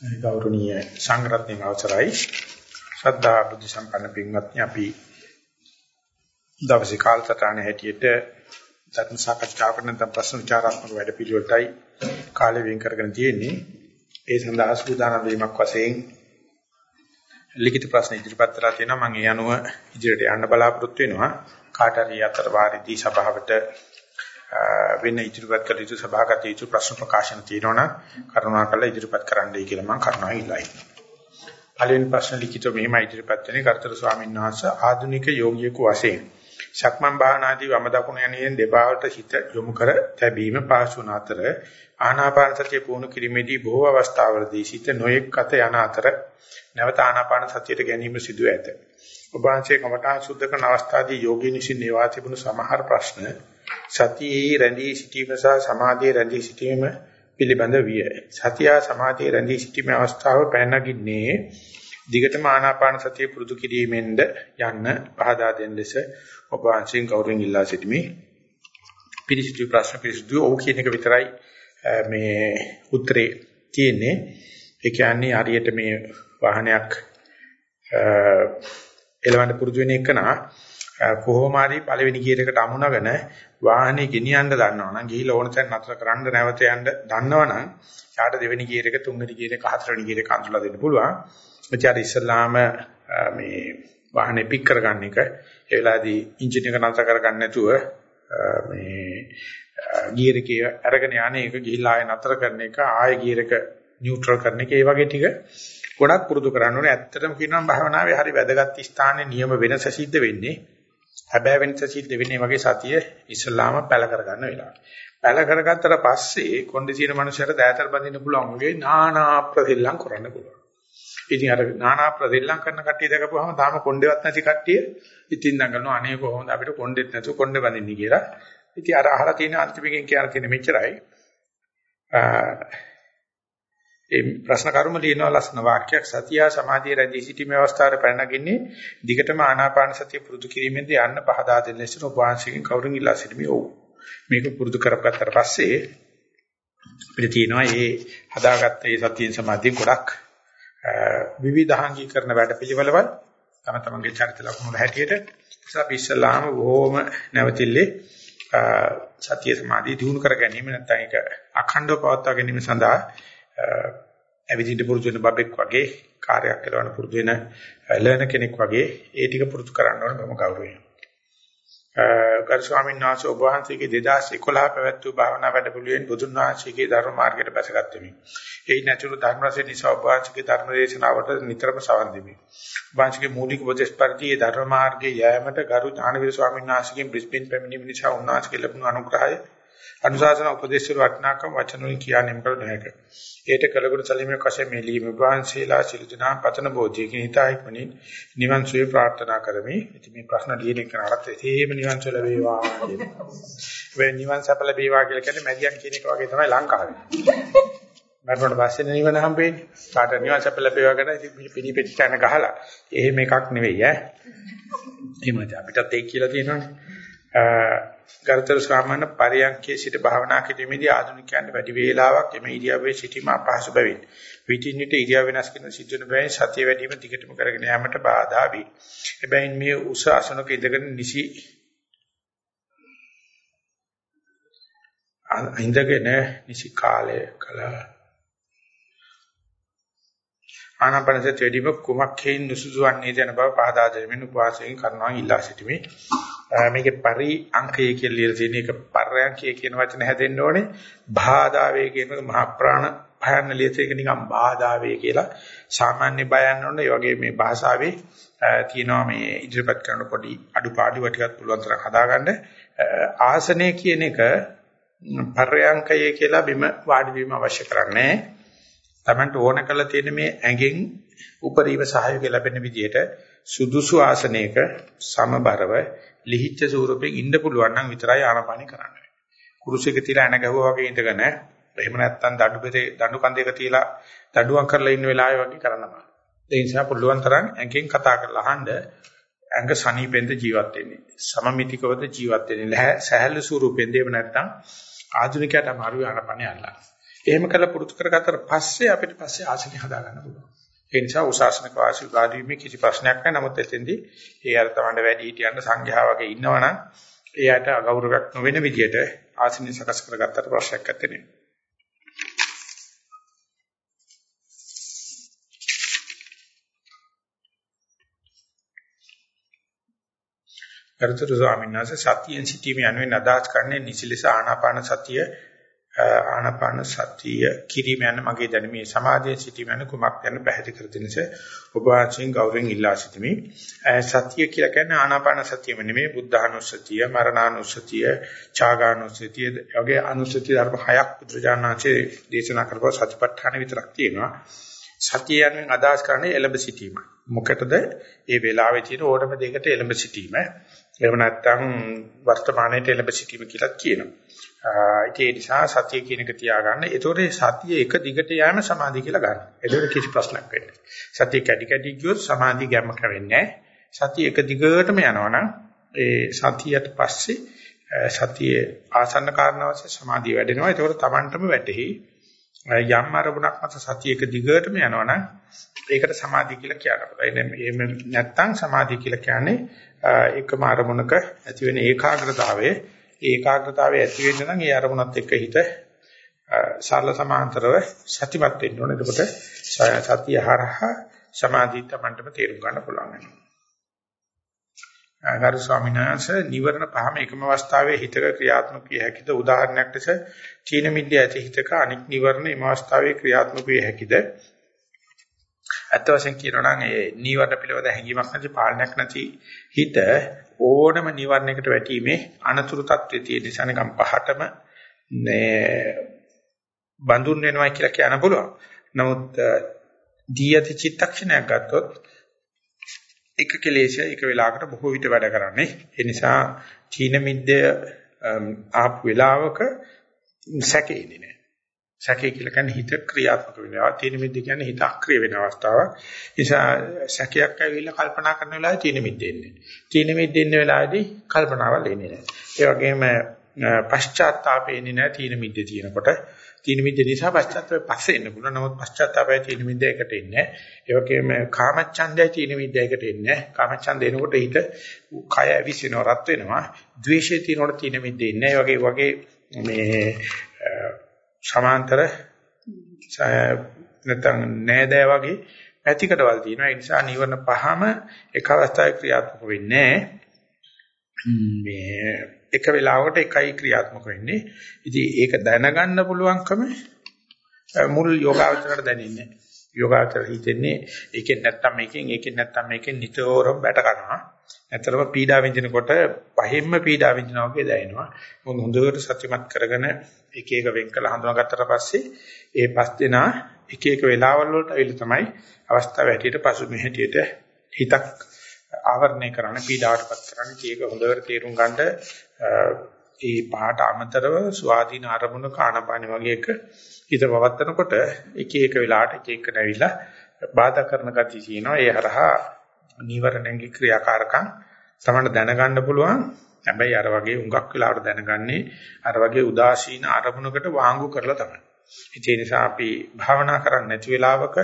ගෞරවනීය සංඝරත්නයේ අවසරයි. ශ්‍රද්ධා බුද්ධ සම්පන්න පින්වත්නි අපි දවසේ කාලසටහනේ හැටියට ධර්ම සාකච්ඡාවකට නැත්නම් ප්‍රශ්න විචාරාත්මක වැඩපිළිවෙලටයි කාලය වෙන් කරගෙන තියෙන්නේ. ඒ සඳහා සූදානම් වීමක් වශයෙන් ලිඛිත ප්‍රශ්න ඉදිරිපත් කරලා තියෙනවා. මම ඒ අනුව ඉදිරියට යන්න බලාපොරොත්තු වෙනවා. කාට හරි අතර වාරිදී සභාවට වෙන ඉදිරිපත් කළ යුතු සභාගත යුතු ප්‍රශ්න ප්‍රකාශන තියෙනවා කරුණාකරලා ඉදිරිපත් කරන්නයි කියලා මම කරුණාවෙන් ඉල්ලයි. පළවෙනි ප්‍රශ්න ලිඛිතව මෙහිම ඉදිරිපත් වෙන්නේ කර්තෘ ස්වාමීන් වහන්සේ ආධුනික යෝගියෙකු වශයෙන් සක්මන් භාවනාදී වම දකුණ යන්නේ දෙපාවට හිත යොමු කර තැබීම පාසුන අතර ආනාපාන සතිය පුහුණු කිරීමේදී බොහෝ අවස්ථාවලදී සිත නොයෙක් අත යන අතර නැවත ආනාපාන සතියට ගැනීම සිදු ඇත. ඔබ වහන්සේ කමඨා සුද්ධ කරන අවස්ථාවේ යෝගී නිසින් ඒවා තිබුණු සමහර ප්‍රශ්න සතියේ රැඳී සිටීම සහ සමාධියේ රැඳී සිටීම පිළිබඳ විය. සතිය සමාධියේ රැඳී සිටීමේ අවස්ථාව පැනනගින්නේ දිගටම ආනාපාන සතිය පුරුදු කිරීමෙන්ද යන්න පහදා දෙන ලෙස ඔබ වහන්සේගෙන් ගෞරවයෙන් ඉල්ලා සිටිමි. පිළිසිතු ප්‍රශ්න පිළිසිතු ඕ කියන එක විතරයි මේ උත්තරේ තියෙන්නේ. ඒ කියන්නේ හරියට මේ වාහනයක් එලවන්න පුරුදු වෙන එකනා කොහොම හරි පළවෙනි ගියර් එකට අමුණගෙන වාහනේ ගෙනියන්න දන්නවනම් ගිහිල්ලා ඕන තැන නතර කරන්න නැවත යන්න දන්නවනම් යාට දෙවෙනි ගියර් එක තුන්වෙනි ගියර් එක හතරවෙනි ගියර් එක අඳුලා දෙන්න පුළුවන්. එචාර ඉස්සල්ලාම මේ වාහනේ පික් කරගන්න එක ඒ වෙලාවේදී එන්ජින් එක නතර කරගන්න නැතුව මේ ගියර් එකේ අරගෙන යන්නේ ඒක ගිහිල්ලා ආය නතර කරන එක ආය ගියර් එක නියුට්‍රල් කරන එක ඒ වගේ ටික ගොඩක් පුරුදු කරන්න ඕනේ. ඇත්තටම කියනවා භාවනාවේ හරි වැදගත් ස්ථානයේ නියම වෙනස සිද්ධ වෙන්නේ හැබැයි වෙනස සිද්ධ වෙන්නේ වගේ සතිය ඉස්ලාම පැල කරගන්න වෙලාව. පැල කරගත්තට පස්සේ කොණ්ඩේ තියෙන මනුස්සයට දෑතර බඳින්න පුළුවන් වගේ නානා ප්‍රතිල්ලම් කරන්න පුළුවන්. ඉතින් අර නානා ප්‍රතිල්ලම් කරන කට්ටිය දැකපුවාම තාම කොණ්ඩේවත් නැති කට්ටිය ඉතින් දඟනවා අනේ කොහොමද අපිට කොණ්ඩෙත් නැතුව කොණ්ඩේ බඳින්නේ කියලා. ඉතින් අර අහලා තියෙන අන්තිමකින් කියන තියෙන මෙච්චරයි. ඒ ප්‍රශ්න කර්ම ලියන ලස්සන වාක්‍යයක් සතිය සමාධිය රැඳී සිටීමේ අවස්ථාවේ පැනනගින්නේ දිගටම ආනාපාන සතිය පුරුදු කිරීමෙන්ද යන්න පහදා දෙන ලෙස ඔබ වහන්සේගෙන් කවුරුන් ඉල්ලා සිටිමි. ඔව්. මේක පුරුදු කරගත්තට පස්සේ අපිට තියෙනවා මේ හදාගත්ත මේ සතිය සමාධිය ගොඩක් විවිධාංගීකරණ වැඩපිළිවෙළවල් තම තමන්ගේ චරිත ලක්ෂණ හැටියට අපි ඉස්සලාම බොහොම නැවතිල්ලේ සතිය සමාධිය දිනු කර ගැනීම නැත්නම් ඒක අඛණ්ඩව පවත්වා ගැනීම සඳහා ඇවිදින්න පුරුදු වෙන බබෙක් වගේ කාර්යයක් කරන පුරුදු වෙන ලර්න කෙනෙක් වගේ ඒ ටික පුරුදු කරන්න ඕනේ මම ගෞරවයෙන්. ගරු ස්වාමීන් වහන්සේ ඔබ වහන්සේගේ 2011 පැවැත් වූ භාවනා වැඩපිළිවෙලින් බුදුන් වහන්සේගේ ධර්ම මාර්ගයට බැසගත් වෙමි. ඒ නැතුණු ධර්ම රසය නිසා ඔබ වහන්සේගේ ධර්ම දේශනාවට නිතරම සවන් දෙමි. ඔබ වහන්සේගේ මූලික උපදේශ පරිදි ධර්ම මාර්ගයේ යෑමට ගරු ඥානවීර ස්වාමීන් වහන්සේගෙන් බ්‍රිස්බේන් පැමිණීම නිසා උන්වහන්සේගේ ලැබුණු අනුග්‍රහය අනුශාසන උපදේශ වටිනාකම වචන වලින් කියන්නේ මොකද නැහැ. ඒට කළගුණ සැලීමේ වශයෙන් මේ ලීම වහන්සේලා සිළුදිනා පතන බෝධියකින් හිතයිපණින් නිවන් සුවේ ප්‍රාර්ථනා කරමි. ඉතින් මේ ප්‍රශ්න ලියන එක නරත් එතේම නිවන් සුව ලැබේවා කියනවා. වෙන නිවන් සැප ලැබේවා කියලා කියන්නේ මැදියන් කියන එක වගේ තමයි ලංකාවේ. මරණයට පස්සේ නිවන හම්බෙන්නේ. කාට නිවන් සැප ලැබේවා කියන ඉතින් පිණි පෙට්ටි තැන ගහලා. එහෙම එකක් නෙවෙයි ඈ. එහෙමද අපිටත් ඒක කියලා තියෙනවානේ. ගරුතර ස්වාමීන් පරියන්කේ සිට භාවනා කිරීමේදී ආධුනිකයන්ට වැඩි වේලාවක් එම ඉරියව්වේ සිටීම අපහසු බැවින් විටින් විට ඉරියව් වෙනස් කරන සිදුවන බැවින් සතිය වැඩිම දිගටම කරගෙන යාමට බාධා වේ. එබැවින් මේ උස අසනක ඉඳගෙන නිසි ඉඳගෙන නිසි කාලය කළා ආනාපානසති වැඩිම කුමක් හේින් නුසුසු වන්නේ යන බව පහදා දෙමින් උපවාසයෙන් කරනවා ඉල්ලා සිටිමි. මේකේ පරි අංකය කියලා ලියලා තියෙන එක පරයන්කය කියන වචන හැදෙන්න ඕනේ. බාධාවේ කියන එක මහ ප්‍රාණ භයන්න ලියත එක නිකන් බාධාවේ කියලා සාමාන්‍ය බයන්න ඕනේ. ඒ වගේ මේ භාෂාවේ තියෙනවා මේ ඉදිරිපත් කරන පොඩි අඩුපාඩු ටිකක් පුළුවන් තරම් හදාගන්න. ආසනය කියන එක පරයන්කය කියලා බිම වාඩි වීම අවශ්‍ය කරන්නේ. Tamanට ඕන කරලා තියෙන මේ ඇඟෙන් උපරිම සහයෝගය ලැබෙන විදිහට සුදුසු ආසනයක සමබරව ලිහිච්ඡ ස්වරූපයෙන් ඉන්න පුළුවන් නම් විතරයි ආනපානි කරන්නේ. කුරුසයක තියලා එන ගැහුවා වගේ ඉඳගෙන එහෙම නැත්නම් දඬු බෙරේ දඬු කන්දේක තියලා දඬුවම් කරලා ඉන්න වෙලාවේ වගේ කරන්න බෑ. ඒ නිසා පුළුවන් තරම් ඇඟෙන් කතා කරලා අහන්න ඇඟ සනීපෙන්ද ජීවත් වෙන්නේ. සමමිතිකවද ජීවත් වෙන්නේ. සහැල්ලු ස්වරූපෙන්ද එහෙම නැත්නම් ආධුනිකයට අමාරු ආනපානි අල්ලන්න. එහෙම කරලා පුරුදු කරගත්තට පස්සේ අපිට පස්සේ ආසනේ හදා ගන්න පුළුවන්. ඒ නිසා උසාසනක වාසි උදාදීමේ කිසි ප්‍රශ්නයක් නැහැ. නමුත් එතෙන්දී ඒ අර තමන්ට වැඩි හිටියන්න සංඝයා වගේ ඉන්නවනම් එයාට අගෞරවයක් නොවන විදියට ආසනේ සකස් කරගත්තට ප්‍රශ්නයක් නැත්තේ නේ. ගරුතර ස්වාමීන් වහන්සේ සතියෙන් සිටීම යනුවෙන් අදහස් කරන්නේ නිසිලස ආනාපාන සතිය ආනාපාන සතිය කිරීම යන මගේ දැනුමේ සමාධියේ සිටීම යන කුමක් යන පැහැදිලි කර දෙනස ඔබ වහන්සේගෙන් ගෞරවයෙන් ඉල්ලා සිටිමි. සතිය කියලා කියන්නේ ආනාපාන සතියම නෙමෙයි බුද්ධානුස්සතිය, මරණානුස්සතිය, ඡාගානුස්සතිය වගේ අනුස්සතිය ධර්ම හයක් පුත්‍රජානනාචේ දේශනා කරපුවා සතිපට්ඨාන විතරක් තියෙනවා. සතිය යනුවෙන් අදහස් කරන්නේ එළඹ සිටීම. මොකටද? ඒ වෙලාවේ තියෙන ඕනම දෙයකට එළඹ සිටීම. එහෙම නැත්නම් වර්තමානයේ එළඹ සිටීම කියලා කියනවා. ඒ නිසා සතිය කියන එක තියාගන්න. ඒතකොට සතිය එක දිගට යෑම සමාධිය කියලා ගන්න. ඒතකොට කිසි ප්‍රශ්නයක් වෙන්නේ නැහැ. සතිය කැඩි කැඩි ගියොත් සමාධිය ගැම්ම කරවෙන්නේ නැහැ. සතිය එක දිගටම යනවනම් ඒ සතියට පස්සේ සතියේ ආසන්න කාරණාවසේ සමාධිය වැඩෙනවා. ඒතකොට Tamanටම වැටෙහි යම් අරමුණක් මත සතිය එක දිගටම යනවනම් ඒකට සමාධිය කියලා කියනවා. එහෙම නැත්නම් සමාධිය කියලා කියන්නේ එකම අරමුණක ඇති වෙන ඒකාග්‍රතාවයේ ඒකාග්‍රතාවය ඇති වෙන්න නම් ඒ අරමුණත් එක්ක හිත සරල සමාන්තරව සතිමත් වෙන්න ඕනේ. එතකොට සතිය හරහා සමාධිය තමන්ටම තේරුම් ගන්න පුළුවන් වෙනවා. ගරු ස්වාමීන් වහන්සේ නිවරණ පහම එකම අවස්ථාවේ හිතක ක්‍රියාත්මක විය හැකිද උදාහරණයක් ලෙස චීන මිද්‍ය ඇති හිතක අනික් නිවරණ එම අවස්ථාවේ ක්‍රියාත්මක විය හැකිද අත් වශයෙන් කියනවා නම් ඒ නිවරණ පිළිබඳ හැඟීමක් නැති පාලනයක් නැති හිත ඕනම නිවරණයකට වැටීමේ අනතුරු තත්ත්වයේ තියෙන නිසා නිකම් පහටම බඳුන් වෙනවා කියලා කියන්න පුළුවන් නමුත් දී යති චිත්තක්ෂණයක් ගත්තොත් එක කෙලෙෂය එක වෙලාවකට බොහෝ විට වැඩ කරන්නේ. ඒ නිසා චීන මිද්දය ආපු වෙලාවක සැකෙන්නේ නැහැ. සැකේ කියලා කියන්නේ හිත ක්‍රියාත්මක වෙනවා. චීන මිද්ද කියන්නේ හිත අක්‍රිය වෙන අවස්ථාවක්. නිසා සැකයක් ඇවිල්ලා කල්පනා කරන වෙලාවේ චීන මිද්ද එන්නේ. චීන මිද්ද එන්න වෙලාවේදී කල්පනාවල් එන්නේ නැහැ. ඒ වගේම පශ්චාත්තාපේ එන්නේ නැහැ චීන මිද්ද තියෙනකොට. තීන මිද්ද නිසා පශ්චාත්තාපය පස්සේ එන්න පුළුවන්. නමුත් පශ්චාත්තාපය තීන මිද්ද එකට එන්නේ නැහැ. ඒ වගේම කාමච්ඡන්දය තීන මිද්ද එකට එන්නේ නැහැ. කාමච්ඡන්ද එනකොට හිත කය ඇවිසිනවා රත් වෙනවා. ද්වේෂය තියෙනකොට තීන මිද්ද එන්නේ නැහැ. වගේ වගේ මේ සමාන්තර නැත්නම් නෑදෑ වගේ පැතිකඩවල් තියෙනවා. ඒ නිසා නිවර්ණ පහම එක අවස්ථාවේ ක්‍රියාත්මක වෙන්නේ මේ එක වෙලාවකට එකයි ක්‍රියාත්මක වෙන්නේ. ඉතින් ඒක දැනගන්න පුළුවන්කම මුල් යෝගාවචරයට දැනෙන්නේ. යෝගාවචර හිතෙන්නේ ඒකෙන් නැත්තම් මේකෙන් ඒකෙන් නැත්තම් මේකෙන් නිතරම බැට කරනවා. ඇත්තටම පීඩා විඳිනකොට පහෙන්ම පීඩා විඳිනවා වගේ දැනෙනවා. මොකද හොඳට සත්‍යමත් කරගෙන එක එක වෙන් කළ හඳුනාගත්තට පස්සේ ඒ පස් දෙනා එක එක වෙලාවල් වලට අවිල තමයි අවස්ථාව හැටියට පසු මෙ හැටියට හිතක් ආවරණය කරන්න පීඩාවටපත් කරන්න කීක හොඳට තේරුම් ගන්නට ඒ පහට අමතරව ස්වාධීන අරමුණ කාණපාණි වගේ එක හිත පවත්නකොට එක එක වෙලාවට එක එක නැවිලා බාධා කරන ගතිය තියෙනවා ඒ හරහා නීවරණගේ ක්‍රියාකාරකම් තමයි දැනගන්න පුළුවන්. හැබැයි අර වගේ උඟක් වෙලාවට දැනගන්නේ අර වගේ උදාසීන අරමුණකට වාංගු කරලා තමයි. ඒ නිසා අපි භාවනා කරන්නේ නැති වෙලාවක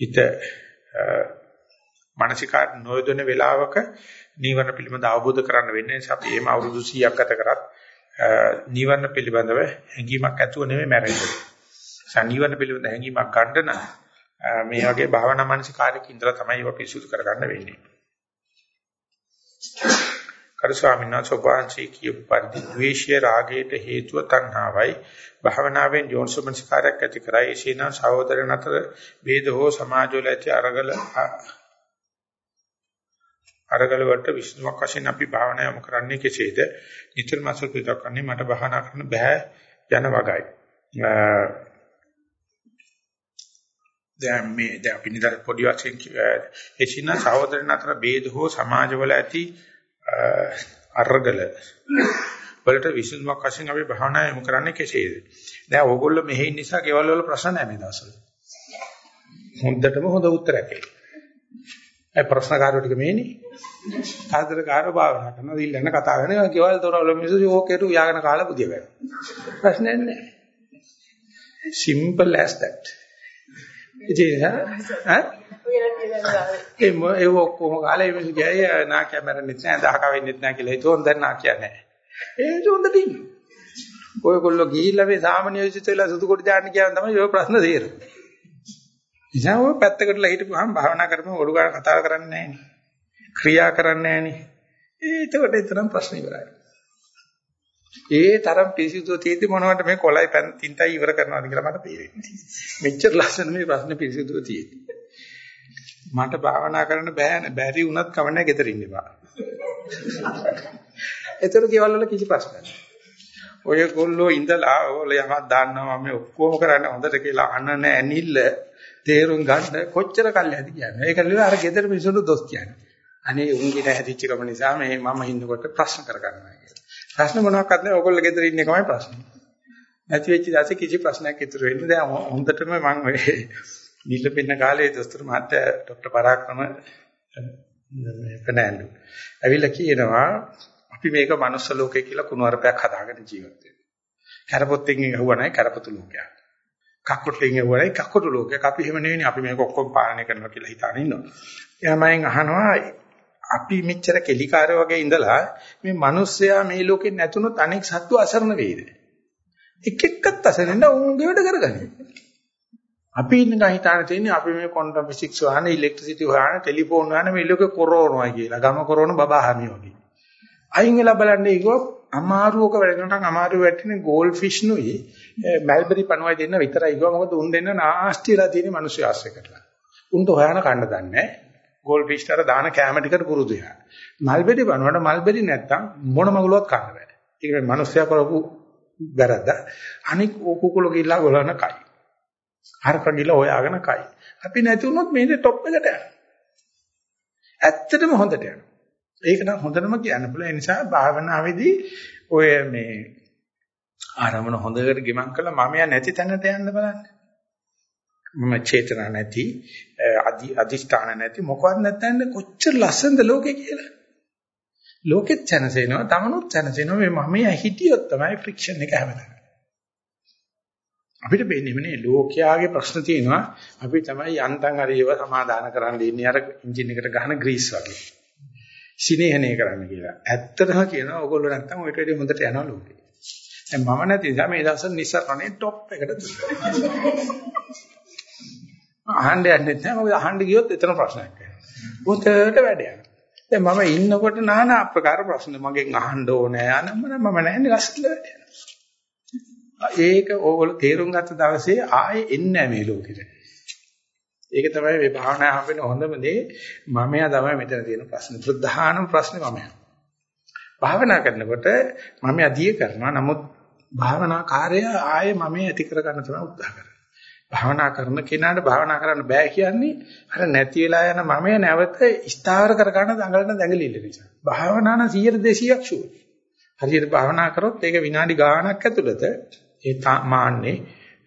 හිත මානසිකාර නොයදෙන වෙලාවක නීවරණ පිළිබඳ අවබෝධ කරගන්න වෙන්නේ නිසා අපි එහෙම අවුරුදු 100ක් ගත කරත් නීවරණ පිළිබඳව හැඟීමක් ඇතුව නෙමෙයි මැරෙන්නේ. සනීවරණ පිළිබඳ හැඟීමක් ගන්න නම් මේ වගේ භාවනා මානසිකාරයක ඉඳලා තමයි ඒවා පිරිසුදු කරගන්න වෙන්නේ. කරු ස්වාමීන් වහන්සේ වහන්සේ කියපු පරිදි ද්වේෂය රාගයට හේතුව තණ්හාවයි භාවනාවෙන් යෝනිසමනසිකාරයක් ඇති කරයි එසේනම් සහෝදරයන් අතර ભેද හෝ සමාජවල ඇති අරගල අරගල වලට විසඳුමක් වශයෙන් අපි භාවනා යොමු කරන්නේ කෙසේද? නිතරම අසල්පිතක් කරන්නේ මට භාවනා කරන්න බෑ යන වගයි. දැන් මේ දැන් අපි නිතර පොඩි වශයෙන් එචින සහෝදරයන් අතර ભેද හෝ සමාජවල ඇති අරගල වලට විසඳුමක් වශයෙන් අපි භාවනා යොමු කරන්නේ කෙසේද? දැන් ඕගොල්ලෝ මෙහි නිසා ගෙවල් වල ප්‍රශ්න නැහැ මේ දවස්වල. හොඳටම හොඳ උත්තරයක් ඒක. ඒ ප්‍රශ්න කාර්යෝ ටික මේනේ. ආදර කාර්ය භාවනා කරනවා. දිල්ලන කතා කරනවා. ගෙවල් දොරවල මිනිස්සු ඕකේට උයාගෙන කාලා පුදිය ගන්නවා. ප්‍රශ්නයක් නැහැ. simple as that ඉතින් ඈ ඒ ඒ ඔක්කොම කාලේ මේ ගියයි නා කැමරෙන්නෙත් නෑ දහක වෙන්නෙත් නෑ කියලා හිතුවොත් දැන් නා කියන්නේ ඒ හොඳට ඉන්නේ ඔයගොල්ලෝ ගිහිල්ලා මේ සාමාන්‍ය විසිත වෙලා සුදු කොට දාන්න කියන තමයි ඔය ප්‍රශ්න තේරෙන්නේ. ඉතින් ඔය පැත්තකටලා හිටපුවාම භාවනා කරපුවම ඔඩු ගන්න කතා කරන්නේ නැහනේ. ක්‍රියා කරන්නේ නැහනේ. ඒකට එතරම් ප්‍රශ්න ඉවරයි. ඒ තරම් පිරිසිදුව තියෙද්දි මොනවට මේ කොලයි පැන් තින්තයි ඉවර කරනවාද කියලා මට තේරෙන්නේ. මෙච්චර ලස්සන මේ ප්‍රශ්න පිරිසිදුව තියෙද්දි. මට භාවනා කරන්න බෑ බැරි වුණත් කමන්නේ ගෙදර ඉන්න බා. ඒතර කේවල වල කිසි ප්‍රශ්නයක් නැහැ. ඔයගොල්ලෝ ඉඳලා ඔයගොල්ලෝ යමක් දාන්නවා මම ඔක්කොම කරන්නේ හොඳට කියලා අනන ඇනිල්ල තේරුම් ගන්න කොච්චර කල් ඇති කියන්නේ. ඒක නෙවෙයි අර ගෙදර මිනිස්සුන්ට දොස් කියන්නේ. අනේ උන්ගිට හැදිච්ච කම නිසා මේ මම ඉන්නකොට ප්‍රශ්න කරගන්නවා කියලා. ප්‍රශ්න මොනවාක්වත් නැහැ. ඔයගොල්ලෝ ගෙදර ඉන්න එකමයි ප්‍රශ්නේ. නැති වෙච්ච දාසේ කිසි ප්‍රශ්නයක් ඉතුරු වෙන්නේ දැන් හොඳටම මම ඔය නිල්ල පින්න කාලේ දොස්තර මහත්තයා ડોક્ટર පරාක්‍රම මේ පනෑන්ඩු. ඇවිල්ලා කියනවා අපි මේක මනුස්ස ලෝකේ කියලා කුණුවarpයක් හදාගෙන ජීවත් වෙනවා. කරපොත්තෙන් ඇහුවා නැහැ කරපොතු ලෝකයක්. කක්කොට්ටෙන් ඇහුවා නැහැ කක්කොටු ලෝකයක්. අපි එහෙම නෙවෙයි අපි මේක ඔක්කොම පාලනය කරනවා කියලා හිතාන ඉන්නවා. එයාමෙන් අහනවා අපි මෙච්චර කෙලිකාරය වගේ ඉඳලා මේ මිනිස්සයා මේ ලෝකේ නැතුනොත් අනෙක් සත්තු අසරණ වෙයිද? එක එක්කත් අසරණ උන්ගේ වැඩ කරගන්නේ. අපි ඉන්න ගා හිතාන තියෙන්නේ අපි මේ ක්වොන්ටම් ෆිසික්ස් වහන ඉලෙක්ට්‍රිසිටි වහන ටෙලිෆෝන් වහන මේ ලෝකේ කොරෝනා කියලා. ගම කොරෝන බබාහමි වගේ. අයින් වෙලා බලන්න ඉගොත් අමාරුවක වැඩ කරනකම් අමාරුව වැටෙන ගෝල්ඩ් ෆිෂ් නුයි මල්බරි පණුවයි දෙන්න විතරයි ගියා මොකද උන් දෙන්න නාස්තිලා තියෙන මිනිස්සු ආශ්‍රය කරලා. උන්ට හොයන කන්න දන්නේ ගෝල්ඩ් ෆිෂ් තර දාන කැම ටිකට පුරුදු වෙනවා. මල්බරි පණුවට මල්බරි නැත්තම් මොන මගුලවත් කන්න බෑ. ඒක මේ මිනිස්සයා කරපු වැරද්ද. අනික කුකුල ගිල්ලා ගොලන කයි. හරක ගිල්ලා හොයාගෙන කයි. අපි නැති වුණොත් මේ টොප් එකට යනවා. ඇත්තටම හොඳට යනවා. ඒක නම් හොඳටම කියන්න පුළුවන්. ඒ නිසා භාවනාවේදී ඔය මේ ආරමුණ හොඳට ගිමන් කළා මමයා නැති තැනට යන්න බලන්න. මම චේතනා නැති, අදි අදිෂ්ඨාන නැති මොකවත් නැත්නම් කොච්චර ලස්සනද ලෝකේ කියලා. ලෝකෙත් දැනසෙනවා, තමනුත් දැනසෙනවා මේ මමයා හිටියොත් තමයි ෆ්‍රික්ෂන් එක හැමදාම. අපිට වෙන්නේ නේ ලෝකයාගේ ප්‍රශ්න තියෙනවා අපි තමයි යන්තම් හරි ඒව සමාදාන කරන්න ඉන්නේ අර එන්ජින් එකට ගහන ග්‍රීස් වගේ. සිනේහනේ කරන්න කියලා. ඇත්තටම කියනවා ඕගොල්ලෝ නැත්තම් ඔයිට වැඩි හොඳට යනවා ලෝකේ. දැන් මම නැති නිසා මේ දවස්වල නිස්සරණේ টොප් එකට තියෙනවා. අහන්න යන්නේ නැහැ මොකද අහන්න ගියොත් එතන ප්‍රශ්නයක් වෙනවා. උන්ටට වැඩ යනවා. දැන් මම ඉන්නකොට নানা ආකාර ප්‍රශ්න මගෙන් අහන්න ඕනේ. අනම්ම මම නැන්නේ ලස්සන වැඩ යනවා. ඒක ඕගොල්ලෝ තේරුම් ගත්ත දවසේ ආයේ එන්නේ නැහැ මේ ලෝකෙට. ඒක තමයි මේ භාවනා හම්බෙන හොඳම දේ. මමයා තමයි මෙතන තියෙන ප්‍රශ්න. ප්‍රධානම ප්‍රශ්නේ මමයා. භාවනා කරනකොට මමයා දිය කරනවා. නමුත් භාවනා කාර්යය ආයේ මමයා ඇති කරගන්න තමයි උත්සාහ කරන්නේ. භාවනා කරන කෙනාට භාවනා කරන්න බෑ කියන්නේ අර නැති වෙලා යන මමයා නැවත ස්ථාවර කරගන්න දඟලන දැඟලිල්ල නිසා. භාවනා නම් 100 200ක් ෂුවර්. හරියට භාවනා කරොත් ඒක විනාඩි ගාණක් ඇතුළත ඒ මාන්නේ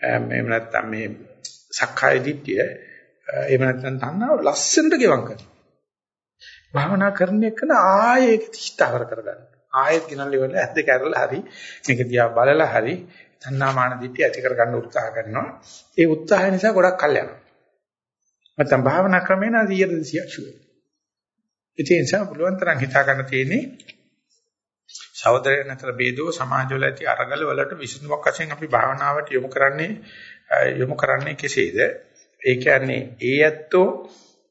එහෙම නැත්නම් මේ සක්කාය දිට්ඨිය එහෙම නැත්නම් තණ්හාව ලස්සනට ගෙවම් කරනවා. භාවනා කරන එක ආයේ ඒක ස්ථාවර කරගන්න. ආයෙත් ගිනල්ලි වල ඇද්ද කැරලා හරි මේක දිහා බලලා හරි තණ්හා මාන දිට්ඨිය ඇති කරගන්න උත්සාහ කරනවා. ඒ උත්සාහය නිසා ගොඩක් කල් යනවා. නැත්නම් භාවනා ක්‍රමේන 100 200ක් ෂුවර්. ඒ නිසා පුළුවන් තරම් හිතා ගන්න තියෙන්නේ සහෝදරයන් අතර ભેදෝ සමාජවල ඇති අරගල වලට විසඳුමක් වශයෙන් අපි භාවනාවට යොමු කරන්නේ යොමු කරන්නේ කෙසේද? ඒ කියන්නේ ඒ ඇත්තෝ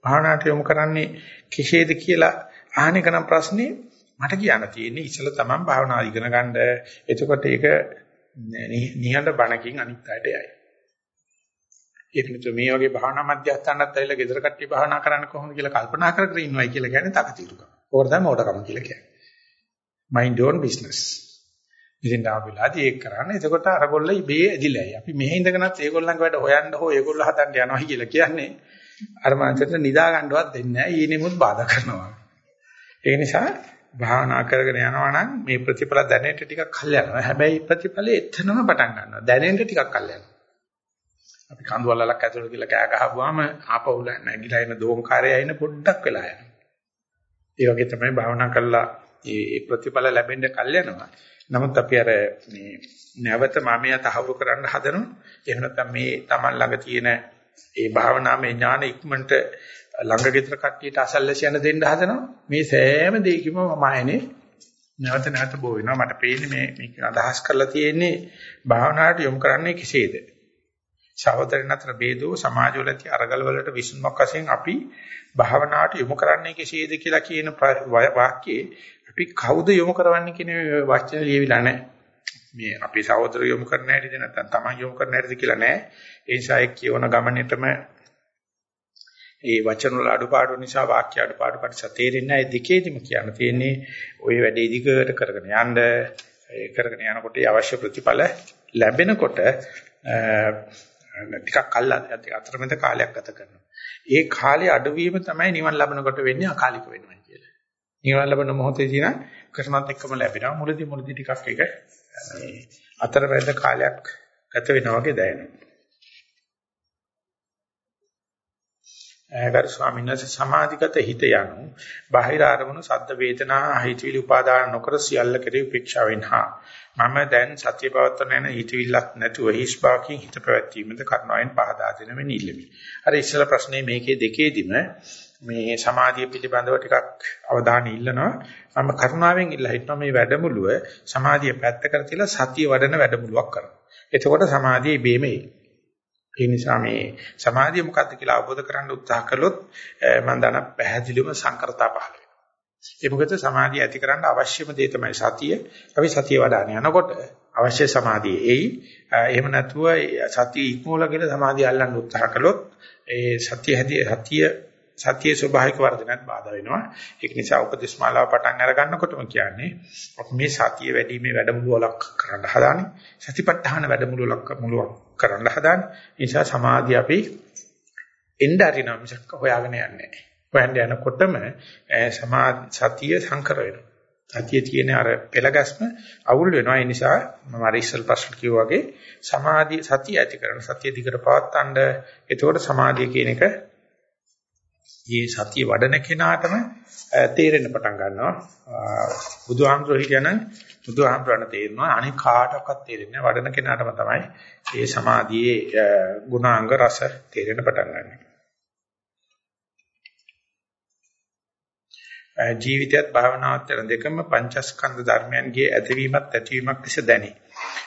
භාවනාවට යොමු කරන්නේ කෙසේද කියලා අහන එක නම් ප්‍රශ්නේ මට කියන්න තියෙන්නේ ඉතල තමයි භාවනා ඉගෙන ගන්න. එතකොට ඒක නිහඬ බණකින් අනිත් අයට යයි. ඒක නිතර මේ වගේ භාවනා මධ්‍යස්ථානත් ඇවිල්ලා ගෙදර කට්ටිය භාවනා කරන්න කොහොමද කියලා කල්පනා කර කර ඉන්නවයි කියලා කියන්නේ තකතිරුකම. ඕක තමයි මොඩකම කියලා කියන්නේ. mind own business. ඉතින් ආවිලාදී ඒක කරන්නේ. එතකොට අරගොල්ල ඉබේ ඇදිලායි. අපි මෙහෙ ඉඳගෙනත් ඒගොල්ලන්ගේ වැඩ හොයන්න හෝ ඒගොල්ලෝ හදන්න යනවා කියලා කියන්නේ අර මානසිකට නිදා ගන්නවත් දෙන්නේ නැහැ. ඊනෙමුත් බාධා කරනවා. ඒ නිසා භාවනා කරගෙන යනවා නම් මේ ප්‍රතිඵල දැනෙන්න ටිකක් කල් යනවා. හැබැයි ප්‍රතිඵලෙ එතනම පටන් ගන්නවා. දැනෙන්න ටිකක් කල් යනවා. අපි කඳුවලලක් ඇතුළට ගිහලා කෑ ගහපුවාම ආපහු නැගිලා එන දෝංකාරය එන පොඩ්ඩක් වෙලා යනවා. ඒ වගේ තමයි භාවනා කළා ඒ ප්‍රතිඵල ලැබෙන්න කල් යනවා. නමුත් අපි අර මේ නැවත මමයා තහවුරු කරන්න හදනවා. එහෙම නැත්නම් මේ Taman ළඟ තියෙන ඒ භාවනාවේ ඥාන ඉක්මනට ළඟ ගෙදර කට්ටියට අසල්ලස යන දෙන්න හදනවා. මේ සෑම දෙයකම මම ආයනේ නැවත නැවත බෝ වෙනවා. මට පේන්නේ මේ මේක අදහස් කරලා තියෙන්නේ භාවනාවට යොමු කරන්නේ කෙසේද? සහෝදරයන් අතර ભેදෝ සමාජවල ඇති අරගල වලට විසඳුමක් වශයෙන් අපි භාවනාවට යොමු කරන්නේ කෙසේද කියලා කියන වාක්‍යයේ අපි කවුද යොමු කරවන්නේ කියන වචන ලියවිලා නැහැ. මේ අපේ සහෝදර යොමු කරන්න හැටිද නැත්නම් Taman යොමු කරන්න හැටිද කියලා නැහැ. ඒ නිසා ඒ කියවන ගමනේටම ඒ වචන වල අඩුපාඩු නිසා වාක්‍ය අඩුපාඩු පරිස තේරෙන්නේ නැහැ. දෙකේදිම කියන්න තියෙන්නේ ওই වැඩේ දිගට කරගෙන යන්න ඒ කරගෙන යනකොට අවශ්‍ය ප්‍රතිඵල ලැබෙනකොට ටිකක් කල්ලා අතරමැද කාලයක් ගත කරනවා. ඒ කාලේ අඩුවීම තමයි නිවන් ලබනකොට වෙන්නේ අකාලික වෙනවා කියලා. නිවන් ලබන මොහොතේදී නම් කරනත් එක්කම ලැබෙනවා. මුලදී මුලදී ටිකක් ඒක අතරමැද කාලයක් ගත වෙනවා වගේ දැනෙනවා. ගරු ස්වාමීන් වහන්සේ සමාධිගත හිත යනු බාහිර අරමුණු සද්ද වේදනා හිතවිලි උපාදාන නොකර සියල්ල කෙරෙහි උපේක්ෂාවෙන් හා මම දැන් සත්‍ය පවත්තන යන හිතවිල්ලක් නැතුව හිස් බාකින් හිත පැවැත්වීමද කරනවෙන් පහදා දෙන මෙන්න ඉල්ලමි. අර ඉස්සල ප්‍රශ්නේ මේකේ දෙකේදිම මේ සමාධිය පිළිබඳව ටිකක් අවධානය ඉල්ලනවා. මම කරුණාවෙන් ඉල්ලා හිටනවා මේ වැඩමුළුව සමාධිය පැත්තකට තියලා සතිය වඩන වැඩමුළුවක් කරනවා. එතකොට සමාධියේ බේමේ ඒ නිසා මේ සමාධිය මොකක්ද කියලා අවබෝධ කරගන්න උත්සාහ කළොත් මම දන්න පැහැදිලිවම සංකරතා පහළ වෙනවා. ඒ මොකද සමාධිය ඇති කරන්න අවශ්‍යම දේ තමයි සතිය. අපි සතිය වඩාන යනකොට අවශ්‍ය සමාධිය එයි. එහෙම නැතුව සතිය ඉක්මවලා කියලා සමාධිය අල්ලන්න උත්සාහ කළොත් ඒ සතිය හැදී සතිය සතියේ ස්වභාවික වර්ධනයත් බාධා වෙනවා. ඒක නිසා උපදේශ මාලාව පටන් අර ගන්නකොටම කියන්නේ අපි මේ සතිය වැඩිීමේ වැඩමුළුවක් කරන්න හදාන්නේ. සතිපට්ඨාන වැඩමුළුවක් මුලක් කරන්න හදාන්නේ. ඒ නිසා සමාධිය අපි එන්න අරිනා මිසක් හොයාගෙන යන්නේ නැහැ. හොයන්න යනකොටම සමා සතිය සංකර වෙනවා. සතිය තියෙන අර පෙළගස්ම අවුල් වෙනවා. ඒ නිසා මම අර ඉස්සල් ප්‍රශ්න කිව්වා වගේ සමාධිය සතිය ඇති කරන සතිය දිගට පවත්තන්න එතකොට සමාධිය කියන එක මේ සතිය වඩන කෙනාටම තේරෙන්න පටන් ගන්නවා. බුදුහාමුදුරුවෝ හිටියනම් බුදුහාමුදුරණ තේරෙනවා අනික කාටවත් තේරෙන්නේ නැහැ. වඩන කෙනාටම තමයි මේ සමාධියේ ගුණාංග රස තේරෙන්න පටන් ගන්නවා. ජීවිතයත් භාවනාවත් යන දෙකම පංචස්කන්ධ ධර්මයන්ගේ ඇතිවීමත් ඇතිවීමක් ලෙස දැනේ.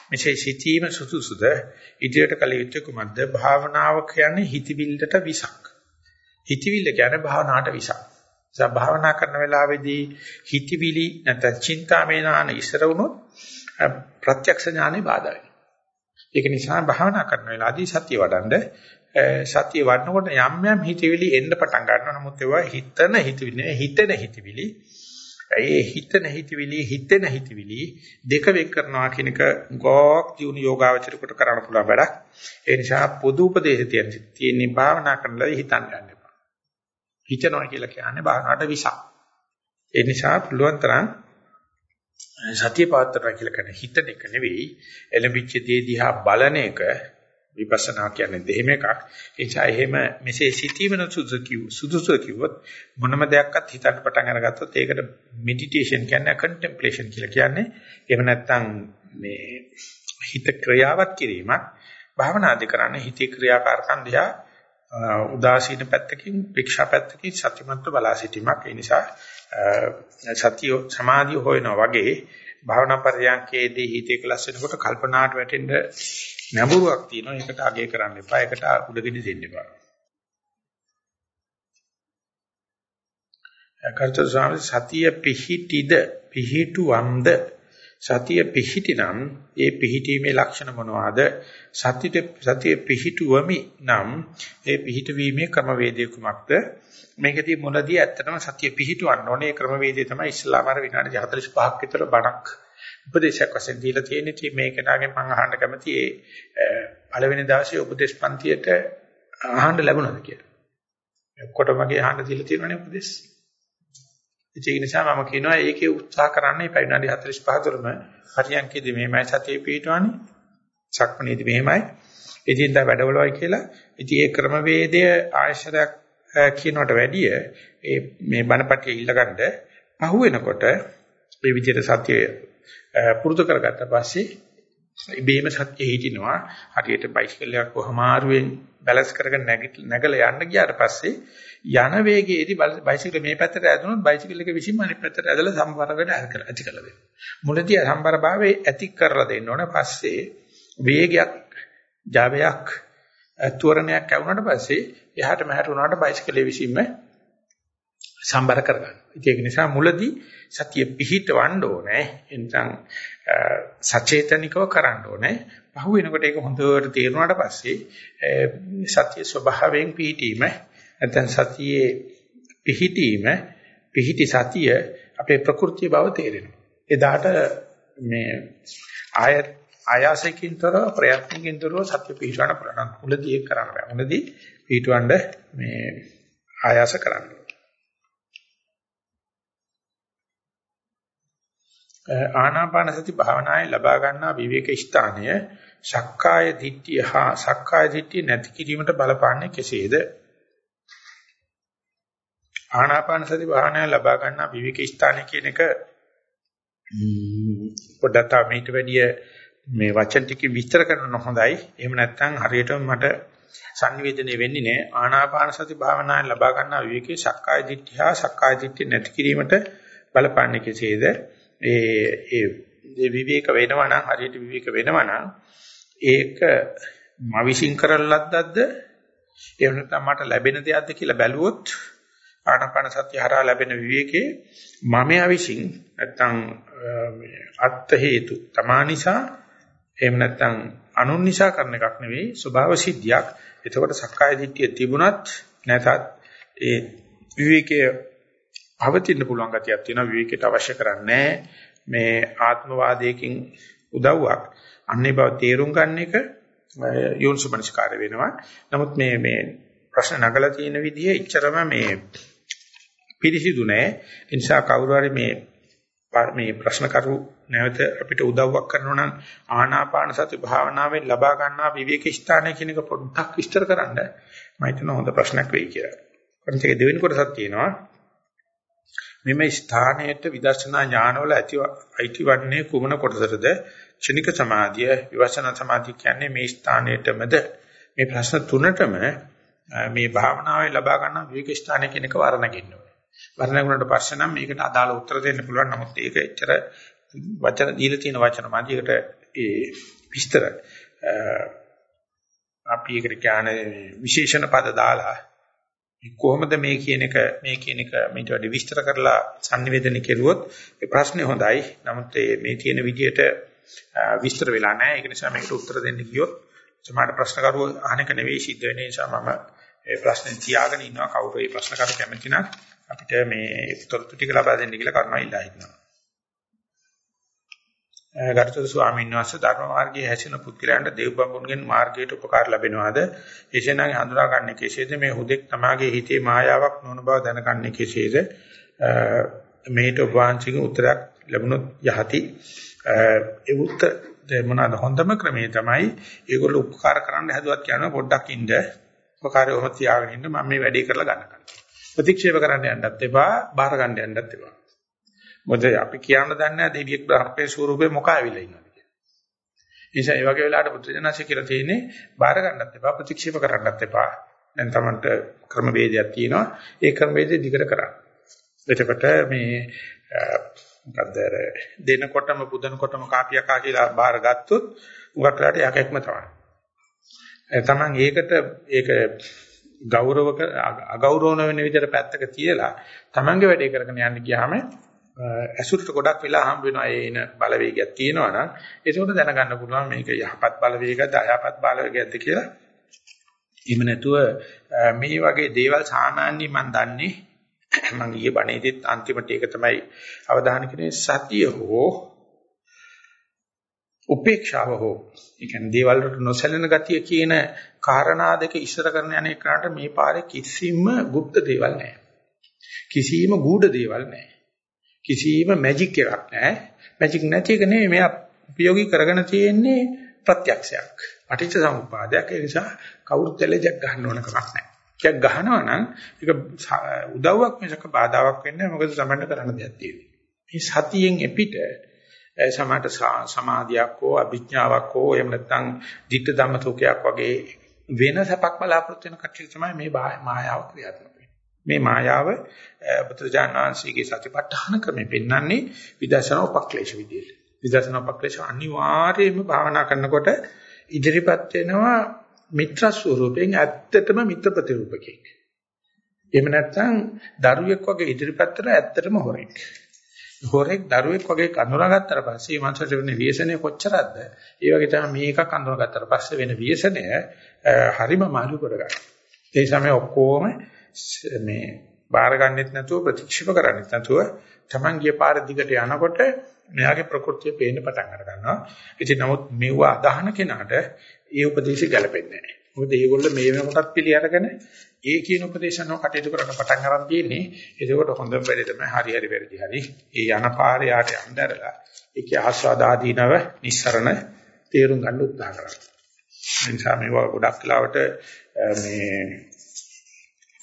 මෙසේ සිටීම සුසුසුද ඉදිරියට කල යුත්තේ කුමක්ද? භාවනාව කියන්නේ හිතවිල්ලට විසක්. හිතවිල්ල කියන්නේ භාවනාවට විසක්. ඒ භාවනා කරන වෙලාවේදී හිතවිලි නැත්නම් චින්තාමය ඥාන ඉස්සර වුණොත් ප්‍රත්‍යක්ෂ ඥානෙ බාධා වෙනවා. ඒක නිසා භාවනා කරන වෙලාවේදී සතිය වඩන්ඩ සතිය වඩනකොට යම් යම් හිතවිලි එන්න පටන් ගන්නවා. නමුත් ඒවා හිතන හිතවිලි හිතෙන හිතවිලි ඒ හිතන හිතවිලි හිතෙන හිතවිලි දෙක වෙන් කරනවා කියන එක ගෝක් දිනු යෝගාවචරයට කරන්න පුළුවන් වැඩක්. ඒ නිසා පොදු උපදේශ තියෙන භාවනා කරනලා හිතන්න ගන්න. හිතනවා කියලා කියන්නේ භාවනාවට විසක්. ඒ නිසා පුළුවන් තරම් සතිය පවත්වනවා කියලා කියන හිතන එක නෙවෙයි එළඹිච්ච දේ දිහා බලන එක විපස්සනා කියන්නේ දෙහිම එකක්. ඒ නිසා එහෙම මෙසේ සිටීම සුදුසු කිව්වොත් මොනම දෙයක්වත් හිතන්න පටන් අරගත්තොත් ඒකට මෙඩිටේෂන් කියන්නේ කන්ටෙම්ප්ලේෂන් කියලා කියන්නේ. එහෙම නැත්නම් මේ හිත ක්‍රියාවක් කිරීමක් භාවනාදි කරන්නේ හිතේ ක්‍රියාකාරකම් දිහා උදාසීන පැත්තකින් වික්ෂා පැත්තකින් සත්‍යමත්ව බලා සිටීමක්. ඒ නිසා සතිය සමාධිය හොයනවා වගේ භාවනා පරියන්කේදී හිතේ කලස් වෙනකොට කල්පනාට වැටෙන්න නැඹුරුවක් තියෙනවා. ඒකට අගය කරන්න එපා. ඒකට උඩගෙඩි දෙන්න එපා. කර්ත ස්වාමී සතිය පිහිටිද පිහිටුවම්ද සතිය පිහිටිනම් ඒ පිහිටීමේ ලක්ෂණ මොනවාද? සතිය සතිය පිහිටුවමි නම් ඒ පිහිටවීමේ ක්‍රමවේදය කුමක්ද? මේකදී මුලදී ඇත්තටම සතිය පිහිටවන්න ඕනේ. ඒ ක්‍රමවේදය තමයි ඉස්ලාම ආර විනාඩි 45ක් විතර බණක් උපදේශයක් වශයෙන් දීලා තියෙන්නේ. ඉතින් මේ කෙනාගෙන් මම අහන්න කැමති ඒ පළවෙනි දවසේ උපදේශ පන්තියට අහන්න ලැබුණාද කියලා. ඔක්කොටම මගේ අහන්න දීලා තියෙනවනේ උපදේශ. ඒ නිසා මම කියනවා ඒකේ උත්සාහ කරන්න එපා විනාඩි 45 තුරම හරියන්කේදී මෙහෙමයි සතිය පිටවන්නේ. සක්මණේදී මෙහෙමයි. එදින්දා වැඩවලවයි කියලා. ඉතින් ඒ ක්‍රමවේදය ආශ්‍රයක් කියනකට වැඩිය ඒ මේ බණපටිය ඉල්ලගන්න පහුවෙනකොට මේ විදිහට සතිය පුරුදු කරගත්ත පස්සේ ඉබේම සත්‍ය හිටිනවා. හරියට බයිසිකල් එකක් කොහමාරුවෙන් බැලන්ස් කරගෙන නැගලා යන්න ගියාට පස්සේ යන වේගයේදී බයිසිකල් මේ පැත්තට ඇදුනොත් බයිසිකල් එක විසින්ම අනිත් පැත්තට ඇදලා සම්බර වෙන ඇති කරලා දෙනවා මුලදී සම්බර භාවයේ ඇති කරලා දෙන්න ඕන. පස්සේ වේගයක් ජවයක් ත්වරණයක් ඇවුනට පස්සේ එහාට මෙහාට වුණාට බයිසිකලේ විසින්ම සම්බර කරගන්න. ඒක නිසා මුලදී සතිය පිහිටවන්න ඕනේ. එනිසා සචේතනිකව කරන්න ඕනේ. පහු වෙනකොට ඒක හොඳට තේරුණාට පස්සේ සතිය ස්වභාවයෙන් පිහිටීම නැත්නම් සතියේ පිහිටීම පිහිටි සතිය අපේ ප්‍රകൃතිය බව තේරෙනවා. එදාට මේ ආය ආයාසකින්තර ප්‍රයත්නකින්තර සත්‍ය පිහිටවන්න පුළුවන්. මුලදී ඒක කරන්න බෑ. මුලදී පිහිටවන්න මේ ආයාස කරන්න. ආනාපාන සති භාවනාවේ ලබා ගන්නා විවේක ස්ථානය සක්කාය දිට්ඨිය හා සක්කාය දිට්ඨිය නැති කිරීමට බලපාන්නේ කෙසේද? ආනාපාන සති භාවනාවේ ලබා ගන්නා විවේක ස්ථානය කියන එක පොඩ්ඩක් තව මේට වැඩිය මේ වචන ටික විස්තර කරන්න හොඳයි. එහෙම නැත්නම් හරියටම මට sannivedana වෙන්නේ නැහැ. ආනාපාන සති භාවනාවෙන් ලබා ගන්නා විවේකේ සක්කාය දිට්ඨිය හා සක්කාය දිට්ඨිය නැති කිරීමට බලපාන්නේ කෙසේද? ඒ ඒ විවේක වෙනවා නම් හරියට විවේක වෙනවා නම් ඒක මවිෂින් කරන ලද්දක්ද එහෙම නැත්නම් මට ලැබෙන දෙයක්ද කියලා බැලුවොත් ආනාපාන සත්‍ය හරහා ලැබෙන විවේකේ මම අවිෂින් නැත්නම් අත්ත හේතු තමානිසා එහෙම නැත්නම් අනුන් නිසා කරන එකක් නෙවෙයි ස්වභාව සිද්ධියක්. එතකොට සක්කාය දිට්ඨිය තිබුණත් නැතත් ඒ විවේකයේ පවතින්න පුළුවන් ගතියක් තියෙනවා. විවේකයට අවශ්‍ය කරන්නේ මේ ආත්මවාදයකින් උදව්වක්. අන්නේ බව තේරුම් ගන්න එක යෝනිසමනස්කාර වෙනවා. නමුත් මේ මේ ප්‍රශ්න නගලා තියෙන විදිහ එච්චරම මේ පිළිසිදු නෑ. ඒ නිසා කවුරු හරි මේ මේ ප්‍රශ්න කරු නැවත අපිට උදව්වක් කරනවා නම් ආනාපාන සති භාවනාවෙන් ලබා ගන්නා විවේක ස්ථානය කියන එක පොඩ්ඩක් විස්තර කරන්න මම හිතනවා හොඳ ප්‍රශ්නයක් වෙයි කියලා. කොහොමද දෙවෙනි කොටසක් තියෙනවා. මෙම ස්ථානයට විදර්ශනා ඥානවල ඇති අයිතිවන්නේ කුමන කොටසටද ක්ෂණික සමාධිය විවසනා සමාධිය කියන්නේ මේ ස්ථානයටමද මේ ප්‍රශ්න තුනටම මේ භාවනාවේ ලබා ගන්න විවේක ස්ථානය කියන එක වර්ණගින්න ඕනේ. වර්ණගුණට පස්සේ නම් මේකට අදාළ උත්තර දෙන්න පුළුවන්. නමුත් ඒක එච්චර වචන දීලා තියෙන වචන මාධ්‍යයකට ඒ විස්තර අපි ඒකට කියන්නේ විශේෂණ පද දාලා කොහොමද මේ කියන එක මේ කියන එක මේට වැඩි විස්තර කරලා sannivedana කෙරුවොත් ඒ ප්‍රශ්නේ හොඳයි. නමුත් මේ තියෙන විදිහට විස්තර වෙලා නැහැ. ඒක නිසා මේකට උත්තර දෙන්න ගියොත් සමහර ප්‍රශ්න කරුව අහන එක නෙවෙයි සිද්ධ වෙන්නේ. ඒ නිසා මම ඒ ප්‍රශ්නේ තියාගෙන ඉන්නවා. කවුරු මේ ප්‍රශ්න කරු කැමති නම් අපිට මේ උත්තර ටික ලබා දෙන්න කියලා කරුණා ඉල්ලා හිටිනවා. ගරුතර ස්වාමීන් වහන්සේ ධර්ම මාර්ගයේ හැසිරෙන පුද්ගලයන්ට දේවබඹුන්ගෙන් මාර්ගයට උපකාර ලැබෙනවාද? එසේනම් හඳුනාගන්නේ කෙසේද? මේ හුදෙක් තමාගේ හිතේ මායාවක් නොවන බව දැනගන්නේ කෙසේද? මේට වංචික උත්තරයක් ලැබුණොත් යහති. ඒ උත්තර මොනවාද හොඳම ක්‍රමය තමයි ඒගොල්ලෝ උපකාර කරන්න හැදුවත් කියනවා පොඩ්ඩක් ඉන්න. උපකාරය ඔහොම තියාගෙන ඉන්න මම මේ වැඩේ කරලා ගන්නවා. ප්‍රතික්ෂේප කරන්න යන්නත් එපා, බාර ගන්න යන්නත් එපා. මොකද අපි කියන්න දන්නේ නැහැ දෙවියෙක් බ්‍රහ්මයේ ස්වරූපේ මොකක් ඇවිල්ලා ඉන්නවද කියලා. ඒ නිසා ඒ වගේ වෙලාවට බුදුජානසී කියලා තියෙන්නේ බාර ගන්නත් එපා ප්‍රතික්ෂේප කරන්නත් එපා. දැන් තමන්ට ක්‍රම වේදයක් තියෙනවා. ඒ ක්‍රම වේදේ දිගට කරන්න. එතකොට මේ මොකද දෙනකොටම පුදනකොටම කාපියකා කියලා බාර ගත්තොත් උගක් වෙලාට යකෙක්ම තමයි. තමන් ඒකට ඒක ගෞරව අගෞරවන වෙන විදිහට පැත්තක තියලා තමන්ගේ වැඩේ කරගෙන යන්න ගියාම ඇසුරට ගොඩක් වෙලා හම්බ වෙනවා ඒ එන බලවේගයක් තියෙනවා නම් ඒකෝට දැනගන්න පුළුවන් මේක යහපත් බලවේගයක්ද අයහපත් බලවේගයක්ද කියලා. එහෙම නැතුව මේ වගේ දේවල් සාමාන්‍යයෙන් මම දන්නේ මම ඊයේ බණේදීත් අන්තිමට ඒක තමයි අවධානය කරන්නේ සතිය හෝ උපේක්ෂාව හෝ ඒ කියන්නේ දේවල් වලට නොසැලෙන ගතිය කියන කාරණා දෙක ඉස්සර කරන යන එකට මේ පාරේ කිසිම গুপ্ত දේවල් නැහැ. කිසිම ගූඪ දේවල් නැහැ. කිසිම මැජික් එකක් නැහැ. මැජික් නැති එක නෙමෙයි මෙයා උපයෝගී කරගෙන තියෙන්නේ ප්‍රත්‍යක්ෂයක්. පටිච්ච සමුප්පාදයක්. ඒ නිසා කවුරුත් එලෙජක් ගන්න ඕන කමක් නැහැ. ඒක ගහනවා නම් ඒක උදව්වක් මිසක බාධාවක් වෙන්නේ නැහැ. මොකද සමන්න කරන්න දෙයක් තියෙන්නේ. මේ සතියෙන් එපිට සමහරට සමාධියක් හෝ අභිඥාවක් හෝ එහෙම නැත්නම් ධිට්ඨ ධම්මසෝකයක් වගේ වෙන සැපක් බලාපොරොත්තු වෙන කටයුතු තමයි මේ මායාව ක්‍රියාත්මක මේ මායාව බුදුරජාණන් වහන්සේගේ සතිපට්ඨාන ක්‍රමෙ පෙන්වන්නේ විදර්ශනා උපක්ලේශ විදියට. විදර්ශනා උපක්ලේශ අනිවාර්යයෙන්ම භාවනා කරනකොට ඉදිරිපත් වෙනවා මිත්‍ර ස්වරූපයෙන් ඇත්තටම මිත්‍ර ප්‍රතිරූපකෙක්. එහෙම නැත්නම් දරුවෙක් වගේ ඉදිරිපත් කරලා ඇත්තටම හොරෙක්. හොරෙක් දරුවෙක් වගේ අඳුරගත්තට පස්සේ මේ මනසට වෙන ව්‍යසනය කොච්චරද? ඒ වගේ තමයි මේකක් අඳුරගත්තට පස්සේ වෙන ව්‍යසනය හරිම මාළු කරගන්න. ඒ සමය ඔක්කොම මේ බාර ගන්නෙත් නැතුව ප්‍රතික්ෂේප කරන්නෙත් නැතුව Taman ගිය පාර දිගට යනකොට මෙයාගේ ප්‍රകൃතිය පේන්න පටන් අර ගන්නවා. ඉතින් නමුත් මෙව අදහන කෙනාට ඒ උපදේශය ගැලපෙන්නේ නැහැ. මොකද මේගොල්ලෝ මේ වෙනකොටත් පිළි අරගෙන ඒ කියන උපදේශනව කටයුතු කරන්න පටන් ගන්න තියෙන්නේ. ඒකෝට හොඳම වැඩේ තමයි හරි හරි වැරදි හරි. ඒ යන පාරේ යාට යnderලා ඒකේ ආස්වාදාදීනව නිස්සරණ තේරුම් ගන්න උත්සාහ කරනවා. ඒ නිසා මේවා ගොඩක් ලාවට මේ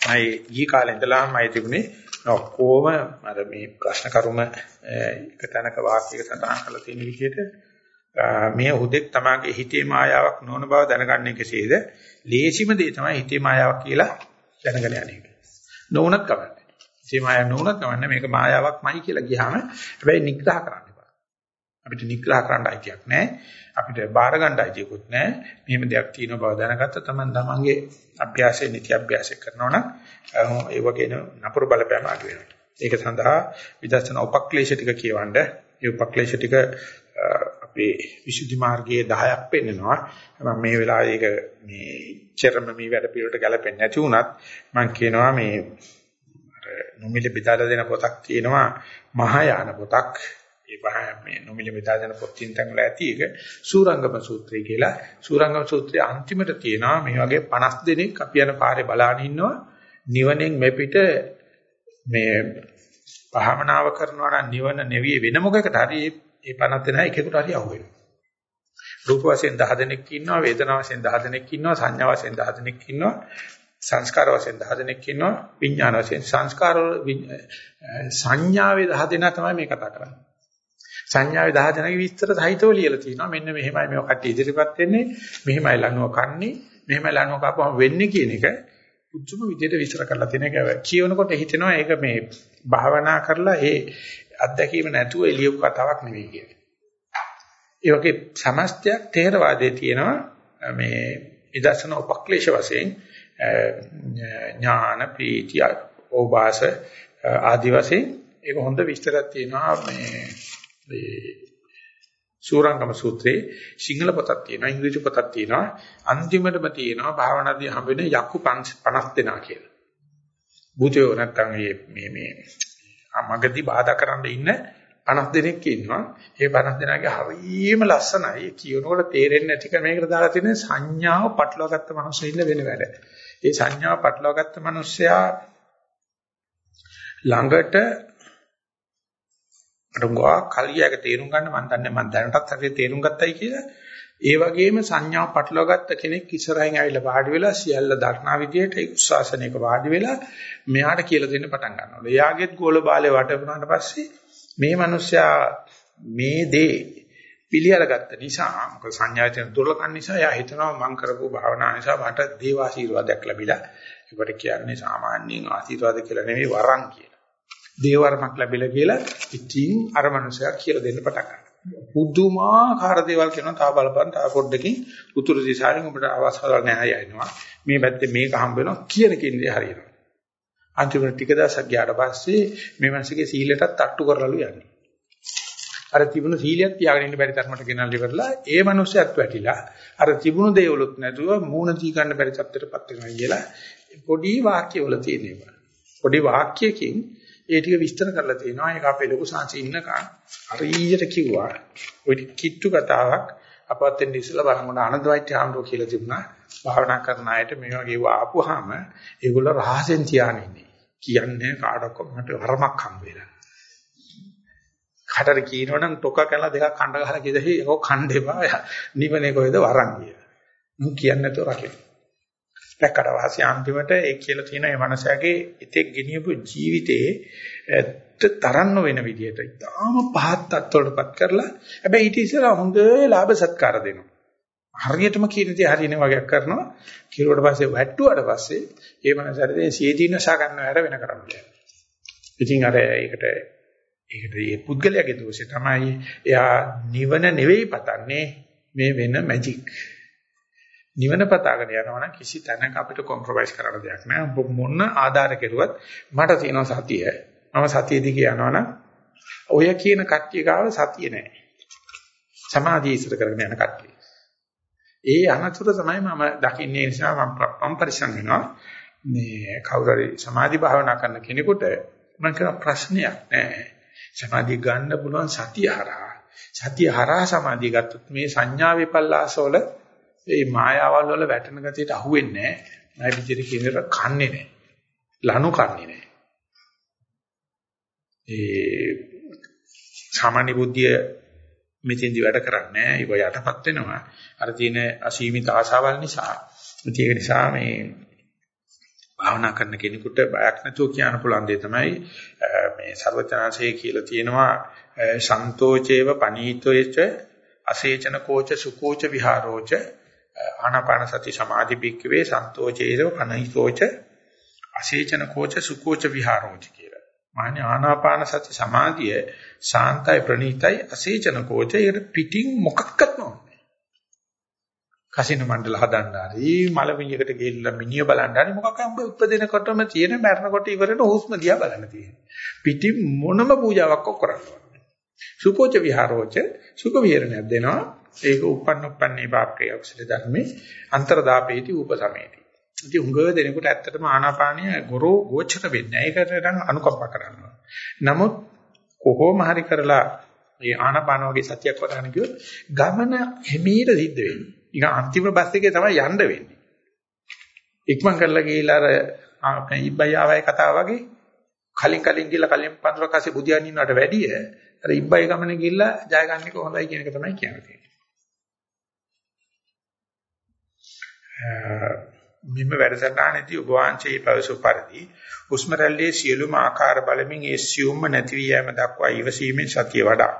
මයි ඊ කාලේ ඉඳලාම මයි තිබුණේ ඔක්කොම අර මේ ප්‍රශ්න කරුම එක තැනක වාක්‍යයක සඳහන් කරලා තියෙන විදිහට මේ හුදෙක් තමාගේ හිතේ මායාවක් නොවන බව දැනගන්නේ කෙසේද? ලේසිම දේ තමයි හිතේ මායාවක් කියලා දැනගෙන යන්නේ. නොවුනත් කවන්නේ. හිතේ මායාවක් නොවුනත් කවන්නේ මේක මායාවක්මයි කියලා ගියාම හැබැයි නිග්‍රහ කරන්න එපා. අපිට නිග්‍රහ කරන්න අයිතියක් නැහැ. අපිට බාර ගන්න අයිතියකුත් නැහැ. මෙහෙම දෙයක් තියෙන බව දැනගත්ත තමන් තමන්ගේ අභ්‍යාසයේ නිති අභ්‍යාසය කරනවා නම් ඒ වගේ නපුරු බලපෑම අඩු වෙනවා. ඒක සඳහා විදර්ශනා උපක්ලේශ ටික කියවන්න. ඒ උපක්ලේශ ටික අපේ විසුද්ධි මාර්ගයේ 10ක් පෙන්නනවා. මම මේ වෙලාවේ ඒක මේ චරම මේ වැඩ පිළිවෙලට ගැලපෙන්නේ නැති වුණත් මම කියනවා මේ අර නොමිලේ බෙදාලා දෙන පොතක් තියෙනවා මහායාන පොතක්. ඒ මේ නොමිලේ බෙදා දෙන පොත්ින් තංගල ඇති ඒක සූරංගම සූත්‍රය කියලා. සූරංගම සූත්‍රයේ අන්තිමට තියෙනවා මේ වගේ 50 දෙනෙක් අපි යන පාරේ බලාගෙන ඉන්නවා. නිවනෙන් මෙපිට මේ භාවනාව කරනවා නම් නිවන නෙවෙයි වෙන මොකකට හරි ඒ 50 දෙනා එකෙකුට හරි අහු වෙනවා. රූප වශයෙන් 10 දෙනෙක් ඉන්නවා, වේදනා වශයෙන් 10 දෙනෙක් ඉන්නවා, සංඥා වශයෙන් 10 දෙනෙක් ඉන්නවා, සංස්කාර වශයෙන් 10 දෙනෙක් ඉන්නවා, විඥාන වශයෙන් සංස්කාර සංඥාවේ 10 දෙනා තමයි මේ කතා කරන්නේ. සංඥාවේ 10 දෙනාගේ විස්තර සහිතව ලියලා තියෙනවා. මෙන්න මෙහෙමයි මේව කට්ටිය ඉදිරිපත් වෙන්නේ, මෙහෙමයි ලනුව කන්නේ, මෙහෙමයි ලනුව කපුවම වෙන්නේ කියන එක උච්චම විදිහට විස්තර කරලා තියෙන එක. කියවනකොට හිතෙනවා ඒක මේ භාවනා කරලා ඒ අත්දැකීම නැතුව එළියු කතාවක් නෙවෙයි කියන්නේ. ඒ වගේ සමස්තයක් තේරවාදයේ තියෙනවා. මේ විදර්ශන උපක්ලේශ වශයෙන් ඥාන ප්‍රීතිය ඕවාස ආදි වශයෙන් ඒක හොඳ විස්තරයක් තියෙනවා. මේ මේ සූරංගම සූත්‍රයේ සිංහල පොතක් තියෙනවා ඉංග්‍රීසි පොතක් තියෙනවා අන්තිමටම තියෙනවා භාවනාදී හම්බෙන යක්කු 50 දෙනා කියලා. භූතයෝ නැත්තම් මේ මේ මගදී බාධා කරන්න ඉන්න 50 දෙනෙක් ඉන්නවා. ඒ 50 දෙනාගේ හරියම ලස්සනයි. කියනකොට තේරෙන්නේ නැති කම මේකට දාලා තියෙන සංඥාව පටලවාගත්ත මිනිස්සු ඉන්න වෙන වැඩ. ඒ සංඥාව පටලවාගත්ත මිනිස්සයා ළඟට අරුංගා කලියක තේරුම් ගන්න මම දන්නේ මම දැනටත් හරියට තේරුම් ගත්තයි කියලා. ඒ වගේම සංඥාව පටලවාගත්ත කෙනෙක් ඉස්සරහින් ඇවිල්ලා වාඩි වෙලා සියල්ල දක්නා විදියට ඒ උස්සාසනයක වාඩි වෙලා මෙයාට කියලා දෙන්න පටන් ගන්නවා. එයාගෙත් ගෝල බාලේ වට වුණාට පස්සේ මේ මිනිස්සයා මේ දේ පිළිඅරගත්ත නිසා මොකද සංඥාවෙන් දුර්ලකන් නිසා එයා හිතනවා මම කරපු භාවනා නිසා මට දේව ආශිර්වාදයක් ලැබිලා. ඒකට කියන්නේ සාමාන්‍යයෙන් ආශිර්වාද කියලා නෙවෙයි වරන් කියලා. දේවවරමක් ලැබිලා කියලා ඉතින් අර මනුස්සයා කියලා දෙන්න පටන් ගන්නවා. පුදුමාකාර දේවල් කියනවා තා බලපන් තා පොඩ්ඩකින් උතුරු දිශාවෙන් ඔබට අවස්ථාවක් නැහැ යනවා. මේ පැත්තේ මේක හම්බ වෙනවා කියන කින්දේ හරියනවා. අන්තිමට ටික දවසක් ගියාට පස්සේ මේ මානසිකේ සීලයටත් තට්ටු කරලාලු යන්නේ. අර තිබුණු සීලියක් තියාගෙන ඉන්න බැරි තරමට ගෙනල්ලි කරලා ඒ මනුස්සයත් වැටිලා අර තිබුණු දේවලුත් නැතුව මූණ දී ගන්න බැරි තත්ත්වයටපත් වෙනවා කියලා පොඩි වාක්‍යවල තියෙනවා. පොඩි වාක්‍යයකින් ඒ ටික විස්තර කරලා තියෙනවා. ඒක අපේ ලොකු සංසි ඉන්නකම් හරියට කිව්වා. ওই කිට්ටු කතාවක් අපවත් වෙන්න ඉස්සලා බලමුණ ආනන්දවයිත්‍ය හාමුදුරුවෝ කියලා තිබුණා. භාවනා කරන අයට මේ වගේ ආපුවාම ඒගොල්ලෝ රහසෙන් තියාගෙන ඉන්නේ. කියන්නේ කාටවත් මට වරමක් හම්බ වෙලා. කටර කියනවනම් ටොක කැල දෙකක් කණ්ඩ ගහලා කියෙදහි ඒක කණ්ඩේපා නිවනේ කොහෙද වරන් කිය. මු කියන්නේ නැතුව රකින්න. දැක්කට වාසිය අන්තිමට ඒ කියලා තියෙන මේ මනසගේ ඉතෙක් ගෙනියපු ජීවිතේ ඇත්ත තරන්න වෙන විදිහට ඉතාම පහත් තත්ත්වවලටපත් කරලා හැබැයි ඊට ඉස්සෙල්ලා හොඳ ලාභ සත්කාර දෙනවා. හරියටම කියන දේ හරියන වගේක් කරනවා. කිරුවට පස්සේ වැට්ටුවාට පස්සේ ඒ මනසට සීදීනසා ගන්න හැර වෙන කරන්නේ. ඉතින් අර ඒකට ඒකට මේ පුද්ගලයාගේ දෝෂය තමයි එයා නිවන නෙවෙයි පතන්නේ මේ වෙන මැජික්. නිවන පතාගෙන යනවා නම් කිසි තැනක අපිට කොම්ප්‍රොමයිස් කරන්න දෙයක් නෑ. මොන ආධාර කෙරුවත් මට තියෙනවා සතිය. මම සතිය දිගේ යනවනම් ඔය කියන කට්ටිය ගාව සතිය නෑ. සමාධිය ඉස්සර කරගෙන යන කට්ටිය. ඒ අනතුර තමයි මම දකින්නේ නිසා මම පරිස්සම් වෙනවා. මේ කවුරු හරි සමාධි භාවනා කරන කෙනෙකුට මම කියන ප්‍රශ්නයක් නෑ. සමාධිය ගන්න පුළුවන් සතිය හරහා. සතිය හරහා සමාධිය ගත්තොත් මේ සංඥා විපල්ලාසවල මේ මායාවල් වල වැටෙන ගතියට අහුවෙන්නේ නැහැ. මම විදිහට කියන කන්නේ නැහැ. ලනු කන්නේ නැහැ. ඒ සාමාන්‍ය බුද්ධිය මෙතෙන්දි වැඩ කරන්නේ නැහැ. ඒක යටපත් වෙනවා. අර තියෙන අසීමිත ආශාවල් නිසා. ඒක නිසා මේ භාවනා කරන කෙනෙකුට බයක් නැතුව කියන්න පුළුවන් දේ තමයි මේ ਸਰවචනාංශයේ කියලා තියෙනවා සන්තෝචේව පනීතෝච අසේචන කෝච සුකෝච විහාරෝච ආනාපාන සති සමාධි පික්කවේ සන්තෝචේව පනීතෝච අසේචන කෝච සුකෝච විහාරෝච කියලා. මාන්නේ ආනාපාන සති සමාධිය සාන්තයි ප්‍රණීතයි අසේචන කෝච ඒකට පිටින් මොකක්වත් නොවේ. කසින මණ්ඩල හදන්න හරි මල මිනිහකට ගිහිල්ලා මිනිහ බලන්න හරි මොකක් අම්බ උපදිනකොටම තියෙන මරනකොට ඉවරන හුස්ම දිහා බලන්න තියෙන්නේ. පිටි මොනම පූජාවක් කරන්නේ. සුකෝච විහාරෝච සුඛ විහරණයක් දෙනවා. ඒක උපන්න උපන්නේ පාපකේ අක්ෂර ධර්මේ අන්තරදාපේති උපසමේති. ඉතින් උංගව දෙනකොට ඇත්තටම ආනාපානිය ගොරෝ ගෝචර වෙන්නේ. ඒකට නම් අනුකම්ප කරනවා. නමුත් කොහොම හරි කරලා මේ ආනාපාන වගේ සතියක් වඩන්න ගියොත් ගමන හිමීට සිද්ධ වෙන්නේ. ඊග අන්තිම බස් එකේ තමයි යන්න වෙන්නේ. ඉක්මන් කරලා ගිහිල්ලා අර ඉබ්බයි ආවයි කතාව වගේ කලින් කලින් ගිහලා කලින් පන්සලක් ආසේ බුදියාගෙන ඉන්නවට වැඩිය අර ඉබ්බයි ගමනේ ගිහිල්ලා ජය ගන්න එක හොඳයි කියන එක තමයි කියන්නේ. මෙන්න වැඩසටහනේදී ඔබ වහන්සේ පැවසු පරිදි හුස්ම රැල්ලේ සියලුම ආකාර බලමින් ඒ සියුම්ම නැති වී යෑම දක්වා ඉවසීමෙන් සතිය වඩා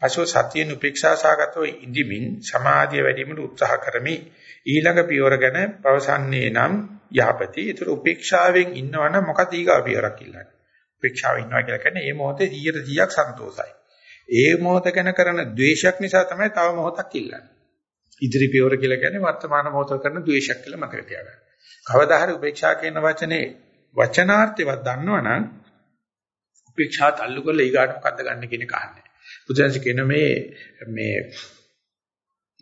අසෝ සතියෙන් උපේක්ෂා සාගතව ඉදිමින් සමාධිය වැඩිමින් උත්සාහ කරමි. ඊළඟ පියවර ගැන පවසන්නේ නම් යහපති. ඒතර උපේක්ෂාවෙන් ඉන්නවනම් මොකද ඊගා පියවරක් ඉල්ලන්නේ? උපේක්ෂාවෙන් ඉන්නවා කියලා කියන්නේ මේ මොහොතේ 100%ක් සන්තෝසයි. ඒ මොහොත ගැන කරන ද්වේෂයක් නිසා තමයි තව මොහොතක් ඉල්ලන්නේ. ඉදිරි පියවර කියලා කියන්නේ වර්තමාන මොහොත කරන ද්වේෂයක් කියලා මතක තියාගන්න. කවදා හරි උපේක්ෂා කියන වචනේ වචනාර්ථයවත් දන්නවනම් උපේක්ෂාත් අල්ලු කරලා ඊගාට මොකද්ද ගන්න කියන කහන්නේ. බුදුන්සේ කියන මේ මේ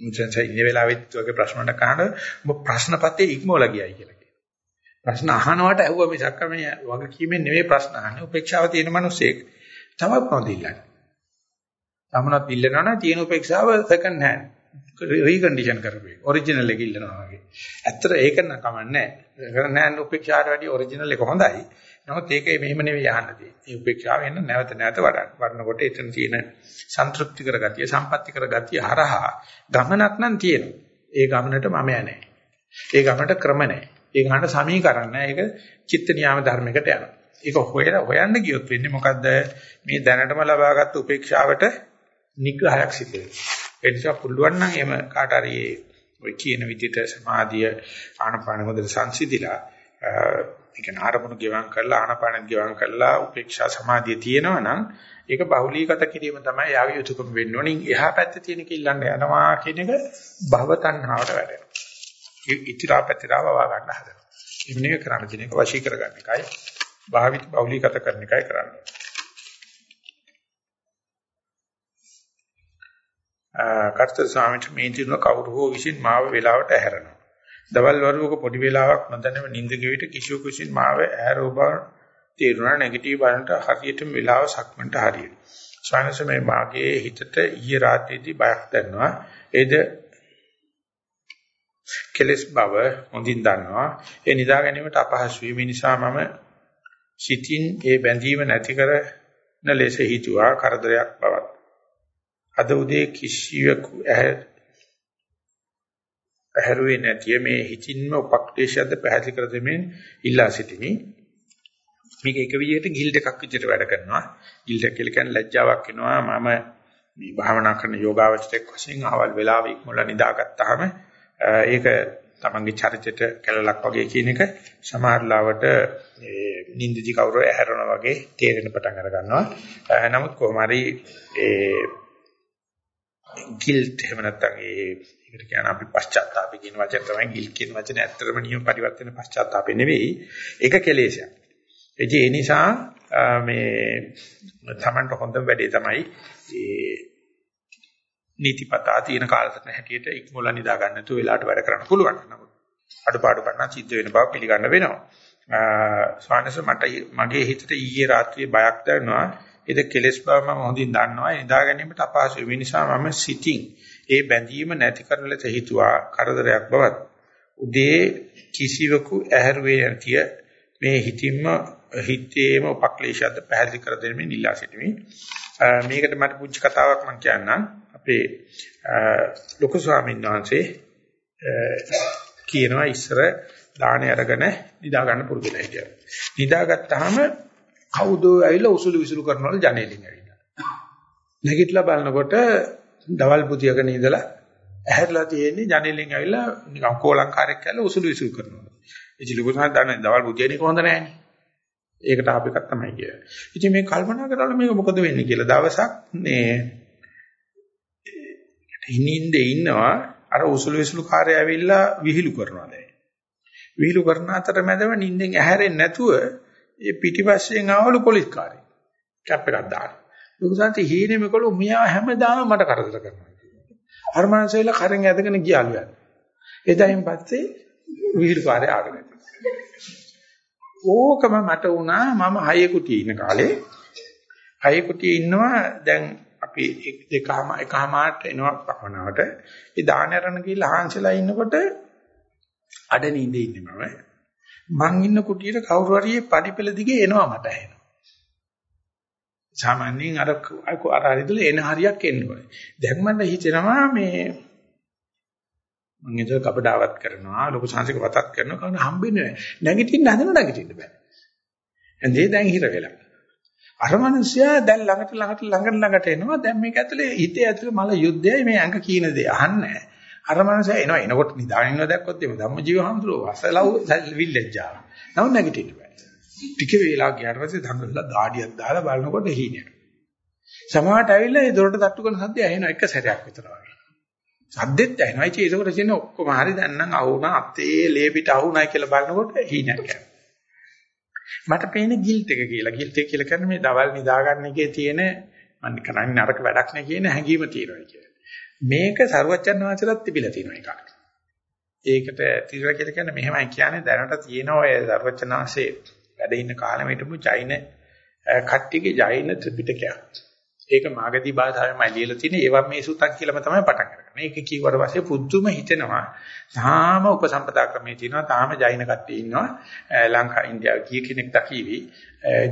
මුචන්සේ ඉන්න වෙලාවෙත් වගේ ප්‍රශ්න වලට අහන ඔබ ප්‍රශ්නපත්‍රයේ ඉක්මවලා ගියයි කියලා කියනවා. ප්‍රශ්න අහනවට ඇහුවා මිසක් මේ වගකීමෙන් නෙවෙයි ප්‍රශ්න අහන්නේ. උපේක්ෂාව තියෙන මිනිස්සෙක් තමයි ප්‍රොදිල්ලන්නේ. තමනත් ඉල්ලනවා නම් තියෙන උපේක්ෂාව සෙකන්ඩ් හෑන්ඩ් රීකන්ඩිෂන් කරපේ. ඔරිජිනල් එක ඉල්ලනවා වගේ. ඇත්තට ඒක නම් කමන්නේ නැහැ. සෙකන්ඩ් හෑන්ඩ් උපේක්ෂාවට වැඩිය ඔරිජිනල් එක හොඳයි. නමුත් ඒකේ මෙහෙම නෙවෙයි යහන්න තියෙන්නේ. මේ උපේක්ෂාව එන්න නැවත නැවත වඩන්න. වඩනකොට එතන තියෙන සන්තුෂ්ටි කර ගතිය, සම්පatti කර ගතිය හරහා ගමනක් නම් තියෙනවා. ඒ ගමනට මම යන්නේ ඒ ගමනට ක්‍රම නැහැ. ඒ ගමනට සමීකරණ නැහැ. ඒක චිත්ත නියාම ධර්මයකට යනවා. ඒක හොයලා හොයන්න ගියොත් වෙන්නේ මොකද්ද? මේ දැනටම ලබාගත් උපේක්ෂාවට නිග්‍රහයක් සිදු වෙනවා. ඒ නිසා පුළුවන් නම් එහෙම කාට හරි ඔය කියන විදිහට සමාධිය ආනපාන හොඳට සංසිඳිලා ඒ කියන්නේ ආරමුණු ගෙවම් කරලා ආනපානෙත් ගෙවම් කරලා උපේක්ෂා සමාධිය තියෙනවා නම් ඒක බහුලීගත කිරීම තමයි යාගේ යුතුයකම වෙන්න ඕනේ. එහා පැත්තේ තියෙන කිල්ලන්න යනවා කියන එක භව තණ්හාවට වැටෙනවා. ඒ ඉතිරා පැතිරාව වා ගන්න හදනවා. එමුනේ කරන්න කියන එක වශී කරගන්න එකයි භාවිත බහුලීගත කරන එකයි කරන්නේ. කර්ත ස්වාමීන් මේ දින කවුරු හෝ විසින් මාව වේලාවට ඇහැරෙනවා. දවල් වරුවක පොඩි වෙලාවක් නොදැනව නිින්ද ගෙවිට කිසිව කුසින් මාව ඇහැරෝ බව තේරුණා නෙගටිව් බලන්ට හරියටම වෙලාව සක්මන්ට හරියට. ස්වාමීන් මේ මාගේ හිතට ඊයේ රාත්‍රියේදී බයක් දැනෙනවා. ඒද කෙලස් බව හොඳින් දන්නවා. ඒ නිදා ගැනීමට අපහසු වීම නිසා මම සිතින් ඒ බැඳීම නැති කරන ලෙස හිතුවා කරදරයක් බවත්. අද උදේ කිසිවෙකු පැහැරුවේ නැතිය මේ හිතින්ම උපක්ලේශයක්ද පැහැදිලි කර දෙමින් ඉල්ලා සිටිමි. මේක එක විදිහට ගිල්ඩ් එකක් විදිහට වැඩ කරනවා. ගිල්ඩ් එක කියලා කියන්නේ ලැජ්ජාවක් වෙනවා. මම මේ භාවනා කරන යෝගාවචරයක් වශයෙන් ආවල් වෙලාවෙ ඉක්මොල නිදාගත්තාම ඒක තමන්ගේ චරිතයට කැලලක් වගේ කියන එක සමහරලාවට ඒ නිින්දදි කවුරු ඇහැරනවා වගේ තේරෙන පටන් අර ගන්නවා. නමුත් කොහොම හරි ඒ ගිල්ට් එහෙම නැත්නම් ඒ ඒකට කියන අපි පශ්චාත්තාපය කියන වචන තමයි ගිල් කියන වචනේ ඇත්තටම නියම පරිවර්තන පශ්චාත්තාපය නෙවෙයි. ඒක කෙලෙසයක්. ඒ නිසා මේ තමන්ට හොඳ වැඩේ තමයි ඒ නීතිපතා තියෙන කාලසටහන හැටියට ඉක්මොල නිදා ගන්න නැතුව වෙලාවට වැඩ කරන්න පුළුවන්. නමුත් අඩපාඩු ගන්න සිද්ධ වෙන බව පිළිගන්න වෙනවා. ස්වාමීන් මට මගේ හිතට ඊයේ රාත්‍රියේ බයක් දැනෙනවා. ඒක කෙලස් බව මම හොඳින් දන්නවා. නිදා ගැනීමට අපහසු වෙන නිසා මම සිටින් ඒ බැඳීම නැති කරන ලෙස හිතුවා කරදරයක් බවත්. උදේ කිසිවකු ඇහැරුවේ නැතිය මේ හිතින්ම හිතේම උපක්ලේශයක්ද පැහැදිලි කර දෙමින් ඉල්ලා සිටිමි. මේකට මට පුංචි කතාවක් මම කියන්නම්. අපේ ලොකු ස්වාමීන් වහන්සේ කියනවා ඉස්සර දාහනේ අරගෙන නිදා ගන්න පුරුදු වෙලා හිටියා. නිදාගත්තාම කවුදෝ ඇවිල්ලා උසුළු විසුළු කරනවලු ජනේලින් ඇවිල්ලා. නැගිටලා බලනකොට දවල් පුතියගෙන ඉඳලා ඇහැරලා තියෙන්නේ ජනේලින් ඇවිල්ලා නිකන් කෝලංකාරයක් කියලා උසුළු විසුළු කරනවා. ඉතින් ලොකු ස්වාමීන් දන්නේ දවල් පුතියනේ කොහොඳ නැහැනේ. ඒකට ආපු එකක් තමයි කියන්නේ. ඉතින් මේ කල්පනා කරලා මේක මොකද වෙන්නේ කියලා දවසක් මේ හිනින්දේ ඉන්නවා අර උසුළු විසුළු කාර්යය ඇවිල්ලා විහිළු කරනවා දැන්. විහිළු කරන අතර මැදම නිින්දෙන් ඇහැරෙන්නේ නැතුව ඒ පිටිපස්සෙන් ආවලු පොලිස් කාර්යය. කැප් එකක් දාන. ලොකුසන්ති හීනේ මේකළු මියා හැමදාම මට කරදර කරනවා. අර මනසෙලා කරෙන් ඇදගෙන ගියාලු යන්නේ. එදායින් පස්සේ විහිළු කාර්යය ආගෙන. ඕකම මට වුණා මම හය කුටියේ ඉන්න කාලේ. හය කුටියේ ඉන්නවා දැන් අපි එක දෙකම එකමාරට එනවා භවනාවට. ඒ දාන අරන ගිහලා හාන්සලා ඉන්නකොට අඩ නිඳේ ඉන්නේ මම. මං ඉන්න කුටියට කවුරු හරි පඩිපෙළ දිගේ එනවා මට ඇහෙනවා. සාමාන්‍යයෙන් අර අර හරිදල එන හරියක් එන්න ඕනේ. දැන් මට හිතෙනවා මේ මම ඒක කපඩාවත් කරනවා ලොකු සංසික වතක් කරනවා කවුරු හම්බෙන්නේ නැහැ. නැගිටින්න හදන නැගිටින්න බෑ. ඇඳේ දැන් හිර වෙලා. අර මිනිස්සයා දැන් ළඟට ළඟට ළඟට ළඟට එනවා. දැන් මේක ඇතුලේ හිතේ ඇතුලේ මල යුද්ධයයි මේ ඇඟ කීන දේ අහන්නේ අර මිනිස්සයා එනවා. එනකොට නිදාගෙන ඉන්නවා දැක්කොත් එimhe ධම්මජීව හඳුරෝ වසලව් විල්ලෙජ්ජා. නව නැගිටින්න බෑ. ටික වේලා ගියාට පස්සේ දඟලලා දාඩියක් දාලා බලනකොට හීනයක්. සමහරට ඇවිල්ලා ඒ දොරට තට්ටු කරන සද්දය ඇහෙනවා එක සැරයක් විතර වගේ. සද්දෙත් ඇහෙනවා. ඉතින් ඒකකොට කියන්නේ ඔක්කොම හරි දැන් නම් අහුණා අතේ ලේ පිට අහුණයි කියලා බලනකොට හීනයක් යනවා. මට පේන්නේ ගිල්ට් එක කියලා. ගිල්ට් එක කියලා කියන්නේ මේ දවල් නිදාගන්න එකේ තියෙන මම කරන්නේ නරක වැඩක් නේ කියන හැඟීම තියෙනවා කියන්නේ. මේක සරුවච්චන් වහන්සේලාත් තිබිලා තියෙන එකක්. ඒකට තිරලා කියලා කියන්නේ මෙහෙමයි කියන්නේ දැනට තියෙන ඔය සරුවච්චන් වහන්සේ වැඩ ඉන්න කාලෙම හිටපු ජෛන කට්ටියගේ ජෛන ත්‍රිපිටකයක්. ඒක මාගදී භාෂාවෙන්මයි ලියලා තියෙන්නේ. ඒවා මේ සුතක් කියලාම තමයි පටන් ගන්නේ. මේක කිව්වට පස්සේ පුදුම හිතෙනවා. තාම උපසම්පදා ක්‍රමයේ තියෙනවා. තාම ජෛන කට්ටිය ඉන්නවා. ලංකා ඉන්දියාව කී කෙනෙක් දකීවි.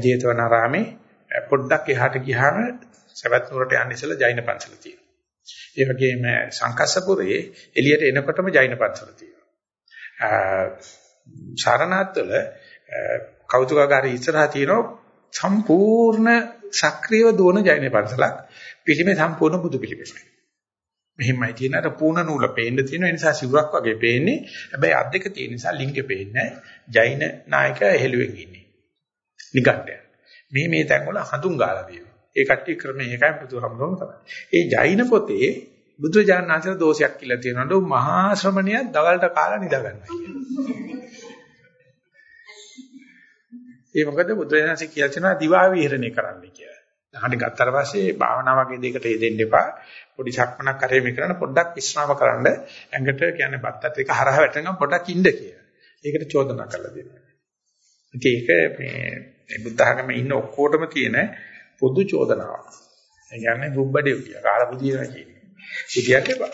ජේතවනාරාමේ පොඩ්ඩක් එහාට ගියාම සවැත් නුරට යන්න ඉස්සෙල්ලා ජෛන පන්සල තියෙනවා. ඒ වගේම සංකස්සපුරේ එළියට එනකොටම ජෛන පන්සල තියෙනවා. සාරනාත්වල කෞතුකාගාරය ඉස්සරහා තියෙනවා සම්පූර්ණ සක්‍රියව දුවන ජෛන පන්සලක් පිළිමේ සම්පූර්ණ බුදු පිළිමයි. මෙහෙමයි තියෙන අර පූර්ණ නූල පේන්න තියෙන නිසා සිවුරක් වගේ පේන්නේ. හැබැයි අත් දෙක තියෙන නිසා ලිංගෙ පේන්නේ ජෛන නායකයා හෙළුවෙන් ඉන්නේ. නිගණ්ඨය. මේ මේ තැන් වල හඳුන් ගාලා තියෙනවා. ඒ කට්ටිය ක්‍රමය ඒකයි බුදුහමරෝම තමයි. ඒ ජෛන පොතේ බුදුරජාණන් වහන්සේ දෝෂයක් කියලා තියෙනවා. මහා ශ්‍රමණිය දවල්ට කාලා නිදා ගන්නවා කියන්නේ. ඒ මොකද බුදුරජාණන්සේ කියලා තියෙනවා දිවා විහරණය කරන්න කියලා. දහඩ ගත්තට පස්සේ භාවනා වගේ දෙයකට යෙදෙන්න එපා. පොඩි සක්මනක් කරේ මේ කරන පොඩ්ඩක් විශ්‍රාම කරන්න. ඇඟට කියන්නේ බත්තත් එක හරහ වැටෙනවා පොඩ්ඩක් ඉන්න කියලා. ඒකට චෝදනා කරලා දෙනවා. ඉතින් ඒක මේ බුද්ධ ධර්මයේ ඉන්න ඔක්කොටම තියෙන පොදු චෝදනාවක්. ඒ කියන්නේ බුබ්බඩේ කියලා කාලා බුදියනවා කියන්නේ. ඉතියට එපා.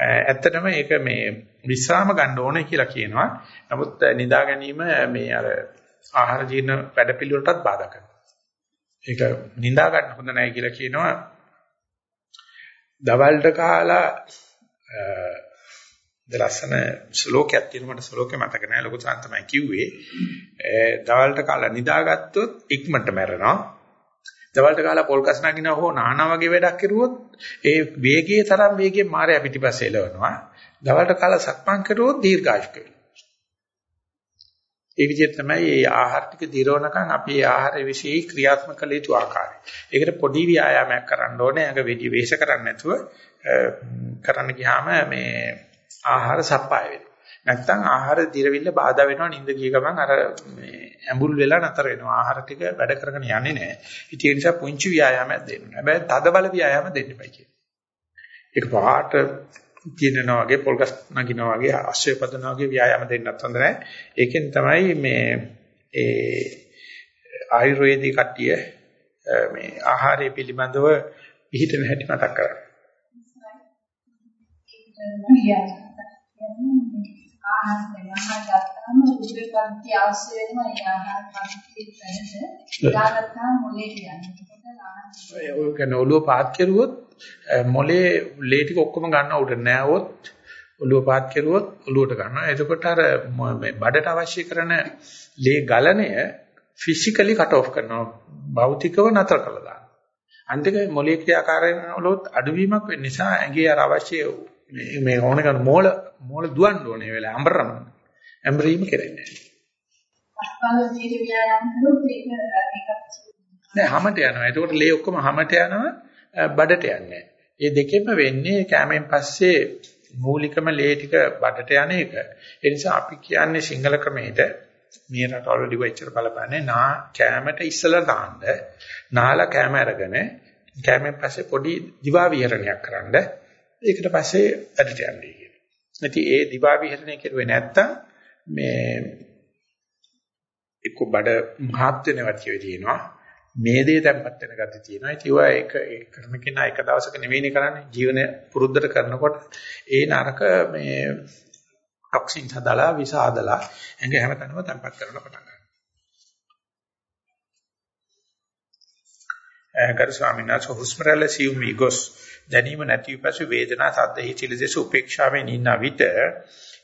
ඇත්තටම ඒක මේ විශ්‍රාම ගන්න ඕනේ කියලා කියනවා. නමුත් නිදා ගැනීම මේ අර ආහාර ජීර්ණ වැඩපිළිවෙලටත් බාධා කරනවා. ඒක නිදා ගන්න හොඳ නැහැ කියලා කියනවා. දවල්ට කාලා ලස්සන ශ්ලෝකයක් තියෙනවා මට ශ්ලෝකේ මතක නැහැ ලොකු සාන් තමයි කිව්වේ. දවල්ට කාලා නිදාගත්තොත් ඉක්මනට මැරෙනවා. දවල්ට කාලා පොල් කස් නගිනවා හෝ නානා වගේ වැඩක් කරුවොත් ඒ වේගයේ තරම් වේගයෙන් මාරය පිටිපස්සේ එලවනවා. දවල්ට කාලා සක්මන් කරුවොත් දීර්ඝායුෂ වෙනවා. ඒ විදිහට තමයි මේ ආහාර ටික දිරවනකන් අපි ඒ ආහාරයේ විශේෂ ක්‍රියාත්මක කළ යුතු ආකාරය. ඒකට පොඩි ව්‍යායාමයක් කරන්න ඕනේ. අඟ වෙඩි වෙහෙස කරන්නේ නැතුව කරන්න ගියාම මේ ආහාර සප්පාය වෙනවා. නැත්තම් ආහාර දිරවිල්ල බාධා වෙනවා නිින්ද ගිය ගමන් අර මේ ඇඹුල් වෙලා නතර වෙනවා. ආහාර ටික වැඩ කරගෙන යන්නේ නැහැ. ඉතින් ඒ නිසා පුංචි ව්‍යායාමයක් දෙන්න. හැබැයි තද බල ව්‍යායාම දෙන්න එපයි කියන්නේ. ඒක පහට කියනවා වගේ පොල්ගස් නගිනවා වගේ අශ්වය පදනවා වගේ ව්‍යායාම දෙන්නත් හොඳ නැහැ. ඒකෙන් තමයි මේ ඒ ආයුර්වේදික කට්ටිය මේ ආහාරය පිළිබඳව පිළිහිටන හැටි මතක් කරන්නේ. ඔය කියන ඔළුව පාත් කෙරුවොත් මොලේ ලේ ටික ඔක්කොම ගන්න උඩ නෑවොත් ඔළුව පාත් කෙරුවොත් ඔළුවට ගන්නවා. එතකොට අර මේ බඩට අවශ්‍ය කරන ලේ ගලණය ෆිසිකලි කට් ඔෆ් කරනවා. භෞතිකව නතර කළා දානවා. අන්තික මොලේ ක්‍රියාකාරයෙන් වලත් අඩුවීමක් වෙන නිසා ඇඟේ අර අවශ්‍ය මේ මේ ඕන කරන මෝල මෝල දුවන්න ඕනේ වෙලාව අඹරම. ඇඹරීම කෙරෙන්නේ නෑ හැමට යනවා. එතකොට ලේ ඔක්කොම හැමට යනවා බඩට යන්නේ. මේ දෙකෙන්ම වෙන්නේ කැමෙන් පස්සේ මූලිකම ලේ ටික බඩට යන එක. ඒ නිසා අපි කියන්නේ සිංහල ක්‍රමයේද මේ රටවල ඩිවයිචර් බලපන්නේ නා කැමට ඉස්සලා දාන්න. නාලා කැම අරගෙන කැමෙන් පස්සේ පොඩි දිවා විහරණයක් කරන්න. ඒකට පස්සේ වැඩට යන්නේ කියන. ඉතින් ඒ දිවා විහරණය කරුවේ නැත්තම් මේ එක්ක බඩ මහත් වෙනවා කියනවා. මේ දේ තැම්පත් වෙන ගතිය තියෙනවා. ඒක ඒක කරන කෙනා එක දවසක නෙවෙයිනේ කරන්නේ. ජීවන පුරුද්දට කරනකොට ඒ නරක මේ ටොක්සින්ස් හදලා විස හදලා ඇඟ හැමතැනම තැම්පත් කරන්න පටන් ගන්නවා. ගරු ස්වාමීන් වහන්සේ හුස්ම රැල්ල සියුම් විගොස් දැනීම නැති විපස්සු වේදනා සද්ද හිතිලි දෙස උපේක්ෂාවෙන් ඉන්න විට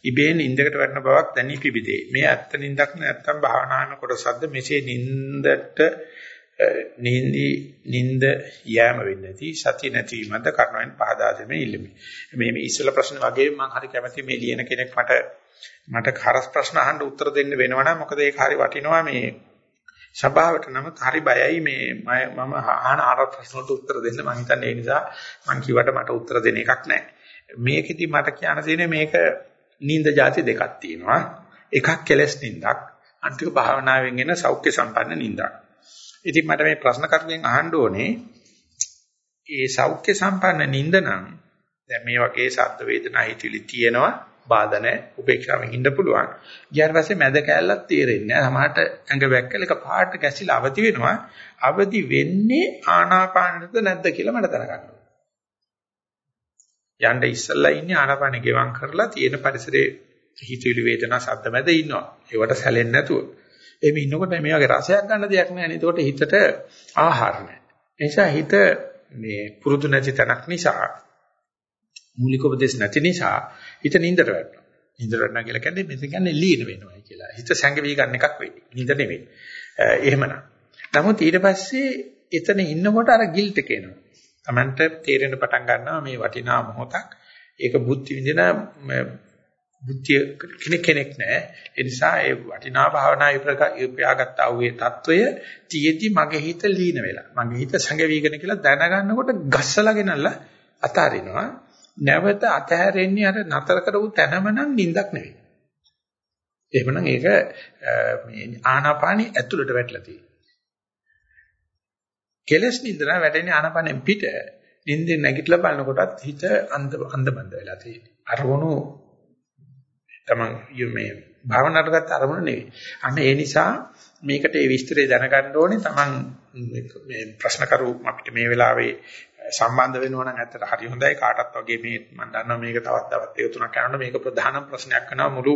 ඉබේන් නින්දකට වැටෙන බවක් දැනී පිබිදේ. මේ ඇත්ත නින්දක් නැත්තම් භාවනාන කොටසක්ද මෙසේ නින්දට නින්දි නින්ද යෑම වෙන්නේ නැති සතිය නැතිවීමද කරනවෙන් පහදා දෙමේ ඉල්ලමි. මේ මේ ඉස්සල ප්‍රශ්න වගේ මම හරි කැමති මේ ලියන කෙනෙක් මට මට හරස් ප්‍රශ්න අහන්න උත්තර දෙන්න වෙනවනම් මොකද ඒක හරි වටිනවා මේ සභාවට නමුත් හරි බයයි මේ මම අහන ආරත් ප්‍රශ්නවලට උත්තර දෙන්න. මම හිතන්නේ ඒ නිසා මම කිව්වට මට උත්තර දෙන්න එකක් නැහැ මේකෙදි මට කියන්න තියෙන්නේ මේක නිින්ද જાති දෙකක් තියෙනවා. එකක් කෙලස් නිින්දක් අනිතික භාවනාවෙන් එන සෞඛ්‍ය සම්පන්න නිින්දක්. ඉතින් මට මේ ප්‍රශ්න කරුගෙන් අහන්න ඕනේ ඒ සෞඛ්‍ය සම්පන්න නිින්ද නම් දැන් මේ වගේ සද්ද වේදනා හිතවිලි තියෙනවා. බාධා නැහැ උපේක්ෂාවෙන් ඉන්න පුළුවන්. ඊට පස්සේ මැද කැලලක් තේරෙන්නේ නැහැ. සමහරට ඇඟ වැක්කල එක පාට කැසිලා අවදි වෙනවා. අවදි වෙන්නේ ආනාපානෙද නැද්ද කියලා මට දැනගන්න යන්න ඉස්සල්ලා ඉන්නේ ආනාපානෙ ගෙවම් කරලා තියෙන පරිසරයේ හිතවිලි වේදනා ශබ්ද මැද ඉන්නවා. ඒවට සැලෙන්නේ නැතුව. එහෙම ඉන්නකොට මේ වගේ රසයක් ගන්න දෙයක් නැහැ නේද? ඒකට හිතට ආහාර නැහැ. ඒ නිසා හිත මේ පුරුදු නැති තැනක් නිසා මූලික උපදේශ නැති නිසා හිත නින්දට වැටෙනවා. නින්දට වැටෙනවා කියලා කියන්නේ මෙතන කියන්නේ ලීන වෙනවා කියලා. හිත සැඟවි ගන්න එකක් වෙන්නේ. නින්ද නෙවෙයි. එහෙමනම්. නමුත් ඊට පස්සේ එතන ඉන්නකොට අර ගිල්ට් එක එනවා. Tamanට තේරෙන්න පටන් ගන්නවා මේ වටිනා මොහොතක්. ඒක බුද්ධ විඳින බුද්ධිය කෙනෙක් කෙනෙක් නෑ. ඒ නිසා ඒ වටිනා භාවනා ඉපයාගත් ආවේ తত্ত্বය තියේදී මගේ හිත ලීන වෙලා. මගේ හිත සැඟවිගෙන කියලා දැනගන්නකොට ගස්සලා ගෙනල්ලා අතාරිනවා. නැවත අතහැරෙන්නේ අර නතර කරපු තැනම නම් නිින්දක් නෙවෙයි. එහෙමනම් ඒක මේ ආනාපානි ඇතුළට වැටලා තියෙනවා. කෙලස් නිින්දන වැටෙන්නේ ආනාපානෙන් පිට. නිින්දෙන් නැගිටලා බලනකොටත් හිත අන්ධ අන්ධබන්ද වෙලා තියෙනවා. අරමුණු තමන් මේ භාවනාවට ගත්ත අරමුණ නෙවෙයි. අන්න ඒ නිසා මේකට ඒ විස්තරය දැනගන්න ඕනේ තමන් මේ ප්‍රශ්න කරු අපිට මේ වෙලාවේ සම්බන්ධ වෙනවා නම් ඇත්තට හරි හොඳයි කාටත් වගේ මේ මම දන්නවා මේක තවත් තවත් ඒක තුනක් කරනවා මේක ප්‍රධාන ප්‍රශ්නයක් වෙනවා මුළු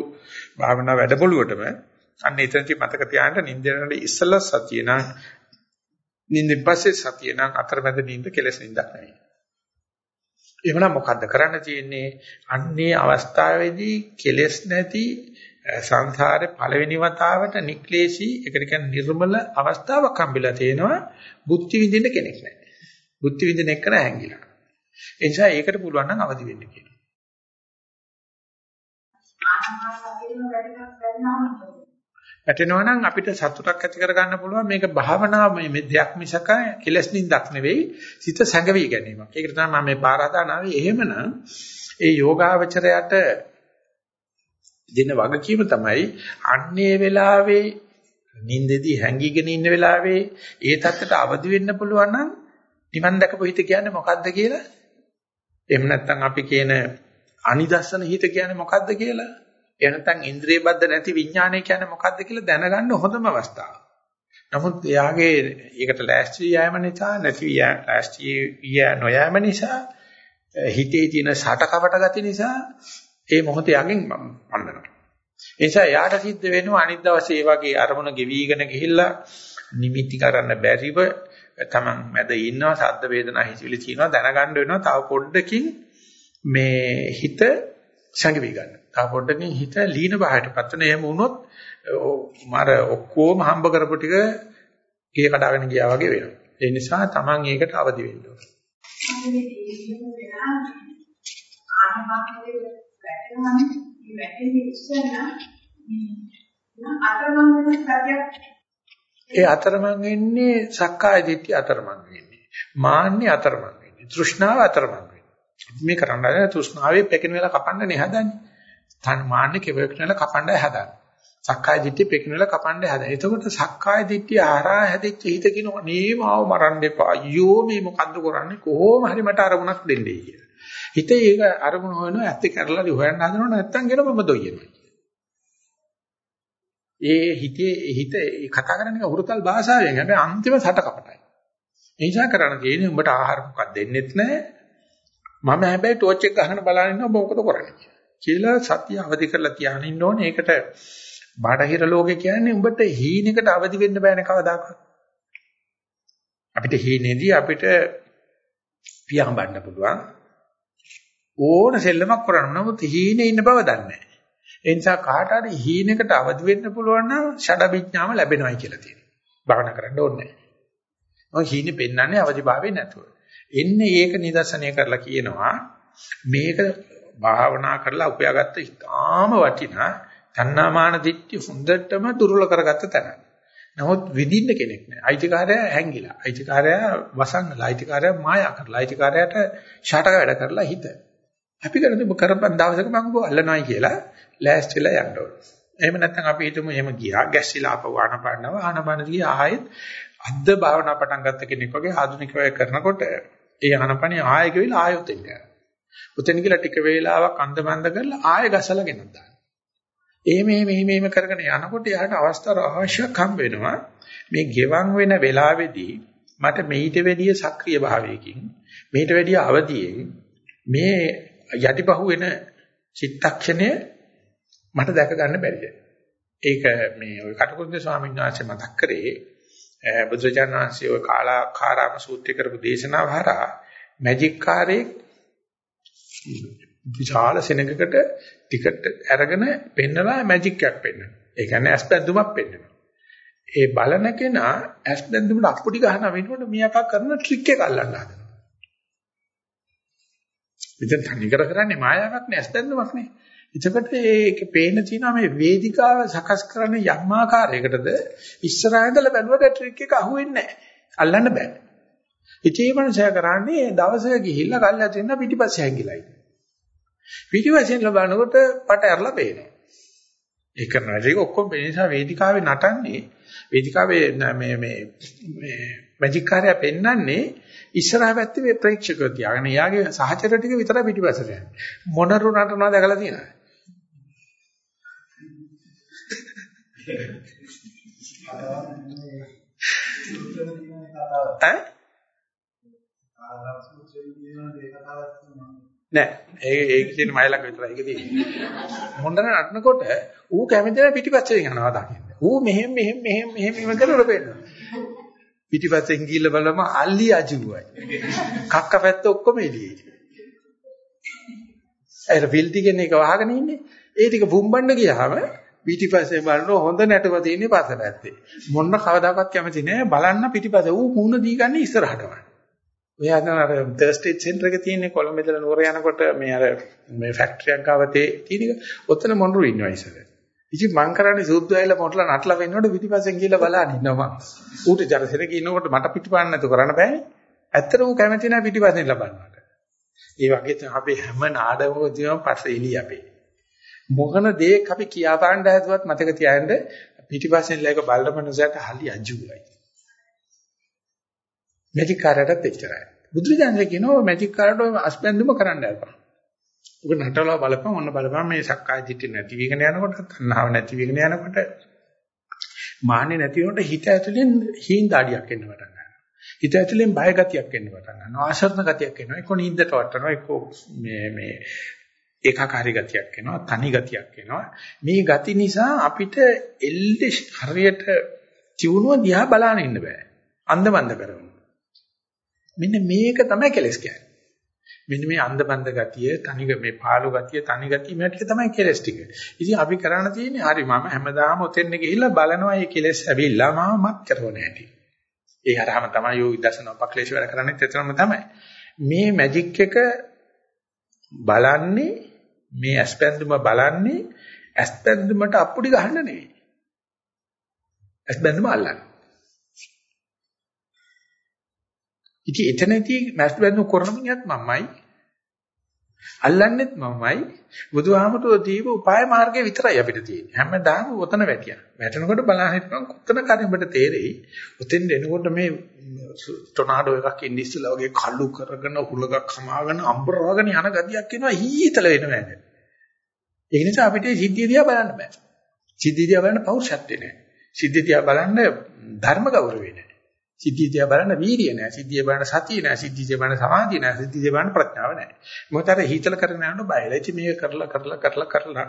භාවනා වැඩපොළුවටම අන්න එතනදි මතක තියාගන්න නින්දේට ඉස්සලා සතිය නම් නින්දෙන් පස්සේ සතිය නම් අතරමැද නින්ද කෙලස් නින්දක් නෙවෙයි එහෙමනම් මොකද්ද කරන්න තියෙන්නේ? අන්නේ අවස්ථාවේදී කෙලෙස් නැති සංසාරේ පළවෙනි වතාවට නික්ලේශී ඒකට කියන්නේ නිර්මල අවස්ථාවක් හම්බෙලා තියෙනවා. බුද්ධි විඳින්න කෙනෙක් නැහැ. බුද්ධි විඳින එක නෑ හැංගිලා. ඒ නිසා ඒකට පුළුවන් නම් අවදි වෙන්න කියනවා. වැටෙනවා නම් අපිට සතුටක් ඇති කරගන්න පුළුවන් මේක භාවනාව මේ දෙයක් මිසක කෙලස් නින්දක් නෙවෙයි සිත සැඟවි ගැනීමක්. ඒකට තමයි මම මේ පාරාදානාවේ එහෙමනම් ඒ යෝගාවචරයට දෙන වගකීම තමයි අන්නේ වෙලාවේ නින්දෙදී හැංගීගෙන ඉන්න වෙලාවේ ඒ தත්තට අවදි වෙන්න පුළුවන් නම් නිවන් දැකපු හිත කියන්නේ මොකද්ද කියලා එහෙම නැත්නම් අපි කියන අනිදස්සන හිත කියන්නේ මොකද්ද කියලා එහෙම නැත්නම් ඉන්ද්‍රිය බද්ධ නැති විඥානය කියන්නේ මොකද්ද කියලා දැනගන්න හොඳම අවස්ථාව. නමුත් එයාගේ ඒකට ලෑස්ති යෑම නිසා නැති ලෑස්ති ය නොයෑම නිසා හිතේ තියෙන සටකවට ගති නිසා ඒ මොහොතේ යකින් මන්නනවා. ඒ නිසා යාට සිද්ධ වෙනවා අනිත් දවසේ ඒ වගේ අරමුණ ගෙවිගෙන ගිහිල්ලා නිමිති කරන්න බැරිව තමන් මැද ඉන්නවා සද්ද වේදනා හිතවිලි තියෙනවා දැනගන්න වෙනවා තව පොඩ්ඩකින් මේ හිත සංගවි ගන්න. තව පොඩ්ඩකින් හිත ලීන බහයටපත් වෙන එහෙම වුණොත් මාර ඔක්කොම හම්බ කරපු ටික ගේ කඩාගෙන ගියා වගේ වෙනවා. ඒ නිසා තමන් ඒකට අවදි වෙන්න ඕනේ. ඒ අතරමං වෙන්නේ සක්කාය දිට්ඨිය අතරමං වෙන්නේ. මාන්නේ අතරමං වෙන්නේ. තෘෂ්ණාව අතරමං වෙන්නේ. මේ කරන්නේ තෘෂ්ණාවේ පෙකින වෙලා කපන්න නේ හදන්නේ. තන මාන්නේ කෙවෙක් නෙල කපන්නයි හදන්නේ. සක්කාය දිට්ඨිය පෙකින වෙලා කපන්නයි හදන්නේ. එතකොට සක්කාය දිට්ඨිය ආරා හැදිච්ච හිත කියනවා නේ මාව මරන්න එපා. අයියෝ මේ මොකද්ද කරන්නේ? කොහොම හරි මට අරමුණක් දෙන්නයි කියලා. හිතේ ඒක අරමුණ හොයනවා ඇත්ත කරලා හොයන්න හදනව නැත්තම් කියන මම දොයිනවා. ඒ හිතේ හිත කතා කරන්නේ හුරුතල් භාෂාවෙන් හැබැයි අන්තිම සට කපටයි. ඒ නිසා කරන්න තියෙන්නේ උඹට ආහාර මොකක්ද දෙන්නෙත් නැහැ. මම හැබැයි ටෝච් එක ගහන බලන ඉන්නවා මොකද කරන්නේ කියලා සතිය අවදි කරලා තියාගෙන ඉන්න ඕනේ. ඒකට බාහිර ලෝකේ කියන්නේ උඹට හීනෙකට අවදි වෙන්න බෑනේ කවදාකවත්. අපිට හීනේදී අපිට පියාඹන්න පුළුවන්. ඕන සෙල්ලමක් කරන්න නමුත් හීනේ ඉන්න බව දන්නේ නැහැ. ඒ නිසා කාට හරි හීනෙකට අවදි වෙන්න පුළුවන් නම් ෂඩවිඥාම ලැබෙනවයි කියලා තියෙනවා. භාවනා කරන්න ඕනේ නැහැ. මොකද හීනේ පෙන්වන්නේ අවදිභාවයෙන් නැතුව. එන්නේ ඒක නිදර්ශනය කරලා කියනවා මේක භාවනා කරලා උපයාගත්ත ඉතාම වටිනා තණ්හාමාන දිට්ඨි හොඳටම දුර්වල කරගත්ත තැන. නමුත් විඳින්න කෙනෙක් නැහැ. අයිතිකාරයා හැංගිලා. අයිතිකාරයා වසංගලා. අයිතිකාරයා මායා කරලා. අයිතිකාරයාට ෂටක වැඩ කරලා හිත. අපි කරන්නේ ඔබ කරපන් දවසක මම ඔබ අල්ලනවායි කියලා ලෑස්තිලා යන්න ඕන. එහෙම නැත්නම් අපි හිතමු එහෙම ගියා ගැස්සිලා අප ආනපානව ආනපාන ගිය ආයෙත් අද්ද භාවනා පටන් ගත්ත කෙනෙක් වගේ ආධුනික වේ කරනකොට ඒ ආනපනිය ආයෙ ගෙවිලා ආයෙත් එන්න. උතෙන් කියලා ටික වේලාවක් අන්දමන්ද කරලා ආයෙ ගසලා ගෙනත් දාන්න. එහෙම එහෙම එහෙම කරගෙන යනකොට යාට අවස්ථා රාශියක් හම්බ වෙනවා. මේ ගෙවන් වෙන වෙලාවේදී මට මෙහිට වැඩිය සක්‍රීය භාවයකින් මෙහිට වැඩිය අවදියෙන් මේ යටිපහුව වෙන චිත්තක්ෂණය මට දැක ගන්න බැරිද? ඒක මේ ওই කටුකුරුන්ද ස්වාමීන් වහන්සේ මතක් කරේ බුදුරජාණන් වහන්සේ ওই කාලාකාරාම සූත්‍රය කරපු දේශනාව හරහා මැජික් කාරේ විශාල සෙනඟකට ටිකට් අරගෙන පෙන්නලා මැජික් එකක් පෙන්නනවා. ඒ කියන්නේ ඇස්පැද්දුමක් පෙන්නනවා. ඒ බලන කෙනා ඇස්පැද්දුමට අප්පුඩි ගහන වෙනකොට මියාකා කරන ට්‍රික් එක අල්ලන්න හදනවා. මෙතන තනිකර කරන්නේ මායාවක් නේ ඇස්පැද්දුමක් නේ. එතකොට ඒක පේන තියෙනවා මේ වේදිකාව සකස් කරන යම් ආකාරයකටද ඉස්සරහින්දලා බැලුවට ට්‍රික් එක අහුවෙන්නේ නැහැ. අල්ලන්න බෑ. ඉතින් මේ මනුස්සයා කරන්නේ දවසක ගිහිල්ලා කල්ලා තියෙන පිටිපස්සේ හැංගිලා ඉන්නේ. පිටිපස්සෙන් ලබනකොට පට ඇරලා පේනවා. ඒ කරන වැඩේ ඔක්කොම ඒ නිසා වේදිකාවේ නටන්නේ වේදිකාවේ මේ මේ මේ මැජික් කාර්යය පෙන්වන්නේ ඉස්සරහ පැත්තේ මේ ප්‍රේක්ෂකව තියාගෙන එයාගේ සහචර ටික විතරයි පිටිපස්සට යන්නේ. මොනරු නටනවා දැකලා තියෙනවද? ඈ? නෑ. ඒ ඒක තියෙන මයිලක විතරයි. ඒක තියෙන්නේ. මොණ්ඩන නටනකොට ඌ කැමති නැහැ පිටිපස්සෙන් යනවා දකින්න. ඌ මෙහෙම මෙහෙම මෙහෙම මෙහෙම මෙහෙම කරලා පේනවා පිටිපස්සෙන් ගිහිල්ලා බලම අල්ලි අජුවයි කක්ක පැත්ත ඔක්කොම එළියේ. අර බිල්ටි කෙන එක වහගෙන ඉන්නේ. ඒ ටික පුම්බන්න ගියාම පිටිපස්සේ බලන හොඳ නැටුම තියෙන්නේ පස පැත්තේ. මොන්න කවදාකවත් කැමති නෑ බලන්න පිටිපස්සේ ඌ මූණ දී ගන්න ඉස්සරහටම. ඔය අතන අර තර්ස්ටේට් සෙන්ටර් එක තියෙන්නේ කොළඹ ඉඳලා නුවර යනකොට මේ අර මේ ෆැක්ටරියක් ගාවතේ තියෙන එක. ඔතන මොනරු ඉන්නවා ඉස්සර. ඉතින් මං කරන්නේ සූද්දු ඇවිල්ලා මොටලා නටලා වෙන්නකොට පිටිපස්සෙන් ගිහලා බලන්න ඉන්නවා මං. ඌට ජරසෙරක ඉන්නකොට මට පිටිපන්න නැතුව කරන්න බෑනේ. ඇත්තට ඌ කැමති නැහැ පිටිපස්සෙන් ලබන්නට. ඒ වගේ තමයි අපි හැම නාඩගමකදීම පස්සේ එළිය අපේ. මොකන දෙයක් අපි කියා පාන්න හැදුවත් මතක තියාගන්න පිටිපස්සෙන් ලෑක බලන මනුස්සයට hali අජුවයි. මැජික් කාර්යයටත් එච්චරයි. බුදුරජාණන් කියනවා මැජික් කාර්යයට අස්බැඳුම කරන්න යපා. ඔබ නටලා බලපන් ඔන්න බලපන් මේ සක්කාය දිට්ඨිය නැති වෙගෙන යනකොට තණ්හාව නැති වෙගෙන යනකොට මාන්නේ නැති වෙනකොට හිත ඇතුලෙන් හීන දාඩියක් එන්න පටන් ගන්නවා. හිත ඇතුලෙන් බය ගතියක් එන්න පටන් ගන්නවා. ආශර්ණ ගතියක් එනවා. එක්ක නිින්දට වටනවා. එක්ක මේ මේ ඒකාකාරී ගතියක් එනවා. තනි ගතියක් එනවා. මේ ගති නිසා අපිට එල්ලේ හරියට චිවුනුව දිහා බලන්න ඉන්න බෑ. අන්දමන්ද කරනවා. මෙන්න මේක තමයි කෙලස් කියන්නේ. මෙන්න මේ අන්ධබන්ද ගතිය, තනි මේ පාළු ගතිය, තනි ගතිය මේ ටික තමයි කෙලස් ටික. ඉතින් අපි කරන්න තියෙන්නේ හරි මම හැමදාම ඔතෙන් ගිහිල්ලා බලනවා මේ කෙලස් ඇවිල්ලා මම මත් කරව නැහැටි. ඒ හරහම තමයි යෝ විදර්ශන උපක්ලේශ වැඩ කරන්නේ එතනම තමයි. මේ මැජික් එක බලන්නේ මේ ඇස්පැන්දුම බලන්නේ ඇස්පැන්දුමට අප්පුඩි ගහන්න නෙවෙයි. ඇස්පැන්දුම අල්ලන්න. ඉතින් එතනදී ඇස්පැන්දුම කරන මිනිහත් මමයි අල්ලන්නෙත් මමයි බුදුහාමතුෝ දීප උපාය මාර්ගය විතරයි අපිට තියෙන්නේ. හැමදාම ඔතන වැටියා. වැටෙනකොට බලන්න හිටපන් කොතන කරින්බට තේරෙයි. උතෙන් එනකොට මේ ටොනාඩෝ එකක් ඉන්න ඉස්සලා වගේ කළු කරගෙන හුලගක් සමාගෙන අම්බරවගෙන යන ගතියක් එනවා හීතල වෙනවා නේද? ඒ නිසා අපිට සිද්ධිය දිහා බලන්න බෑ. සිද්ධිය දිහා බලන්න පෞරුෂත්වේ නෑ. සිද්ධිය දිහා බලන්න ධර්ම ගෞරවේ නෑ. සිද්ධිය දිහා බලන්න වීරිය නෑ. සිද්ධිය බලන්න සතිය නෑ. සිද්ධිය දිහා බලන්න සමාධිය නෑ. සිද්ධිය දිහා බලන්න ප්‍රඥාව නෑ. මොකද අර හීතල කරගෙන යනකොට බයලා. ඉතින් මේක කරලා කරලා කරලා කරලා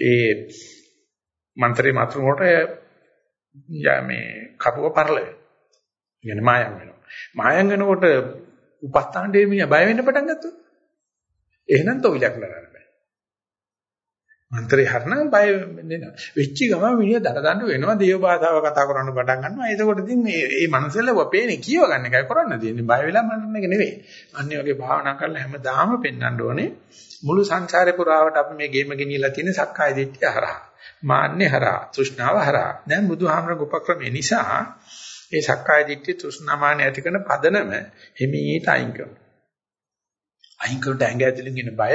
ඒ මන්ත්‍රේ මාතෘකට යා මේ කපුව පරල වෙනවා. කියන්නේ මායම් වෙනවා. මායම් වෙනකොට උපස්ථාන දෙමිය බය වෙන්න පටන් ගත්තොත් එහෙනම් තොවිලක් නරන්න බෑ. මන්ත්‍රේ හරනම් බය වෙනවා. වෙච්ච ගම මිනිහ දරදඬු වෙනවා දේව භාෂාව කතා කරන්න පටන් ගන්නවා. එතකොට ඉතින් මේ මේ මනුස්සයලව පේන්නේ කියව ගන්න එකයි කරන්න තියෙන්නේ. බය වෙලා මරන්න එක නෙවෙයි. අන්නේ වගේ භාවනා කරලා හැමදාම පෙන්වන්න ඕනේ මුළු සංසාරේ පුරාවට අපි මේ ගේම ගෙනියලා තියෙන සක්කාය දිට්ඨිය හරහා. මාන්නේ හරහා, තෘෂ්ණාව හරහා. දැන් බුදුහාමරගේ උපක්‍රමය නිසා ඒ සක්කාය දිට්ඨිය තෘෂ්ණාමාන ඇති කරන පදනම හිමීට අයින් කරනවා. අයින් කරලා ඇඟ ඇතුලින් එන බය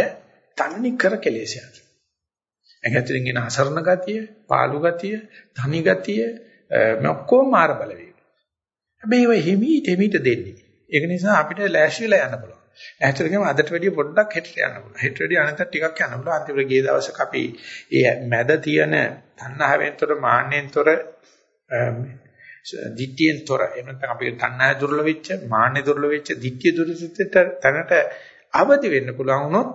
තන්නේ කර කෙලෙසයක්. ඇඟ ඇතුලින් එන අසරණ ගතිය, පාළු ගතිය, තනි ගතිය මේ ඔක්කොම මාර බලවේග. හැබැයි ඒව හිමීට හිමීට දෙන්නේ. ඒක නිසා අපිට ලෑස්ති වෙලා යන්න පුළුවන්. ඇත්තටම අදට වැඩිය පොඩ්ඩක් හෙට යන්න පුළුවන්. හෙට වැඩිය අනන්ත ටිකක් යන්න පුළුවන්. අන්තිමට ගිය දවසක අපි ඒ මැද තියෙන තණ්හාවෙන්තර මාන්නෙන්තර දිට්ඨියෙන් තොර එහෙම නැත්නම් අපේ තණ්හාය දුර්ල වෙච්ච, මාන්නේ දුර්ල වෙච්ච, දිට්ඨිය දුර්ල වෙච්ච තැනට අවදි වෙන්න පුළුවන් වුණොත්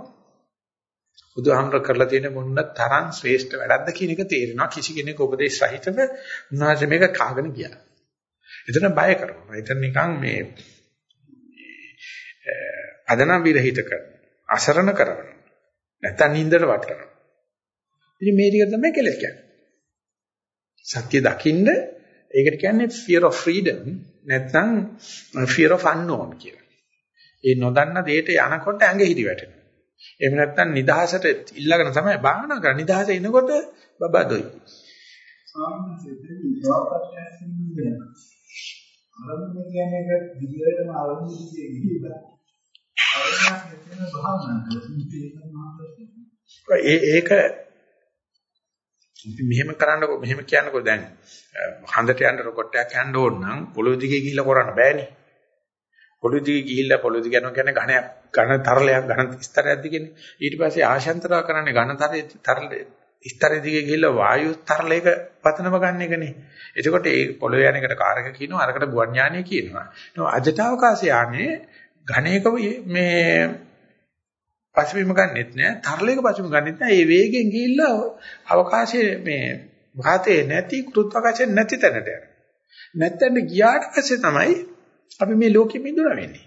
බුදුහාමර කරලා තියෙන මොන්න තරම් ශ්‍රේෂ්ඨ වැඩක්ද කියන එක තේරෙනවා කිසි කෙනෙක් උපදේශ සහිතව උන්වහන්සේ මේක කාගෙන ගියා. එතන බය කරනවා. එතන නිකන් මේ අදනම් විරහිත කරන අසරණ කරන නැත්නම් නින්දට වටනවා. ඉතින් මේ ටික තමයි කෙලෙස් කියන්නේ. සත්‍ය දකින්න ඒකට කියන්නේ fear of freedom නැත්නම් fear of unknown කියලා. ඒ නොදන්න දෙයට යනකොට ඇඟ හිරි වැටෙනවා. එහෙම නැත්නම් නිදහසට ඉල්ලගෙන තමයි භාවනා කරන්නේ. නිදහස එනකොට බබා දොයි. ආරම්භ කියන්නේ ඒක විදියටම ආරම්භ කියන්නේ ඒ ඒක මෙහෙම කරන්නකො මෙහෙම කියන්නකො දැන් හඳට යන්න රොකට් එකක් යන්න ඕන නම් පොළොව දිගේ ගිහිල්ලා කරන්න බෑනේ. පොළොව දිගේ ගිහිල්ලා පොළොව දිග යනවා කියන්නේ ඝනයක් ඝන තරලයක් ඝන ස්තරයක් දිගනේ. ඊට පස්සේ ආශයන්තරව කරන්නේ ඝන තරේ තරලේ ස්තරේ දිගේ ගිහිල්ලා වායු තරලයක පතනම ගන්න එකනේ. එතකොට ඒ පොළොව යන එකට කාරක කියනවා අරකට ගුවන් යානය කියනවා. අජට අවකාශ යානේ ඝනයක මේ පසුබිම ගන්නෙත් නෑ තරලයක පසුබිම ගන්නෙත් නෑ ඒ වේගෙන් ගිහිල්ලා අවකාශයේ මේ වාතයේ නැති කෘත්වාකාශයේ නැති තැනට යනවා නැත්නම් ගියාට පස්සේ තමයි අපි මේ ලෝකෙ මිදුණා වෙන්නේ.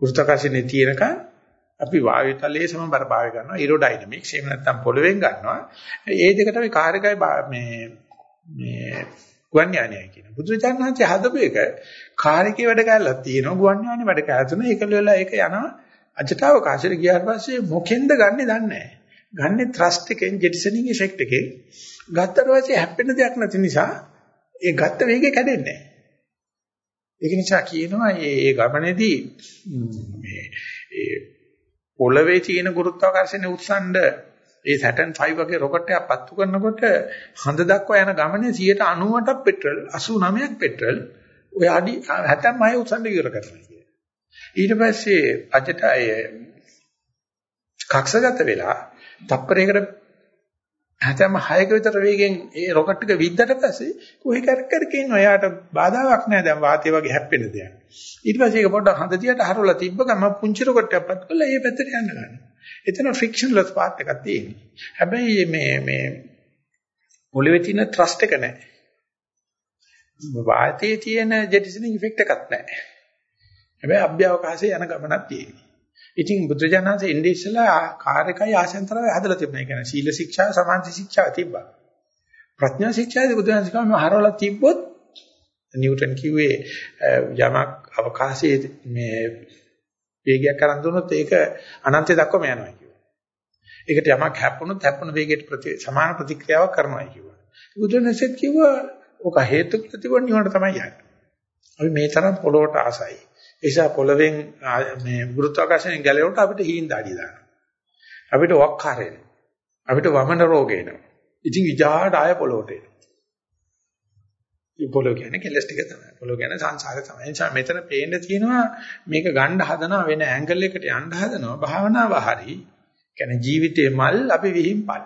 කෘත්වාකාශයේ තියෙනකන් අපි වායු තලයේ සමබර භාවය ගන්නවා ඒරෝඩයිනමික්ස් එහෙම නැත්නම් පොළවෙන් ගන්නවා. ඒ දෙක තමයි කාර් එකයි මේ මේ ගුවන් යානයයි කියන බුදුරජාණන්සේ හදපු එක කාර් එකේ වැඩ කැලලක් තියෙනවා ගුවන් යානේ වැඩ කැලතුන ඒකල වෙලා ඒක යනවා. අජටවකාශයට ගියාට පස්සේ මොකෙන්ද ගන්නෙ දන්නේ නැහැ. ගන්නෙ ත්‍රස්ට් එකෙන් ජෙටිසනින් ඉෆෙක්ට් එකෙන්. ගත්තට පස්සේ හැප්පෙන දෙයක් නැති නිසා ඒ ගත්ත වේගය කැඩෙන්නේ නැහැ. ඒක නිසා කියනවා මේ ගමනේදී මේ ඒ පොළවේ තියෙන ගුරුත්වාකර්ෂණය උත්සන්න ඒ Saturn 5 වගේ රොකට් එකක් පත්තු කරනකොට හඳ දක්වා යන ගමනේ 98ක් පෙට්‍රල් 89ක් පෙට්‍රල් ඔය අඩි 76 උත්සන්න ඉවර කරනවා කියන. ඊට පස්සේ අජට අය කක්ෂගත වෙලා තප්පරයකට හැතැම්ම 6ක විතර වේගෙන් ඒ රොකට් එක විද්දට පස්සේ කොහේ කර කර කියනවා එයාට බාධාවක් නැහැ දැන් වාතය වගේ හැප්පෙන දෙයක්. ඊට පස්සේ ඒක පොඩ්ඩක් හඳ දිහාට හරවලා තිබ්බ ගමන් පුංචි රොකට් එකක් පත් කළා ඒ පැත්තට යන්න ගන්නවා. එතන ෆ්‍රික්ෂන්ලස් පාත් එකක් තියෙනවා. හැබැයි මේ මේ පොළවේ තියෙන ත්‍රස්ට් එක නැහැ. වාතයේ තියෙන ජෙටිසනින් ඉෆෙක්ට් එකක් නැහැ. හැබැයි අභ්‍යවකාශයේ යන ගමනක් තියෙනවා. ඉතින් බුදුජානන්සේ ඉන්නේ ඉස්සලා කාර්යකයි ආසෙන්තරය හදලා තිබුණා. ඒ කියන්නේ සීල ශික්ෂා, සමාධි ශික්ෂා තිබ්බා. ප්‍රඥා ශික්ෂාදී බුදුජානන්සේ කම හරවලා තිබ්බොත් නිව්ටන් කිව්වේ යමක් අවකාශයේ මේ වේගයක් කරන් දුන්නොත් ඒක අනන්තය දක්වාම යනවා කිව්වා. ඒකට යමක් හැප්පුණොත් හැප්පුණ වේගයට ප්‍රති සමාන ප්‍රතික්‍රියාවක් කරනවා කිව්වා. බුදුජානන්සේත් කිව්වා ඔක හේතු ප්‍රතිගොණ නිවන තමයි යන්නේ. අපි මේ තරම් පොළොවට ආසයි. නිසා පොළවෙන් මේ ගුරුත්වාකර්ෂණයෙන් ගැලවෙනකොට අපිට හීන දාඩිය දානවා. අපිට වක්කාර එනවා. අපිට වමන රෝග එනවා. ඉතින් විජාට ආය පොළොවට එනවා. මේ පොළොව කියන්නේ කෙලස් ටික තමයි. පොළොව කියන්නේ සංසාරය තමයි. ඒ නිසා මෙතන පේන්න තියෙනවා මේක ගන්න හදනවා වෙන ඇන්ගල් එකකට යන්න හදනවා. භාවනාව හරි. කියන්නේ ජීවිතේ මල් අපි විහිම්පල්.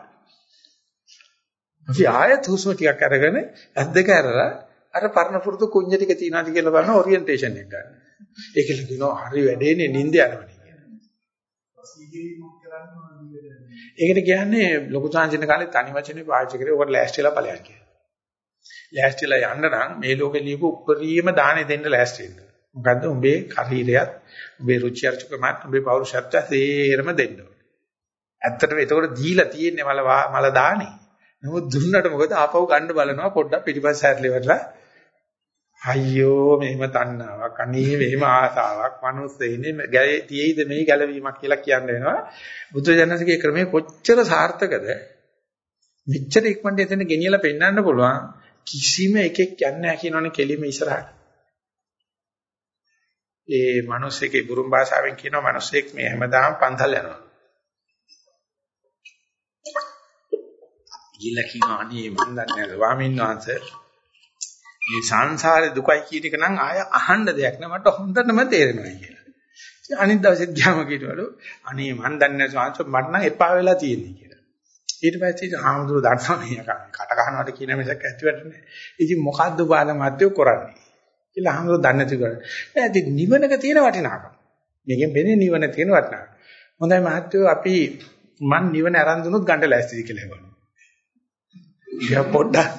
අපි ආයෙත් හුස්ම ටිකක් අරගෙන ඇස් දෙක අරලා අර පරණ පුරුදු කුඤ්ඤ ටික තියනවාද කියලා බලන ඔරියන්ටේෂන් එක ගන්න. ඒකල කියනවා හරි වැඩේනේ නිින්ද යනවනේ කියන. ඒකට කියන්නේ ලොකු සංජින කාලේ තනි වචනේ පාවිච්චි කරේ ඔකට ලෑස්තිලා ඵලයන් කියලා. ලෑස්තිලා යන්න නම් මේ ලෝකේ ලියපු උපරිම දාණය දෙන්න ලෑස්ති වෙන්න. මොකද්ද උඹේ ශරීරයත් උඹේ රුචි අරුචිකමත් උඹේ පෞරුෂත්වය සේරම දෙන්න ඕනේ. ඇත්තටම ඒතකොට දීලා තියෙන්නේ මල මල දාණේ. නමුත් දුන්නට මොකද ආපහු ගන්න බලනවා පොඩ්ඩක් පිටිපස්ස හැරලෙවලා අයියෝ මෙහෙම තණ්හාවක් අනේ මෙහෙම ආසාවක් මිනිස්සෙයිනේ ගැලේ තියෙයිද මේ ගැලවීමක් කියලා කියන්න වෙනවා. බුදුජානකගේ ක්‍රමය කොච්චර සාර්ථකද? මෙච්චර ඉක්මනට එතන ගෙනියලා පෙන්වන්න පුළුවන්. කිසිම එකෙක් යන්නේ නැහැ කියනවනේ කෙලිම ඉස්සරහට. ඒ මිනිස්සෙගේ බුරුම් භාෂාවෙන් කියනවා මිනිස්සෙක් මේ හැමදාම පන්සල් යනවා. ගිහිල්ලා කියනවා අනේ මන් දන්නේ නැහැ ස්වාමීන් වහන්සේ. මේ සංසාරේ දුකයි කියන එක නම් ආය අහන්න දෙයක් නෑ මට හොඳටම තේරෙනවා කියලා. අනිත් දවසේ ගියාම කිව්වලු අනේ මන් දන්නේ නැහැ ස්වාමීන් වහන්සේ මට නම් එපා වෙලා තියෙන්නේ කියලා. ඊට පස්සේ ආමුදුර දන්නවා මේ කට ගන්නවට කියන මිසක් ඇතිවට නෑ. ඉතින් මොකද්ද බාල මැද්දෝ කරන්නේ? කියලා ආමුදුර දන්නේ නැති කරන්නේ. නෑ ඉතින් නිවනක තියෙන වටිනාකම. මේකෙන් වෙන්නේ නිවන තියෙන වටිනාකම. හොඳයි මහත්තයෝ අපි මන් නිවන අරන් දුනොත් ගන්න ලෑස්තිද කියලා හිතනවා. ඉතින් පොඩ්ඩක්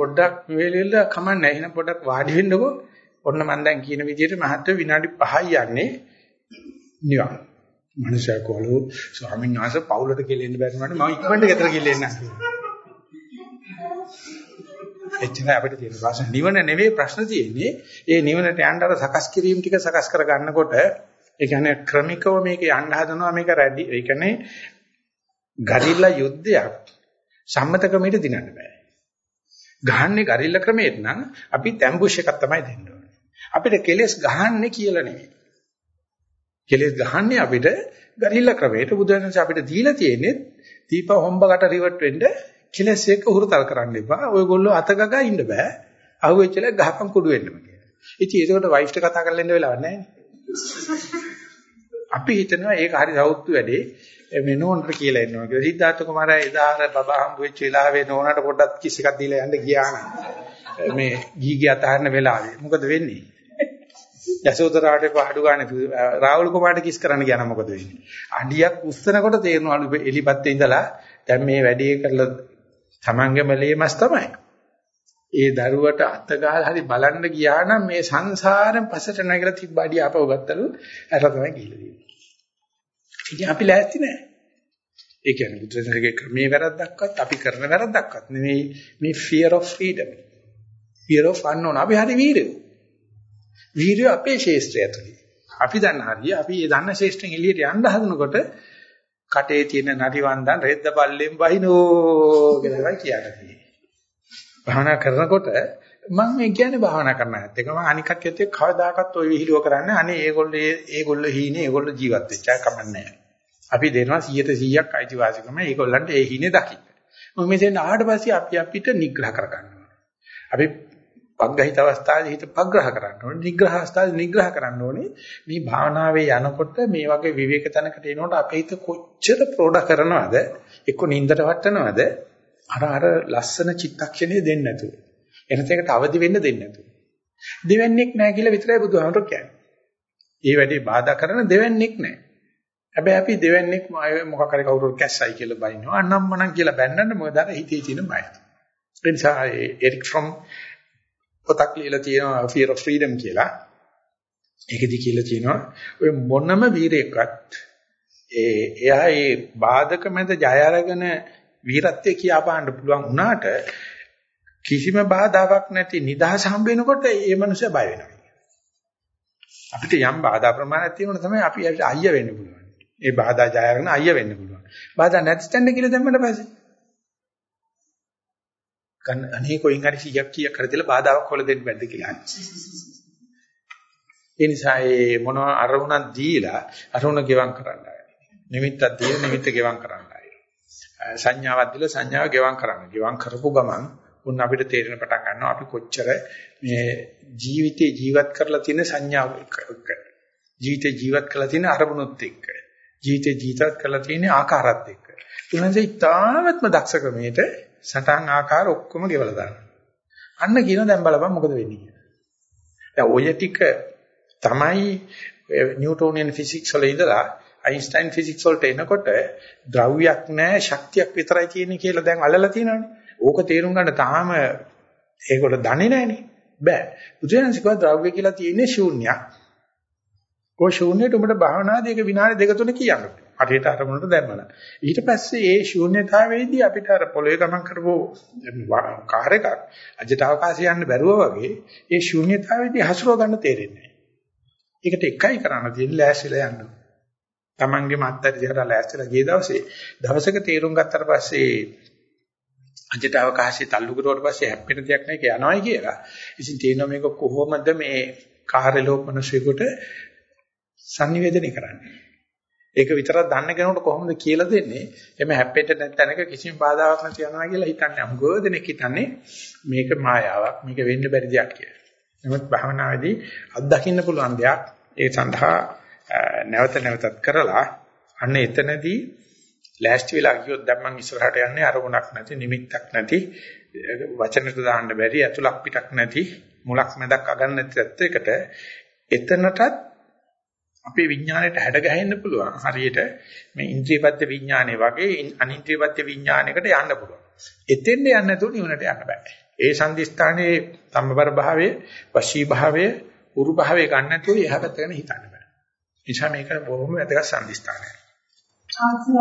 පොඩ්ඩක් වෙලෙල්ල කමන්නේ එහෙනම් පොඩ්ඩක් වාඩි වෙන්නකෝ. ඔන්න මම දැන් කියන විදිහට මහත්ව විනාඩි 5යි යන්නේ නිවන්. මනුෂයා කෝලු ස්වාමීන් වහන්සේ පවුලට ගෙලෙන්න බැරි වුණාට මම ඉක්මනට ගෙදර ගෙලෙන්න එච්චරයි අපිට තියෙන ප්‍රශ්න. නිවන නෙවෙයි ප්‍රශ්න තියෙන්නේ. ඒ නිවනට යන්න අර සකස් කිරීම ටික සකස් කර ගන්නකොට ඒ කියන්නේ ක්‍රමිකව මේක යන්න හදනවා මේක රැඩි ඒ කියන්නේ ගරිල්ලා යුද්ධයක් සම්මත ක්‍රමයට දිනන්න බෑ. ගහන්නේ ගරිල්ල ක්‍රමයට නම් අපි තැම්බුෂ් එකක් තමයි දෙන්න ඕනේ. අපිට කෙලස් ගහන්නේ කියලා නෙවෙයි. කෙලස් ගහන්නේ අපිට ගරිල්ල ක්‍රමයට බුදුරජාණන් අපිට දීලා තියෙන්නේ දීප හොම්බකට රිවර්ට් වෙන්න කෙලස් එක උහුරුතල් කරන්න එපා. ඔයගොල්ලෝ අත ගගා ඉන්න බෑ. අහුවෙච්චල ගහපන් කුඩු වෙන්නම කියලා. ඉතින් ඒකට වයිෆ්ට කතා කරලා ඉන්න වෙලාවක් නැහැ. අපි හිතනවා ඒක හරි සෞත්තු වැඩේ. මේ නෝනට කියලා ඉන්නවා කියලා. සිද්ධාර්ථ කුමාරයා එදා අර බබා හම්බ වෙච්ච වෙලාවේ නෝනට පොඩ්ඩක් කිස් එකක් දීලා යන්න ගියා නම් මේ ගීගී අතහරින වෙලාවේ මොකද වෙන්නේ? යසෝදරාට පහඩු ගන්න රාහුල් කුමාරට කිස් කරන්න ගියා නම් මොකද වෙන්නේ? අඩියක් උස්සනකොට තේරෙනවලු එලිපත්තේ ඉඳලා දැන් මේ වැඩේ කරලා තමන්ගේම ලේමස් තමයි. ඒ දරුවට අත ගහලා හරි බලන්න ගියා නම් මේ සංසාරෙන් පසට නැගලා තිබ්බ අඩිය ආපහු ගත්තලු අර තමයි ගිහිල්ලා ඉතින් අපි ලෑස්ති නෑ. ඒ කියන්නේ බුදුරජාණන්ගේ ක්‍රමේ වැරද්දක්වත් අපි කරන වැරද්දක්වත් නෙමෙයි මේ fear of freedom. fear of unknown. අපි හරි වීරයෝ. වීරයෝ අපේ ශේෂ්ත්‍රය ඇතුළේ. අපි දන්න හරිය අපි ඒ දන්න ශේෂ්ත්‍රෙන් එළියට යන්න හදනකොට කටේ තියෙන නරි වන්දන් රෙද්ද පල්ලෙන් බහිනෝ කියලා කියන්නේ. භාවනා කරනකොට මම මේ කියන්නේ භාවනා කරන ඇත්ත. ඒක මම අනික් කට්ටියත් එක්ක කවදාකවත් ওই විහිළුව කරන්නේ අනේ ඒගොල්ලෝ ඒගොල්ලෝ හීනේ ඒගොල්ලෝ ජීවත් වෙච්චා කමන්නේ අපි දෙනවා 100%ක් අයිතිවාසිකම ඒගොල්ලන්ට ඒ හීනේ දකින්න. මොකද මෙතෙන් ආවට පස්සේ අපි අපිට නිග්‍රහ කරගන්නවා. අපි පග්ගහිත අවස්ථාවේ හිත පග්‍රහ කරන්න ඕනේ. නිග්‍රහ අවස්ථාවේ නිග්‍රහ කරන්න ඕනේ. මේ භාවනාවේ යනකොට මේ වගේ විවේක තැනකට එනකොට අපේ හිත කොච්චර ප්‍රෝඩ කරනවද? එක්ක නින්දට වටනවද? අර අර ලස්සන චිත්තක්ෂණය දෙන්නේ නැතුව. එනතේකට අවදි වෙන්න දෙන්නේ නැතුව. දෙවන්නේක් නැහැ කියලා විතරයි බුදුහාමර කියන්නේ. ඒ වැඩේ බාධා කරන දෙවන්නේක් නැහැ. හැබැයි අපි දෙවන්නේක් මොකක් හරි කවුරු කැස්සයි කියලා බයිනවා. අනම්මනම් කියලා බැන්නන්න මොකද අර හිතේ තියෙන බය. ඒ නිසා එරික් ෆ්‍රොම් පොතක් ලියලා තියෙනවා fear of freedom කියලා. ඒකෙදි කියලා තියෙනවා ඔය මොනම වීරයෙක්වත් ඒ එයා ඒ බාධක මැද ජය අරගෙන වීරත්වයේ කියා පාන්න පුළුවන් වුණාට කිසිම බාධාවක් නැති නිදහස හම්බ වෙනකොට ඒ මනුස්සයා බය වෙනවා. අපිට යම් බාධා ප්‍රමාණයක් තියෙනකොට තමයි අපි අයිය වෙන්න පුළුවන්. ඒ බාධා ජය අරගෙන අයිය වෙන්න පුළුවන්. බාධා නැති තැනට කියලා දැම්මට පස්සේ ගන්න අනේ කොයින් හරි 100ක් කීයක් හරි දීලා බාධාවක් හොල දෙන්න බැද්ද කියලා. ඒ නිසා මේ මොනවා අරමුණක් දීලා අරමුණ ගෙවම් කරන්න ආය. නිමිත්තක් දීලා නිමිත්ත ගෙවම් කරන්න ආය. සංඥාවක් දීලා සංඥාව ගෙවම් කරන්න. ගෙවම් කරපු ගමන් උන් අපිට තේරෙන පටන් ගන්නවා අපි කොච්චර මේ ජීවිතේ ජීවත් කරලා තියෙන සංඥාව එක්ක ජීවිතේ ජීවත් කරලා තියෙන අරමුණුත් එක්ක ජීවිතේ ජීවත් කරලා තියෙන ආකාරات එක්ක. උන්වහන්සේ ඉතාමත්ම දක්ෂ ක්‍රමයට සටහන් ආකාර ඔක්කොම ගෙවලා දානවා. අන්න කියනවා දැන් බලපන් මොකද වෙන්නේ කියලා. දැන් ඔය ටික තමයි නිව්ටෝනියන් ෆිසික්ස් වල ඉඳලා අයින්ස්ටයින් ෆිසික්ස් වලට එනකොට ද්‍රව්‍යයක් නැහැ ශක්තියක් විතරයි තියෙන්නේ කියලා දැන් අල්ලලා තියෙනවානේ. ඕක තේරුම් ගන්න තාම ඒගොල්ලෝ දන්නේ නැහනේ. බෑ. බුදුරජාණන් කිව්වා ද්‍රව්‍ය කියලා තියෙන්නේ ශූන්‍යයක්. ඔය ශූන්‍යයට උඹට භාවනාදී එක විනාඩි දෙක තුන කියන්න. හරියට අරමුණට දැම්මලා. ඊට පස්සේ ඒ ශූන්‍යතාවයේදී අපිට අර පොළවේ ගමන් කරපු කාර් එකක් අජට අවකාශය යන්න බැරුව වගේ ඒ ශූන්‍යතාවයේදී හසුරව ගන්න තේරෙන්නේ නැහැ. ඒකට එකයි කරන්න තියෙන්නේ ලෑස්තිලා යන්න. Tamange මත්තර දිහාට ලෑස්තිලා ගිය දවසේ දවසක තීරුම් ගත්තට පස්සේ අජට අවකාශය තල්ලු කරුවාට පස්සේ හැප්පෙන දෙයක් නැහැ ඒක යනවායි කියලා. ඉතින් තේනවා මේක කොහොමද මේ කාර්ය ලෝපනසෙකට sannivedana කරන්නේ. ඒක විතරක් දන්න කෙනෙකුට කොහොමද කියලා දෙන්නේ? එමෙ හැප්පෙන්න නැත්නම්ක කිසිම බාධාවක් නැති යනවා කියලා හිතන්නේ. අමුගෝ දෙනෙක් හිතන්නේ මේක මායාවක්, මේක වෙන්න බැරි දෙයක් කියලා. නමුත් භාවනාවේදී අත්දකින්න පුළුවන් දෙයක්. ඒ සඳහා නැවත නැවතත් කරලා අන්න එතනදී ලෑස්ති වෙලා ගියොත් දැන් මං ඉස්සරහට යන්නේ අරමුණක් නැති, නිමිත්තක් නැති, වචනට දාන්න බැරි, අතුලක් පිටක් නැති, මුලක් මැදක් අගන්න නැති එකට එතනටත් අපේ විඥාණයට හැඩ ගැහෙන්න පුළුවන්. හරියට මේ ඉන්ද්‍රියපත්‍ය විඥානය වගේ අනින්ද්‍රියපත්‍ය විඥානයකට යන්න පුළුවන්. එතෙන්ද යන්න නැතුව නිවනට යන්න බෑ. ඒ සංදිස්ථානයේ සම්බර භාවයේ, වශී භාවයේ, උරු භාවයේ ගන්න නැතුව එහා පැත්ත ගැන හිතන්න බෑ. නිසා මේක බොහොම වැදගත් සංදිස්ථානයක්. ආසයි.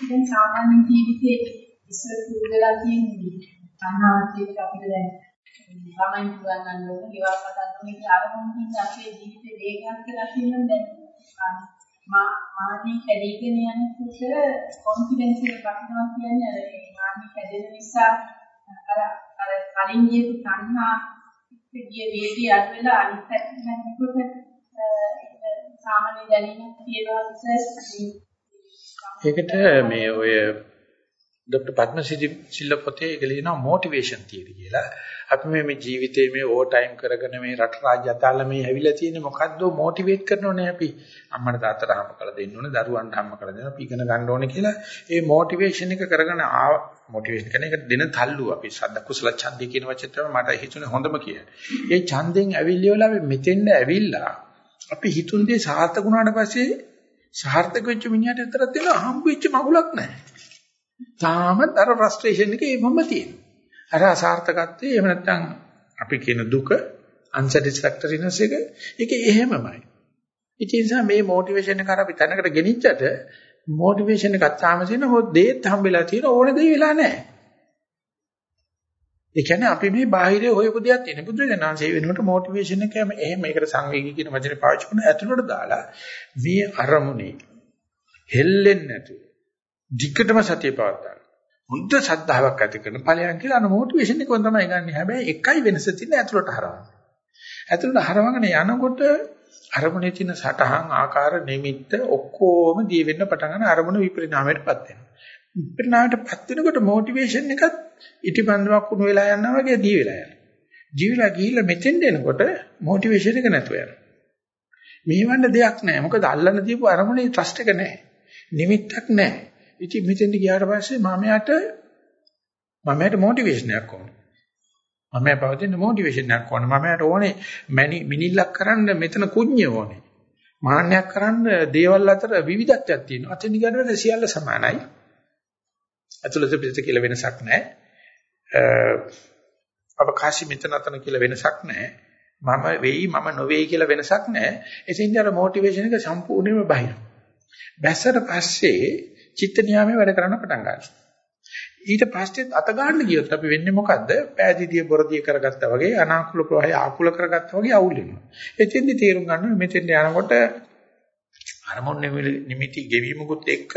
දැන් සාමාන්‍ය ජීවිතයේ ඉස්සර පුරුදුලා තියෙන අනාත්මික අපිට දැන් ළමයි පුරන්නන්න ඕන, ගෙවල් පටන් ඕන කියලා අරමුණකින් අපේ ජීවිතේ වේගවත් කරලා තියෙනවා දැන්. මා මානී කැඩීගෙන යනකොට කොන්ෆිඩන්ස් එක වටිනවා කියන්නේ අර මානී කැඩෙන නිසා අර අර කලින් ගියපු තණ්හා ගිය වේගය අඩු වෙලා අනිත් පැත්තට යනකොට සාමාන්‍ය දැනීමක් තියෙනවා ඒකට මේ ඔය ડોક્ટર පද්මසිරි සිල්ල පොතේ ඒක ලියනවා මොටිවේෂන් තියරි කියලා. අපි මේ මේ ජීවිතේ මේ ඕවර් ටයිම් කරගෙන මේ රට රාජ්‍ය අතාල මේ ඇවිල්ලා තියෙන්නේ මොකද්ද මොටිවේට් කරනෝනේ අපි. අම්මට තාත්තට හම්බ කරලා දෙන්න ඕනේ, දරුවන්ට හම්බ කරලා දෙන්න, අපි ඉගෙන ගන්න ඕනේ කියලා. ඒ මොටිවේෂන් එක කරගෙන ආ මොටිවේෂන් කරන එක දෙන තල්ලු අපි සද්ද කුසල ඡන්දය කියන වචන තමයි මට හිතුනේ හොඳම කියලා. ඒ ඡන්දෙන් ඇවිල්ලිවලා මෙතෙන්ද ඇවිල්ලා අපි හිතුන් දේ සාර්ථක වුණාට පස්සේ සාර්ථක වෙච්ච මිනිහට විතරක් දෙනවා හම්බ වෙච්ච මගුලක් නැහැ. තාමත් අර ෆ්‍රස්ට්‍රේෂන් එක එමම තියෙනවා. අර අසාර්ථකත්වයේ එහෙම නැත්නම් අපි කියන දුක unsatisfactoriness එක ඒක එහෙමමයි. ඉතින් ඒ නිසා මේ මොටිවේෂන් එක අපි තැනකට ගෙනිච්චට මොටිවේෂන් එකක් තාම තියෙන මොකද දේත් හම්බෙලා තියෙන ඕන දේ වෙලා නැහැ. ඒ කියන්නේ අපි මේ බාහිරේ හොයපු දෙයක් තියෙන බුදුරජාණන්සේ වෙනකොට මොටිවේෂන් එක එහෙම මේකට සංවේගී කියන වචනේ පාවිච්චි කරන ඇතුළට දාලා මේ අරමුණේ හෙල්ලෙන්නේ නැතුව ධිකටම සතිය පවත්තා. හොඳ ශ්‍රද්ධාවක් ඇති කරන ඵලයන් කියලා අර මොටිවේෂන් එකම තමයි ගන්න. හැබැයි එකයි වෙනස තියෙන්නේ ඇතුළට හරවන්න. ඇතුළට හරවගෙන යනකොට අරමුණේ තියෙන සටහන් ආකාර නිමිත්ත ඔක්කොම දී වෙන්න පටන් ගන්න අරමුණ විපරිණාමයටපත් වෙනවා. විපරිණාමයටපත් වෙනකොට මොටිවේෂන් එකත් ඉටිපන්දුවක් වුණ වෙලා යනවා වගේ දී වෙලා යනවා. ජීවිලා ගිහිල්ලා මෙතෙන්ට එනකොට මොටිවේෂන් එක නැතුව යනවා. මෙහෙවන්න දෙයක් නැහැ. මොකද අල්ලන්න දීපු අරමුණේ ට්‍රස්ට් එක නැහැ. නිමිත්තක් නැහැ. ඉතින් මෙතෙන්ට ගියාට පස්සේ මම යට මම යට මොටිවේෂන් එකක් ඕන. මම පවතින මොටිවේෂන් එකක් ඕන. මම යට ඕනේ මිනිල්ලක් කරන්න මෙතන කුඤ්ඤය ඕනේ. මාන්නයක් කරන්න දේවල් අතර විවිධත්වයක් තියෙනවා. අතෙන් ගියාට සියල්ල සමානයි. අතුලත පිටත කියලා වෙනසක් නැහැ. අවකාශي මෙතන අතන කියලා වෙනසක් නැහැ. මම වෙයි මම නොවේයි කියලා වෙනසක් නැහැ. එතින්ද අර මොටිවේෂන් එක සම්පූර්ණයෙන්ම බහිනවා. බැස්සට පස්සේ චිත්ත නියාමයේ වැඩ කරන්න පටන් ගන්නවා. ඊට පස්සේ අත ගන්න ගියොත් අපි වෙන්නේ මොකද්ද? පෑදීදී බොරදී කරගත්තා වගේ අනාකූල ප්‍රවාහය ආකූල කරගත්තා වගේ අවුල් වෙනවා. එතෙන්දි තේරුම් ගන්න මෙතෙන්ට යනකොට අරමුණ නිමිති ගෙවීමකුත් එක්ක